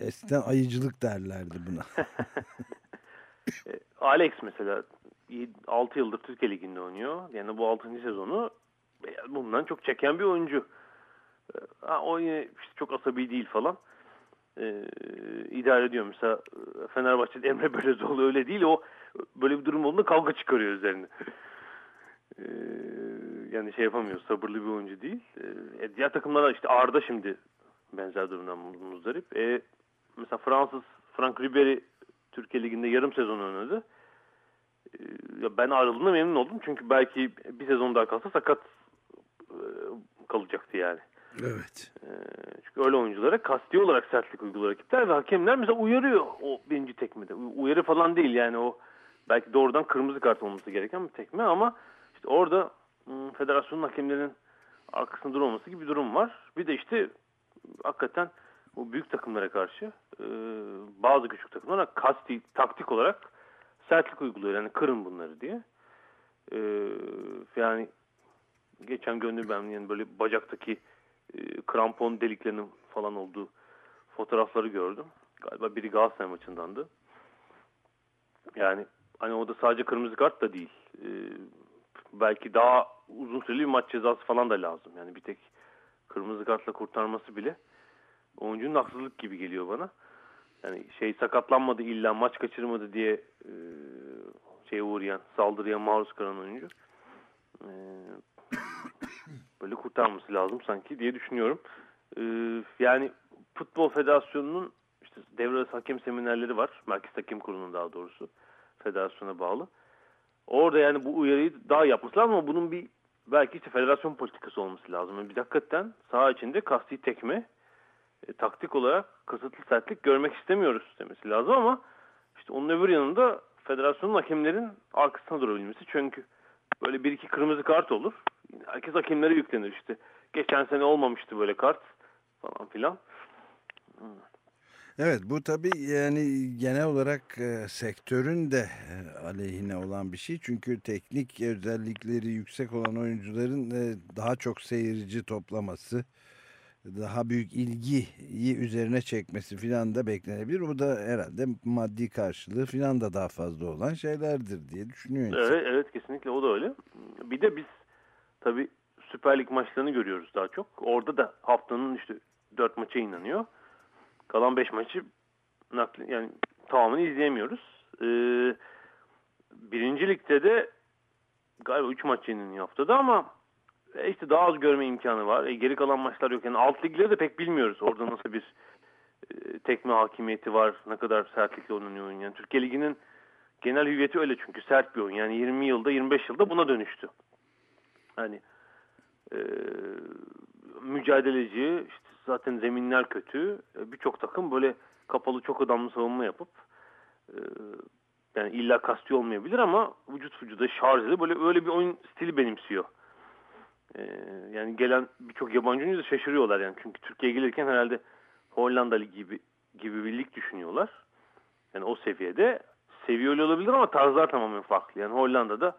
[SPEAKER 2] eskiden ayıcılık derlerdi buna.
[SPEAKER 9] E, Alex mesela 6 yıldır Türkiye Ligi'nde oynuyor. Yani bu 6. sezonu e, bundan çok çeken bir oyuncu. E, Ha, o yine işte çok asabi değil falan. Ee, idare ediyor mesela Fenerbahçe'de Emre Belözoğlu öyle değil. O böyle bir durum olduğunda kavga çıkarıyor üzerine. Ee, yani şey yapamıyor. Sabırlı bir oyuncu değil. Ee, diğer takımlara işte Arda şimdi benzer durumdan muzdarip. Ee, mesela Fransız Frank Ribery Türkiye Ligi'nde yarım sezon oynadı. Ee, ya ben ayrıldığında memnun oldum. Çünkü belki bir sezon daha kalsa sakat e, kalacaktı yani.
[SPEAKER 2] Evet.
[SPEAKER 9] Ee, çünkü öyle oyunculara kasti olarak sertlik uyguluyor rakipler ve hakemler mesela uyarıyor o birinci tekmede. Uyarı falan değil yani o belki doğrudan kırmızı kart olması gereken bir tekme ama işte orada federasyonun hakemlerinin arkasında durmaması gibi bir durum var. Bir de işte hakikaten bu büyük takımlara karşı e, bazı küçük takımlara kasti, taktik olarak sertlik uyguluyor. Yani kırın bunları diye. E, yani geçen ben yani böyle bacaktaki e, krampon deliklerinin falan olduğu fotoğrafları gördüm. Galiba biri Galatasaray maçındandı. Yani hani o da sadece kırmızı kart da değil. E, belki daha uzun süreli bir maç cezası falan da lazım. Yani bir tek kırmızı kartla kurtarması bile oyuncunun haksızlık gibi geliyor bana. Yani şey sakatlanmadı illa maç kaçırmadı diye e, şeye uğrayan, saldırıya maruz kalan oyuncu. E, böyle kurtarması lazım sanki diye düşünüyorum. Ee, yani Futbol Federasyonu'nun işte devre hakem seminerleri var. Merkez Hakem Kurulu'nun daha doğrusu. Federasyona bağlı. Orada yani bu uyarıyı daha yapması lazım ama bunun bir belki işte federasyon politikası olması lazım. Yani bir hakikaten saha içinde kasti tekme e, taktik olarak kasıtlı sertlik görmek istemiyoruz demesi lazım ama işte onun öbür yanında federasyonun hakemlerin arkasına durabilmesi. Çünkü böyle bir iki kırmızı kart olur. Herkes hakemlere yüklenir işte. Geçen sene olmamıştı böyle kart falan filan.
[SPEAKER 2] Evet bu tabii yani genel olarak e, sektörün de e, aleyhine olan bir şey. Çünkü teknik özellikleri yüksek olan oyuncuların e, daha çok seyirci toplaması, daha büyük ilgiyi üzerine çekmesi filan da beklenebilir. Bu da herhalde maddi karşılığı filan da daha fazla olan şeylerdir diye düşünüyor insan.
[SPEAKER 9] Evet, evet kesinlikle o da öyle. Bir de biz tabii Süper Lig maçlarını görüyoruz daha çok. Orada da haftanın işte 4 maça inanıyor. Kalan 5 maçı nakli, yani tamamını izleyemiyoruz. Ee, birinci ligde de galiba 3 maç yenileniyor haftada ama e, işte daha az görme imkanı var. E, geri kalan maçlar yok. Yani alt ligleri de pek bilmiyoruz. Orada nasıl bir e, tekme hakimiyeti var. Ne kadar sertlikle oynanıyor oyun. Yani Türkiye Ligi'nin genel hüviyeti öyle çünkü sert bir oyun. Yani 20 yılda 25 yılda buna dönüştü. Hani e, mücadeleci işte zaten zeminler kötü. E, Birçok takım böyle kapalı çok adamlı savunma yapıp e, yani illa kasti olmayabilir ama vücut vücuda şarj edip böyle öyle bir oyun stili benimsiyor. E, yani gelen birçok yabancı oyuncu da şaşırıyorlar yani. Çünkü Türkiye'ye gelirken herhalde Hollanda gibi, gibi bir lig düşünüyorlar. Yani o seviyede seviyeli olabilir ama tarzlar tamamen farklı. Yani Hollanda'da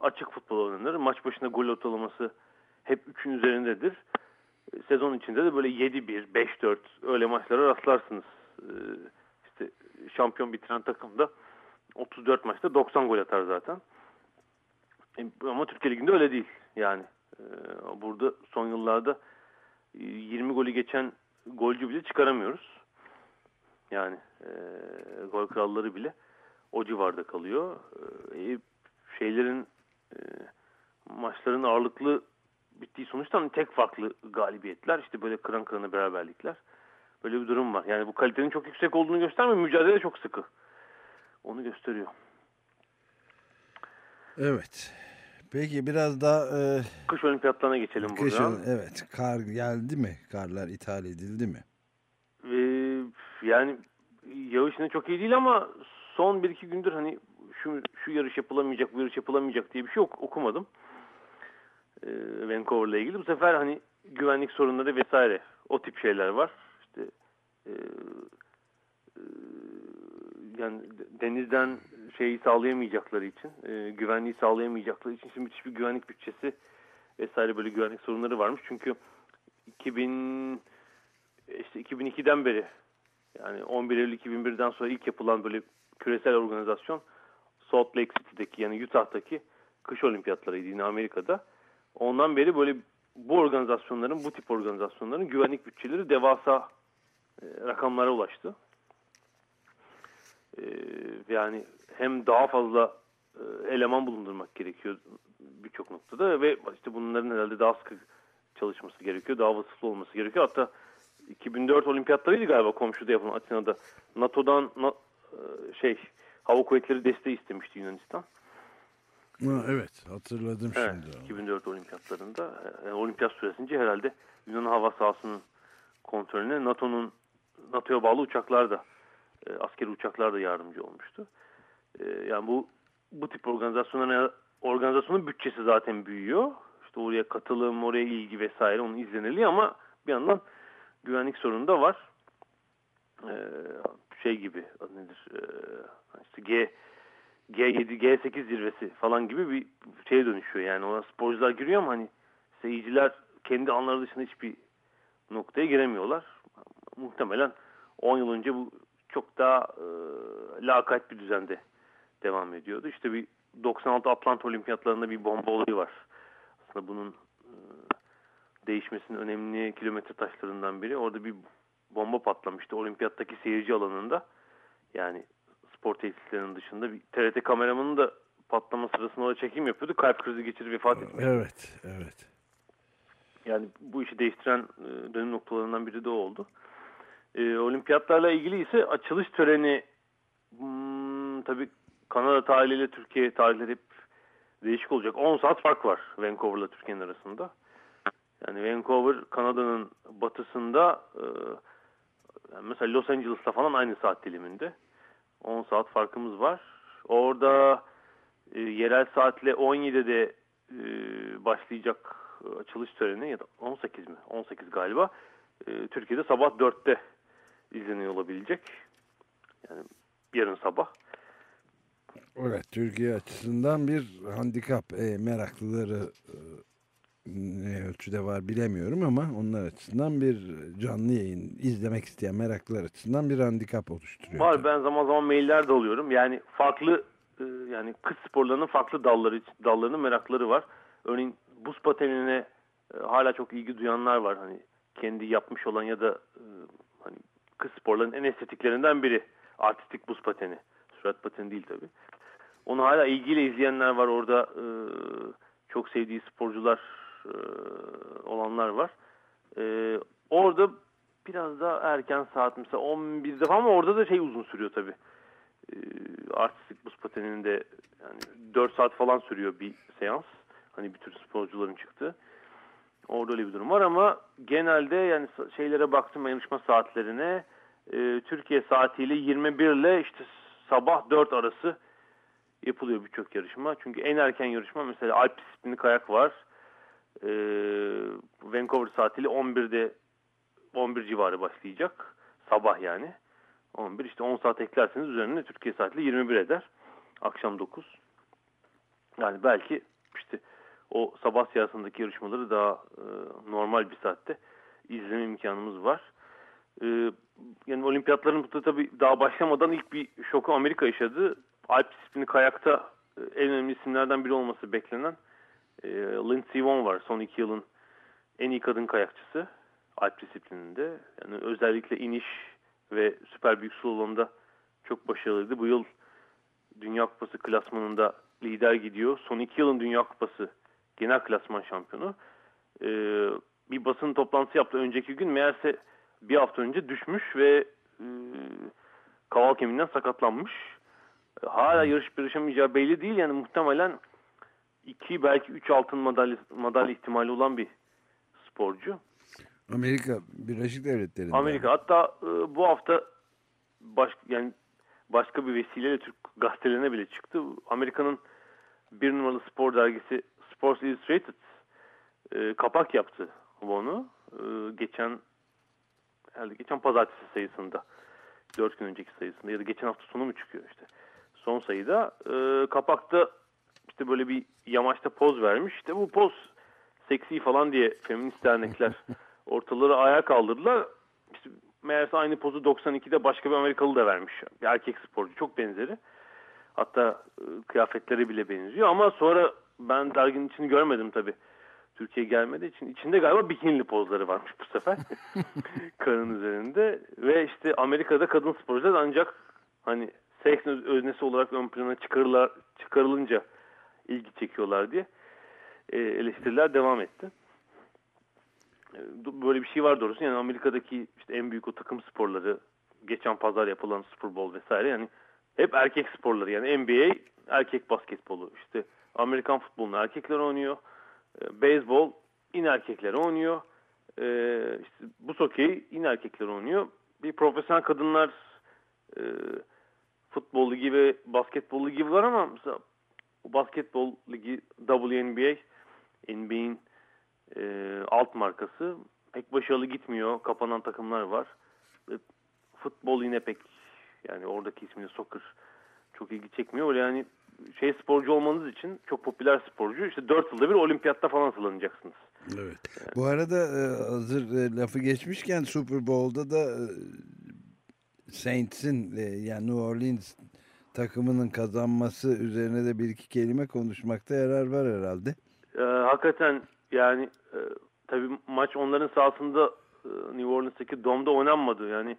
[SPEAKER 9] açık futbol oynanır. Maç başında gol ortalaması hep 3'ün üzerindedir. E, Sezon içinde de böyle 7-1, 5-4 öyle maçlara rastlarsınız. E, İşte şampiyon bitiren takım da 34 maçta 90 gol atar zaten. E, Ama Türkiye Ligi'nde öyle değil. Yani e, burada son yıllarda e, 20 golü geçen golcü bile çıkaramıyoruz. Yani e, gol kralları bile o civarda kalıyor. E, şeylerin e, maçların ağırlıklı bittiği sonuçta hani tek farklı galibiyetler işte böyle kıran kırana beraberlikler. Böyle bir durum var. Yani bu kalitenin çok yüksek olduğunu göstermiyor. Mücadele çok sıkı. Onu gösteriyor.
[SPEAKER 2] Evet. Peki biraz daha e,
[SPEAKER 9] Kış olimpiyatlarına geçelim buradan.
[SPEAKER 2] kışın evet kar geldi mi? Karlar ithal edildi mi?
[SPEAKER 9] Ee, yani yağış yine çok iyi değil ama son bir iki gündür hani şu şu yarış yapılamayacak, bu yarış yapılamayacak diye bir şey ok okumadım. Ee, Vancouver'la ilgili. Bu sefer hani güvenlik sorunları vesaire o tip şeyler var. İşte e, e, yani denizden şeyi sağlayamayacakları için, e, güvenliği sağlayamayacakları için şimdi müthiş bir güvenlik bütçesi vesaire böyle güvenlik sorunları varmış. Çünkü 2000 işte 2002'den beri yani 11 Eylül 2001'den sonra ilk yapılan böyle küresel organizasyon Salt Lake City'deki yani Utah'taki kış olimpiyatlarıydı yine Amerika'da. Ondan beri böyle bu organizasyonların, bu tip organizasyonların güvenlik bütçeleri devasa e, rakamlara ulaştı. E, yani hem daha fazla e, eleman bulundurmak gerekiyor birçok noktada ve işte bunların herhalde daha sıkı çalışması gerekiyor, daha vasıflı olması gerekiyor. Hatta 2004 olimpiyatlarıydı galiba komşuda yapılan Atina'da. NATO'dan na, şey hava kuvvetleri desteği istemişti Yunanistan.
[SPEAKER 2] Ha, evet hatırladım
[SPEAKER 9] Evet,
[SPEAKER 2] şimdi. onu.
[SPEAKER 9] 2004 olimpiyatlarında. Yani olimpiyat süresince herhalde Yunan hava sahasının kontrolüne NATO'nun NATO'ya bağlı uçaklar da e, askeri uçaklar da yardımcı olmuştu. E, yani bu bu tip organizasyonların organizasyonun bütçesi zaten büyüyor. İşte oraya katılım, oraya ilgi vesaire onun izlenirliği ama bir yandan güvenlik sorunu da var. E, şey gibi nedir? E, işte G G7, G8 zirvesi falan gibi bir şeye dönüşüyor. Yani ona sporcular giriyor ama hani seyirciler kendi anları dışında hiçbir noktaya giremiyorlar. Muhtemelen 10 yıl önce bu çok daha e, lakayt bir düzende devam ediyordu. İşte bir 96 Atlanta Olimpiyatlarında bir bomba olayı var. Aslında bunun e, değişmesinin önemli kilometre taşlarından biri. Orada bir bomba patlamıştı olimpiyattaki seyirci alanında. Yani spor tesislerinin dışında bir TRT kameramanı da patlama sırasında orada çekim yapıyordu. Kalp krizi geçirip vefat etmiş.
[SPEAKER 2] Evet, evet.
[SPEAKER 9] Yani bu işi değiştiren e, dönüm noktalarından biri de o oldu. E, olimpiyatlarla ilgili ise açılış töreni hmm, tabii Kanada tarihiyle Türkiye tarihleri hep değişik olacak. 10 saat fark var Vancouver'la Türkiye'nin arasında. Yani Vancouver Kanada'nın batısında e, mesela Los Angeles'ta falan aynı saat diliminde. 10 saat farkımız var. Orada e, yerel saatle 17'de e, başlayacak e, açılış töreni ya da 18 mi? 18 galiba. E, Türkiye'de sabah 4'te izleniyor olabilecek. Yani yarın sabah.
[SPEAKER 2] Evet, Türkiye açısından bir handikap. E, meraklıları e, ne ölçüde var bilemiyorum ama onlar açısından bir canlı yayın izlemek isteyen meraklılar açısından bir handikap oluşturuyor.
[SPEAKER 9] Var ben zaman zaman mailler de alıyorum. Yani farklı e, yani kış sporlarının farklı dalları dallarının merakları var. Örneğin buz patenine e, hala çok ilgi duyanlar var. Hani kendi yapmış olan ya da e, hani kız sporların en estetiklerinden biri. Artistik buz pateni. Sürat pateni değil tabii. Onu hala ilgiyle izleyenler var. Orada çok sevdiği sporcular olanlar var. E, orada biraz daha erken saat mesela 11'de falan ama orada da şey uzun sürüyor tabii. E, artistik buz pateninde yani 4 saat falan sürüyor bir seans. Hani bir tür sporcuların çıktığı. Orada öyle bir durum var ama genelde yani şeylere baktım yarışma saatlerine e, Türkiye saatiyle 21 ile işte sabah 4 arası yapılıyor birçok yarışma. Çünkü en erken yarışma mesela Alp disiplini kayak var. E, Vancouver saatiyle 11'de 11 civarı başlayacak. Sabah yani. 11 işte 10 saat eklerseniz üzerine Türkiye saatiyle 21 eder. Akşam 9. Yani belki işte o sabah siyasındaki yarışmaları daha e, normal bir saatte izleme imkanımız var. E, yani olimpiyatların da tabii daha başlamadan ilk bir şoku Amerika yaşadı. Alp disiplini kayakta e, en önemli isimlerden biri olması beklenen e, Lindsey Vonn var. Son iki yılın en iyi kadın kayakçısı Alp disiplininde. Yani özellikle iniş ve süper büyük slalomda çok başarılıydı. Bu yıl Dünya Kupası klasmanında lider gidiyor. Son iki yılın Dünya Kupası genel klasman şampiyonu. Ee, bir basın toplantısı yaptı önceki gün. Meğerse bir hafta önce düşmüş ve e, kaval kemiğinden sakatlanmış. Hala yarış yarışamayacağı belli değil. Yani muhtemelen iki belki üç altın madalya, madalya ihtimali olan bir sporcu.
[SPEAKER 2] Amerika Birleşik Devletleri'nde.
[SPEAKER 9] Amerika. Hatta e, bu hafta baş, yani başka bir vesileyle Türk gazetelerine bile çıktı. Amerika'nın bir numaralı spor dergisi Sports Illustrated e, kapak yaptı bunu. E, geçen herhalde geçen pazartesi sayısında. Dört gün önceki sayısında ya da geçen hafta sonu mu çıkıyor işte. Son sayıda e, kapakta işte böyle bir yamaçta poz vermiş. İşte bu poz seksi falan diye feminist dernekler ortaları ayağa kaldırdılar. İşte meğerse aynı pozu 92'de başka bir Amerikalı da vermiş. Bir erkek sporcu çok benzeri. Hatta e, kıyafetleri bile benziyor ama sonra ben derginin içini görmedim tabi. Türkiye gelmediği için içinde galiba bikinili pozları varmış bu sefer. Karın üzerinde. Ve işte Amerika'da kadın sporcular ancak hani seks öznesi olarak ön plana çıkarılar, çıkarılınca ilgi çekiyorlar diye e, eleştiriler devam etti. E, böyle bir şey var doğrusu. Yani Amerika'daki işte en büyük o takım sporları geçen pazar yapılan Super Bowl vesaire yani hep erkek sporları yani NBA erkek basketbolu işte Amerikan futbolunu erkekler oynuyor. E, beyzbol yine erkekler oynuyor. E, işte bu okey yine erkekler oynuyor. Bir profesyonel kadınlar e, futbol ligi ve basketbol var ama mesela basketbol ligi WNBA NBA'in e, alt markası pek başarılı gitmiyor. Kapanan takımlar var. E, futbol yine pek yani oradaki ismini soccer çok ilgi çekmiyor. Yani şey sporcu olmanız için çok popüler sporcu. İşte 4 yılda bir olimpiyatta falan sılanacaksınız.
[SPEAKER 2] Evet. Bu arada e, hazır e, lafı geçmişken Super Bowl'da da e, Saints'in yani New Orleans takımının kazanması üzerine de bir iki kelime konuşmakta yarar var herhalde.
[SPEAKER 9] Ee, hakikaten yani e, tabii maç onların sahasında e, New Orleans'taki Dom'da oynanmadı. Yani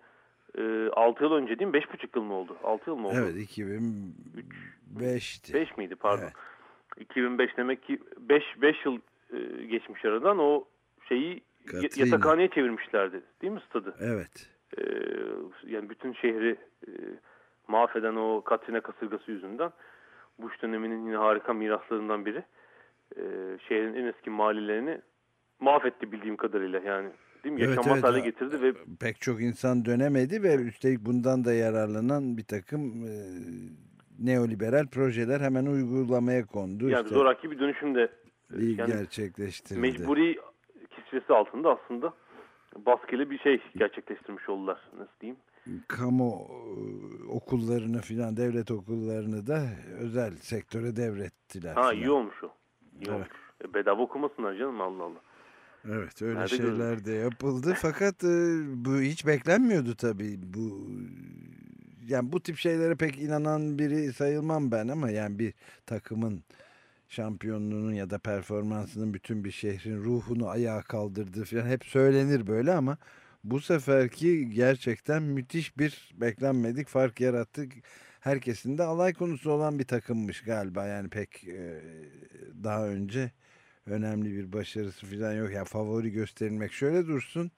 [SPEAKER 9] e, 6 yıl önce değil mi? 5,5 yıl mı oldu? 6 yıl mı oldu?
[SPEAKER 2] Evet 2005'ti.
[SPEAKER 9] 5 miydi pardon.
[SPEAKER 2] Evet.
[SPEAKER 9] 2005 demek ki 5 5 yıl e, geçmiş aradan o şeyi
[SPEAKER 2] Katrina.
[SPEAKER 9] yatakhaneye çevirmişlerdi. Değil mi stadı?
[SPEAKER 2] Evet.
[SPEAKER 9] E, yani bütün şehri e, mahveden o Katrina kasırgası yüzünden Bush döneminin yine harika miraslarından biri. E, şehrin en eski mahallelerini mahvetti bildiğim kadarıyla yani. Değil mi?
[SPEAKER 2] Evet,
[SPEAKER 9] Yaşanmaz
[SPEAKER 2] evet.
[SPEAKER 9] hale getirdi ve
[SPEAKER 2] Pek çok insan dönemedi ve üstelik bundan da yararlanan bir takım e, neoliberal projeler hemen uygulamaya kondu.
[SPEAKER 9] yani
[SPEAKER 2] İşte
[SPEAKER 9] zoraki bir dönüşüm de e, yani
[SPEAKER 2] gerçekleştirildi.
[SPEAKER 9] mecburi kisvesi altında aslında baskılı bir şey gerçekleştirmiş oldular. Nasıl diyeyim?
[SPEAKER 2] Kamu e, okullarını filan devlet okullarını da özel sektöre devrettiler.
[SPEAKER 9] Ha iyi olmuş o. İyi
[SPEAKER 2] Evet.
[SPEAKER 9] olmuş. E, bedava okumasınlar canım Allah Allah.
[SPEAKER 2] Evet öyle
[SPEAKER 9] Nerede
[SPEAKER 2] şeyler
[SPEAKER 9] görülmüş?
[SPEAKER 2] de yapıldı fakat e, bu hiç beklenmiyordu tabii bu yani bu tip şeylere pek inanan biri sayılmam ben ama yani bir takımın şampiyonluğunun ya da performansının bütün bir şehrin ruhunu ayağa kaldırdığı falan hep söylenir böyle ama bu seferki gerçekten müthiş bir beklenmedik fark yarattı. Herkesin de alay konusu olan bir takımmış galiba yani pek daha önce önemli bir başarısı falan yok. Yani favori gösterilmek şöyle dursun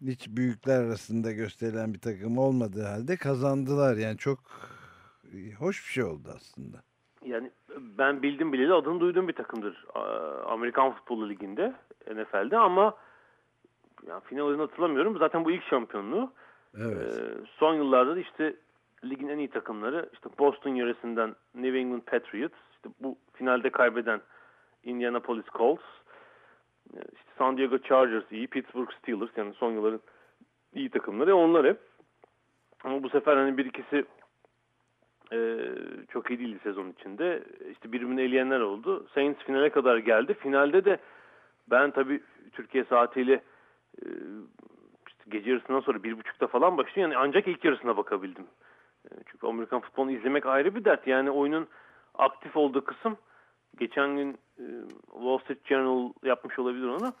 [SPEAKER 2] hiç büyükler arasında gösterilen bir takım olmadığı halde kazandılar. Yani çok hoş bir şey oldu aslında.
[SPEAKER 9] Yani ben bildim bileli adını duyduğum bir takımdır Amerikan Futbolu Ligi'nde NFL'de ama yani finalini hatırlamıyorum. Zaten bu ilk şampiyonluğu.
[SPEAKER 2] Evet.
[SPEAKER 9] Ee, son yıllarda da işte ligin en iyi takımları işte Boston yöresinden New England Patriots, işte bu finalde kaybeden Indianapolis Colts, e, işte San Diego Chargers iyi, Pittsburgh Steelers yani son yılların iyi takımları onlar hep. Ama bu sefer hani bir ikisi e, çok iyi değildi sezon içinde. İşte birbirini eleyenler oldu. Saints finale kadar geldi. Finalde de ben tabii Türkiye saatiyle e, işte gece yarısından sonra bir buçukta falan başlıyor. Yani ancak ilk yarısına bakabildim. E, çünkü Amerikan futbolunu izlemek ayrı bir dert. Yani oyunun aktif olduğu kısım geçen gün e, Wall Street Journal yapmış olabilir onu.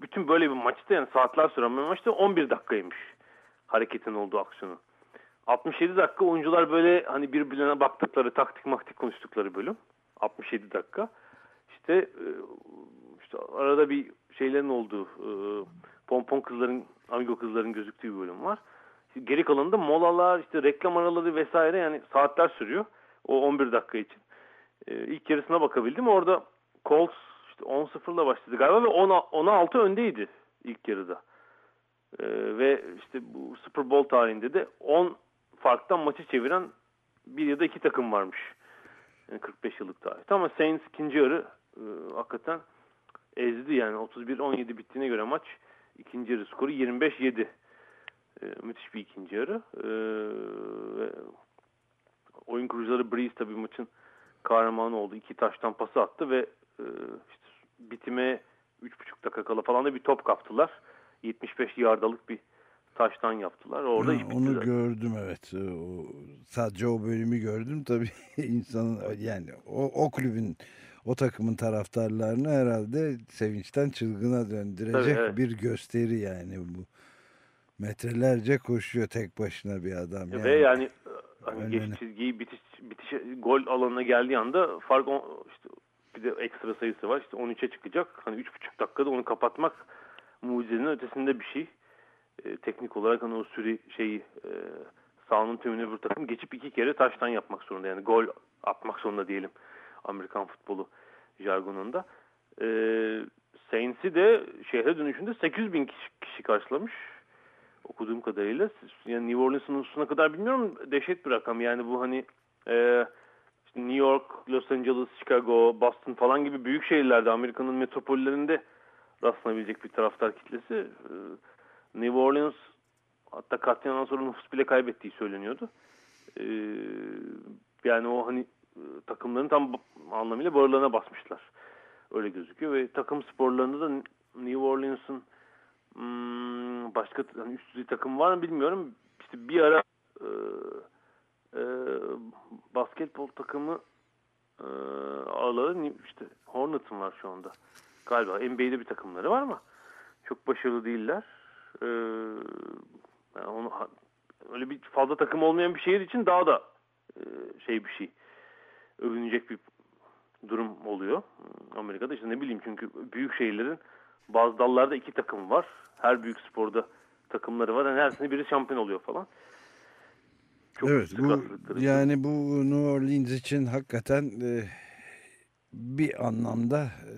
[SPEAKER 9] Bütün böyle bir maçta yani saatler süren bir maçta 11 dakikaymış hareketin olduğu aksiyonu. 67 dakika oyuncular böyle hani birbirlerine baktıkları taktik maktik konuştukları bölüm. 67 dakika. İşte e, işte arada bir şeylerin olduğu e, pompon kızların amigo kızların gözüktüğü bir bölüm var. Geri kalanında molalar işte reklam araları vesaire yani saatler sürüyor. O 11 dakika için. E, ilk yarısına bakabildim. Orada Colts işte 10-0'la başladı galiba ve 10-6 öndeydi ilk yarıda. E, ve işte bu Super Bowl tarihinde de 10 farktan maçı çeviren bir ya da iki takım varmış. Yani 45 yıllık tarihte ama Saints ikinci yarı e, hakikaten ezdi yani 31-17 bittiğine göre maç ikinci yarı skoru 25-7 e, müthiş bir ikinci yarı e, ve oyun kurucuları Breeze tabii maçın kahramanı oldu. iki taştan pası attı ve e, işte bitime 3,5 dakika kala falan da bir top kaptılar. 75 yardalık bir taştan yaptılar. Orada
[SPEAKER 2] Ha, onu
[SPEAKER 9] zaten.
[SPEAKER 2] gördüm evet. O, sadece o bölümü gördüm tabii insanın yani o, o kulübün o takımın taraftarlarını herhalde sevinçten çılgına döndürecek
[SPEAKER 9] Tabii, evet.
[SPEAKER 2] bir gösteri yani bu. Metrelerce koşuyor tek başına bir adam.
[SPEAKER 9] Ve yani e, hani
[SPEAKER 2] Öyle.
[SPEAKER 9] geçiş çizgiyi bitiş, bitiş gol alanına geldiği anda fark on, işte bir de ekstra sayısı var. İşte 13'e çıkacak. Hani 3,5 dakikada onu kapatmak mucizenin ötesinde bir şey. E, teknik olarak hani o süre şeyi e, sahanın tümünü bir takım geçip iki kere taştan yapmak zorunda. Yani gol atmak zorunda diyelim Amerikan futbolu jargonunda. E, Saints'i de şehre dönüşünde 800 bin kişi, kişi karşılamış okuduğum kadarıyla. Yani New Orleans'ın nüfusuna kadar bilmiyorum dehşet bir rakam. Yani bu hani e, işte New York, Los Angeles, Chicago, Boston falan gibi büyük şehirlerde Amerika'nın metropollerinde rastlanabilecek bir taraftar kitlesi. E, New Orleans hatta katliamdan sonra nüfus bile kaybettiği söyleniyordu. E, yani o hani takımların tam anlamıyla bağırlarına basmışlar. Öyle gözüküyor ve takım sporlarında da New Orleans'ın Hmm, başka hani üst düzey takım var mı bilmiyorum. İşte bir ara e, e, basketbol takımı e, ağları işte Hornets'ın var şu anda. Galiba NBA'de bir takımları var ama çok başarılı değiller. E, yani onu öyle bir fazla takım olmayan bir şehir için daha da e, şey bir şey övünecek bir durum oluyor. Amerika'da işte ne bileyim çünkü büyük şehirlerin bazı dallarda iki takım var. Her büyük sporda takımları var. Yani her sene biri şampiyon oluyor falan. Çok
[SPEAKER 2] evet bu yani bu New Orleans için hakikaten e, bir anlamda e,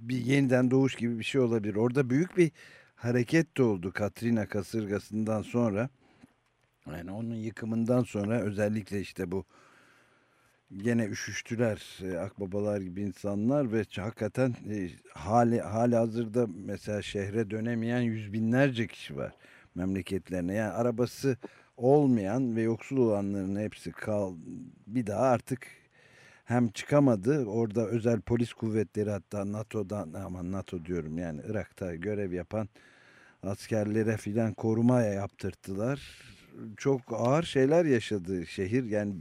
[SPEAKER 2] bir yeniden doğuş gibi bir şey olabilir. Orada büyük bir hareket de oldu Katrina kasırgasından sonra. Yani onun yıkımından sonra özellikle işte bu gene üşüştüler e, akbabalar gibi insanlar ve hakikaten e, hali, hali hazırda mesela şehre dönemeyen yüz binlerce kişi var memleketlerine. Yani arabası olmayan ve yoksul olanların hepsi kal bir daha artık hem çıkamadı orada özel polis kuvvetleri hatta NATO'dan aman NATO diyorum yani Irak'ta görev yapan askerlere filan koruma yaptırttılar. Çok ağır şeyler yaşadı şehir yani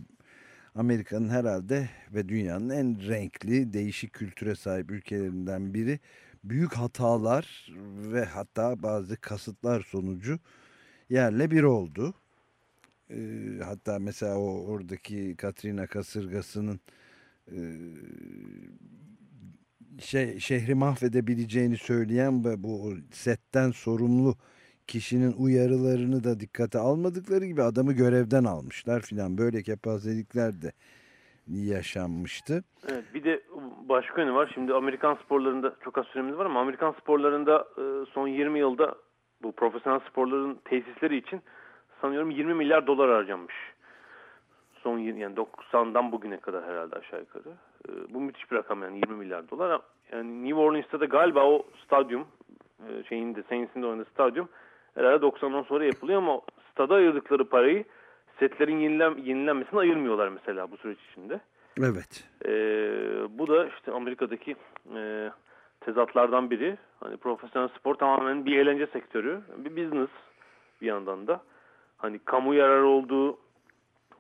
[SPEAKER 2] Amerika'nın herhalde ve dünyanın en renkli, değişik kültüre sahip ülkelerinden biri. Büyük hatalar ve hatta bazı kasıtlar sonucu yerle bir oldu. Ee, hatta mesela o oradaki Katrina kasırgasının e, şey şehri mahvedebileceğini söyleyen ve bu setten sorumlu kişinin uyarılarını da dikkate almadıkları gibi adamı görevden almışlar filan böyle kepazelikler de yaşanmıştı.
[SPEAKER 9] Evet, bir de başka yönü var. Şimdi Amerikan sporlarında çok az süremiz var ama Amerikan sporlarında e, son 20 yılda bu profesyonel sporların tesisleri için sanıyorum 20 milyar dolar harcanmış. Son yani 90'dan bugüne kadar herhalde aşağı yukarı. E, Bu müthiş bir rakam yani 20 milyar dolar. Yani New Orleans'ta da galiba o stadyum e, şeyinde Saints'in de oynadığı stadyum herhalde 90'dan sonra yapılıyor ama stada ayırdıkları parayı setlerin yenilen, yenilenmesine ayırmıyorlar mesela bu süreç içinde.
[SPEAKER 2] Evet.
[SPEAKER 9] Ee, bu da işte Amerika'daki e, tezatlardan biri. Hani profesyonel spor tamamen bir eğlence sektörü, bir business bir yandan da. Hani kamu yararı olduğu,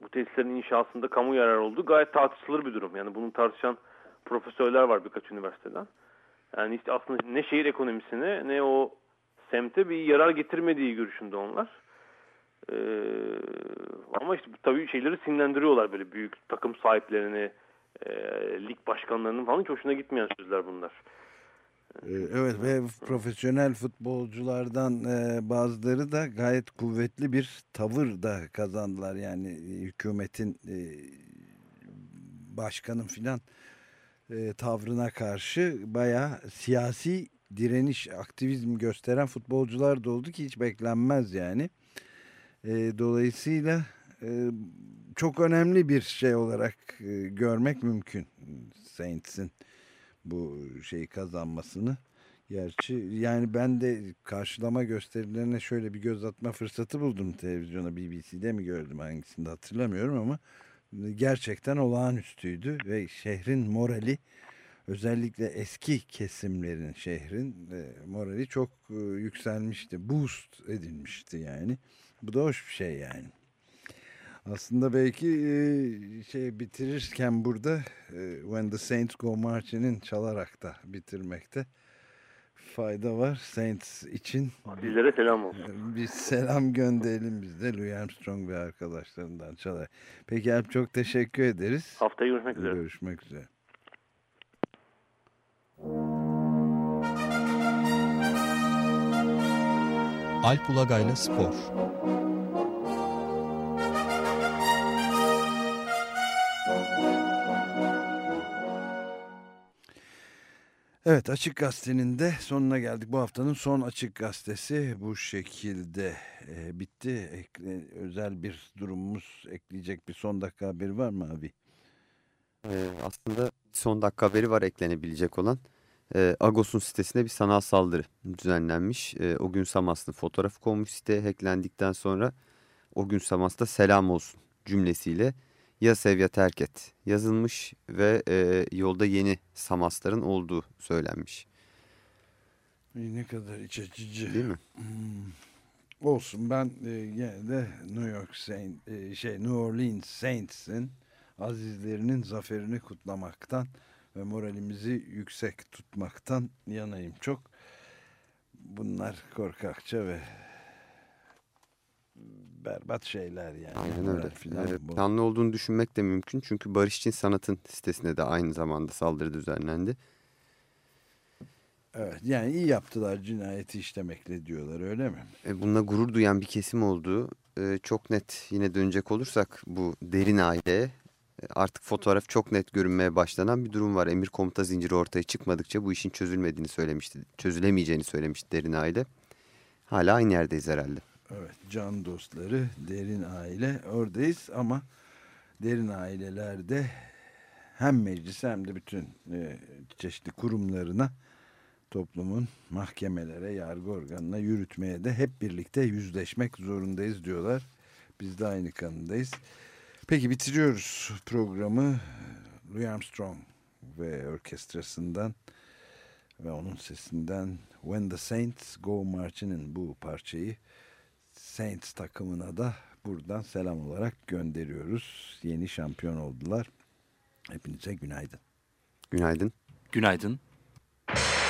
[SPEAKER 9] bu tesislerin inşasında kamu yararı olduğu gayet tartışılır bir durum. Yani bunu tartışan profesörler var birkaç üniversiteden. Yani işte aslında ne şehir ekonomisine ne o semte bir yarar getirmediği görüşünde onlar. Ee, ama işte tabii şeyleri sinirlendiriyorlar böyle büyük takım sahiplerini, e, lig başkanlarının falan hiç hoşuna gitmeyen sözler bunlar.
[SPEAKER 2] Ee, Evet ve profesyonel futbolculardan e, bazıları da gayet kuvvetli bir tavır da kazandılar. Yani e, hükümetin e, başkanın filan tavrına karşı bayağı siyasi direniş, aktivizm gösteren futbolcular da oldu ki hiç beklenmez yani. E, dolayısıyla e, çok önemli bir şey olarak e, görmek mümkün Saints'in bu şeyi kazanmasını. Gerçi yani ben de karşılama gösterilerine şöyle bir göz atma fırsatı buldum televizyona BBC'de mi gördüm hangisinde hatırlamıyorum ama gerçekten olağanüstüydü ve şehrin morali özellikle eski kesimlerin şehrin e, morali çok e, yükselmişti. Boost edilmişti yani. Bu da hoş bir şey yani. Aslında belki e, şey bitirirken burada e, When the Saints Go Marching'in çalarak da bitirmekte fayda var. Saints için
[SPEAKER 9] Sizlere selam olsun.
[SPEAKER 2] bir selam gönderelim biz de Louis Armstrong ve arkadaşlarından çalarak. Peki Alp çok teşekkür ederiz.
[SPEAKER 9] Haftaya görüşmek üzere.
[SPEAKER 2] Görüşmek üzere.
[SPEAKER 6] Alp Ulagay'la Spor.
[SPEAKER 2] Evet Açık Gazete'nin de sonuna geldik. Bu haftanın son Açık Gazetesi bu şekilde e, bitti. Ekle, özel bir durumumuz ekleyecek bir son dakika haberi var mı abi?
[SPEAKER 1] Ee, aslında son dakika haberi var eklenebilecek olan. Ee, Agos'un sitesine bir sanal saldırı düzenlenmiş. Ee, o gün Samas'ın fotoğrafı konmuş siteye hacklendikten sonra o gün Samas'ta selam olsun cümlesiyle ya sev ya terk et yazılmış ve e, yolda yeni Samasların olduğu söylenmiş.
[SPEAKER 2] Ne kadar iç açıcı.
[SPEAKER 1] Değil mi?
[SPEAKER 2] Hmm. Olsun ben e, yine de New York Saint, e, şey New Orleans Saints'in azizlerinin zaferini kutlamaktan ve moralimizi yüksek tutmaktan yanayım çok. Bunlar korkakça ve berbat şeyler yani.
[SPEAKER 1] Aynen öyle.
[SPEAKER 2] bu.
[SPEAKER 1] planlı olduğunu düşünmek de mümkün çünkü Barış Sanat'ın sitesine de aynı zamanda saldırı düzenlendi.
[SPEAKER 2] Evet yani iyi yaptılar cinayeti işlemekle diyorlar öyle mi?
[SPEAKER 1] E, bununla gurur duyan bir kesim olduğu e, çok net yine dönecek olursak bu derin aileye e, artık fotoğraf çok net görünmeye başlanan bir durum var. Emir komuta zinciri ortaya çıkmadıkça bu işin çözülmediğini söylemişti. Çözülemeyeceğini söylemişti derin aile. Hala aynı yerdeyiz herhalde.
[SPEAKER 2] Evet can dostları derin aile oradayız ama derin ailelerde hem meclis hem de bütün e, çeşitli kurumlarına toplumun mahkemelere, yargı organına yürütmeye de hep birlikte yüzleşmek zorundayız diyorlar. Biz de aynı kanındayız. Peki bitiriyoruz programı Louis Armstrong ve orkestrasından ve onun sesinden When the Saints Go Marching'in bu parçayı Saints takımına da buradan selam olarak gönderiyoruz. Yeni şampiyon oldular. Hepinize günaydın.
[SPEAKER 1] Günaydın.
[SPEAKER 10] Günaydın.
[SPEAKER 11] Now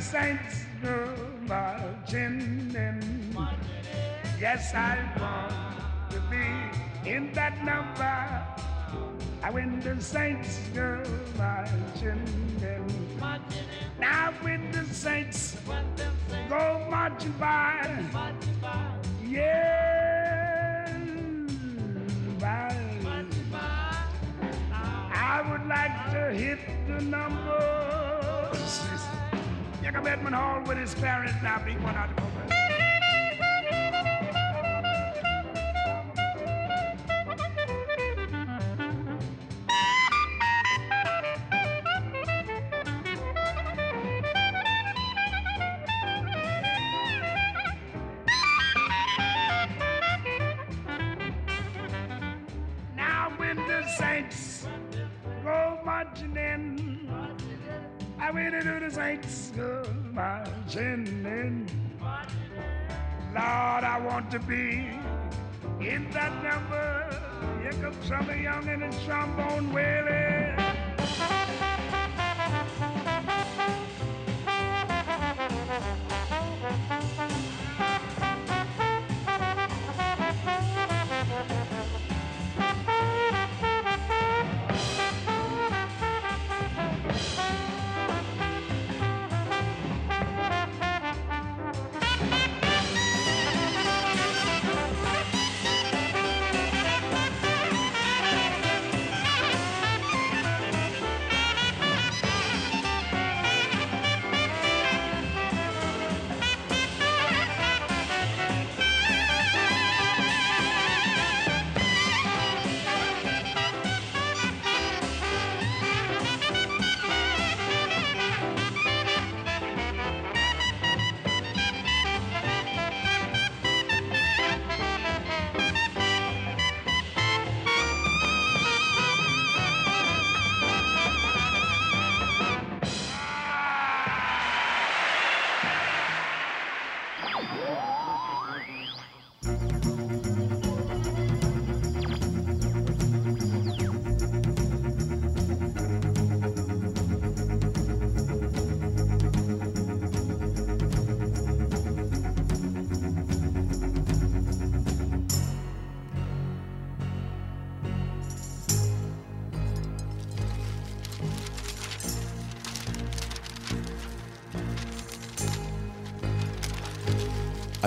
[SPEAKER 11] saints go marching in, yes I want to be in that number. I when the saints go marching in, now when the saints go marching by, yeah, by. I would like to hit the numbers. Jacob Edmund Hall with his parents now beat one out of to be in that number. Here comes some young and his trombone wailing.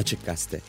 [SPEAKER 12] Açık Gazete.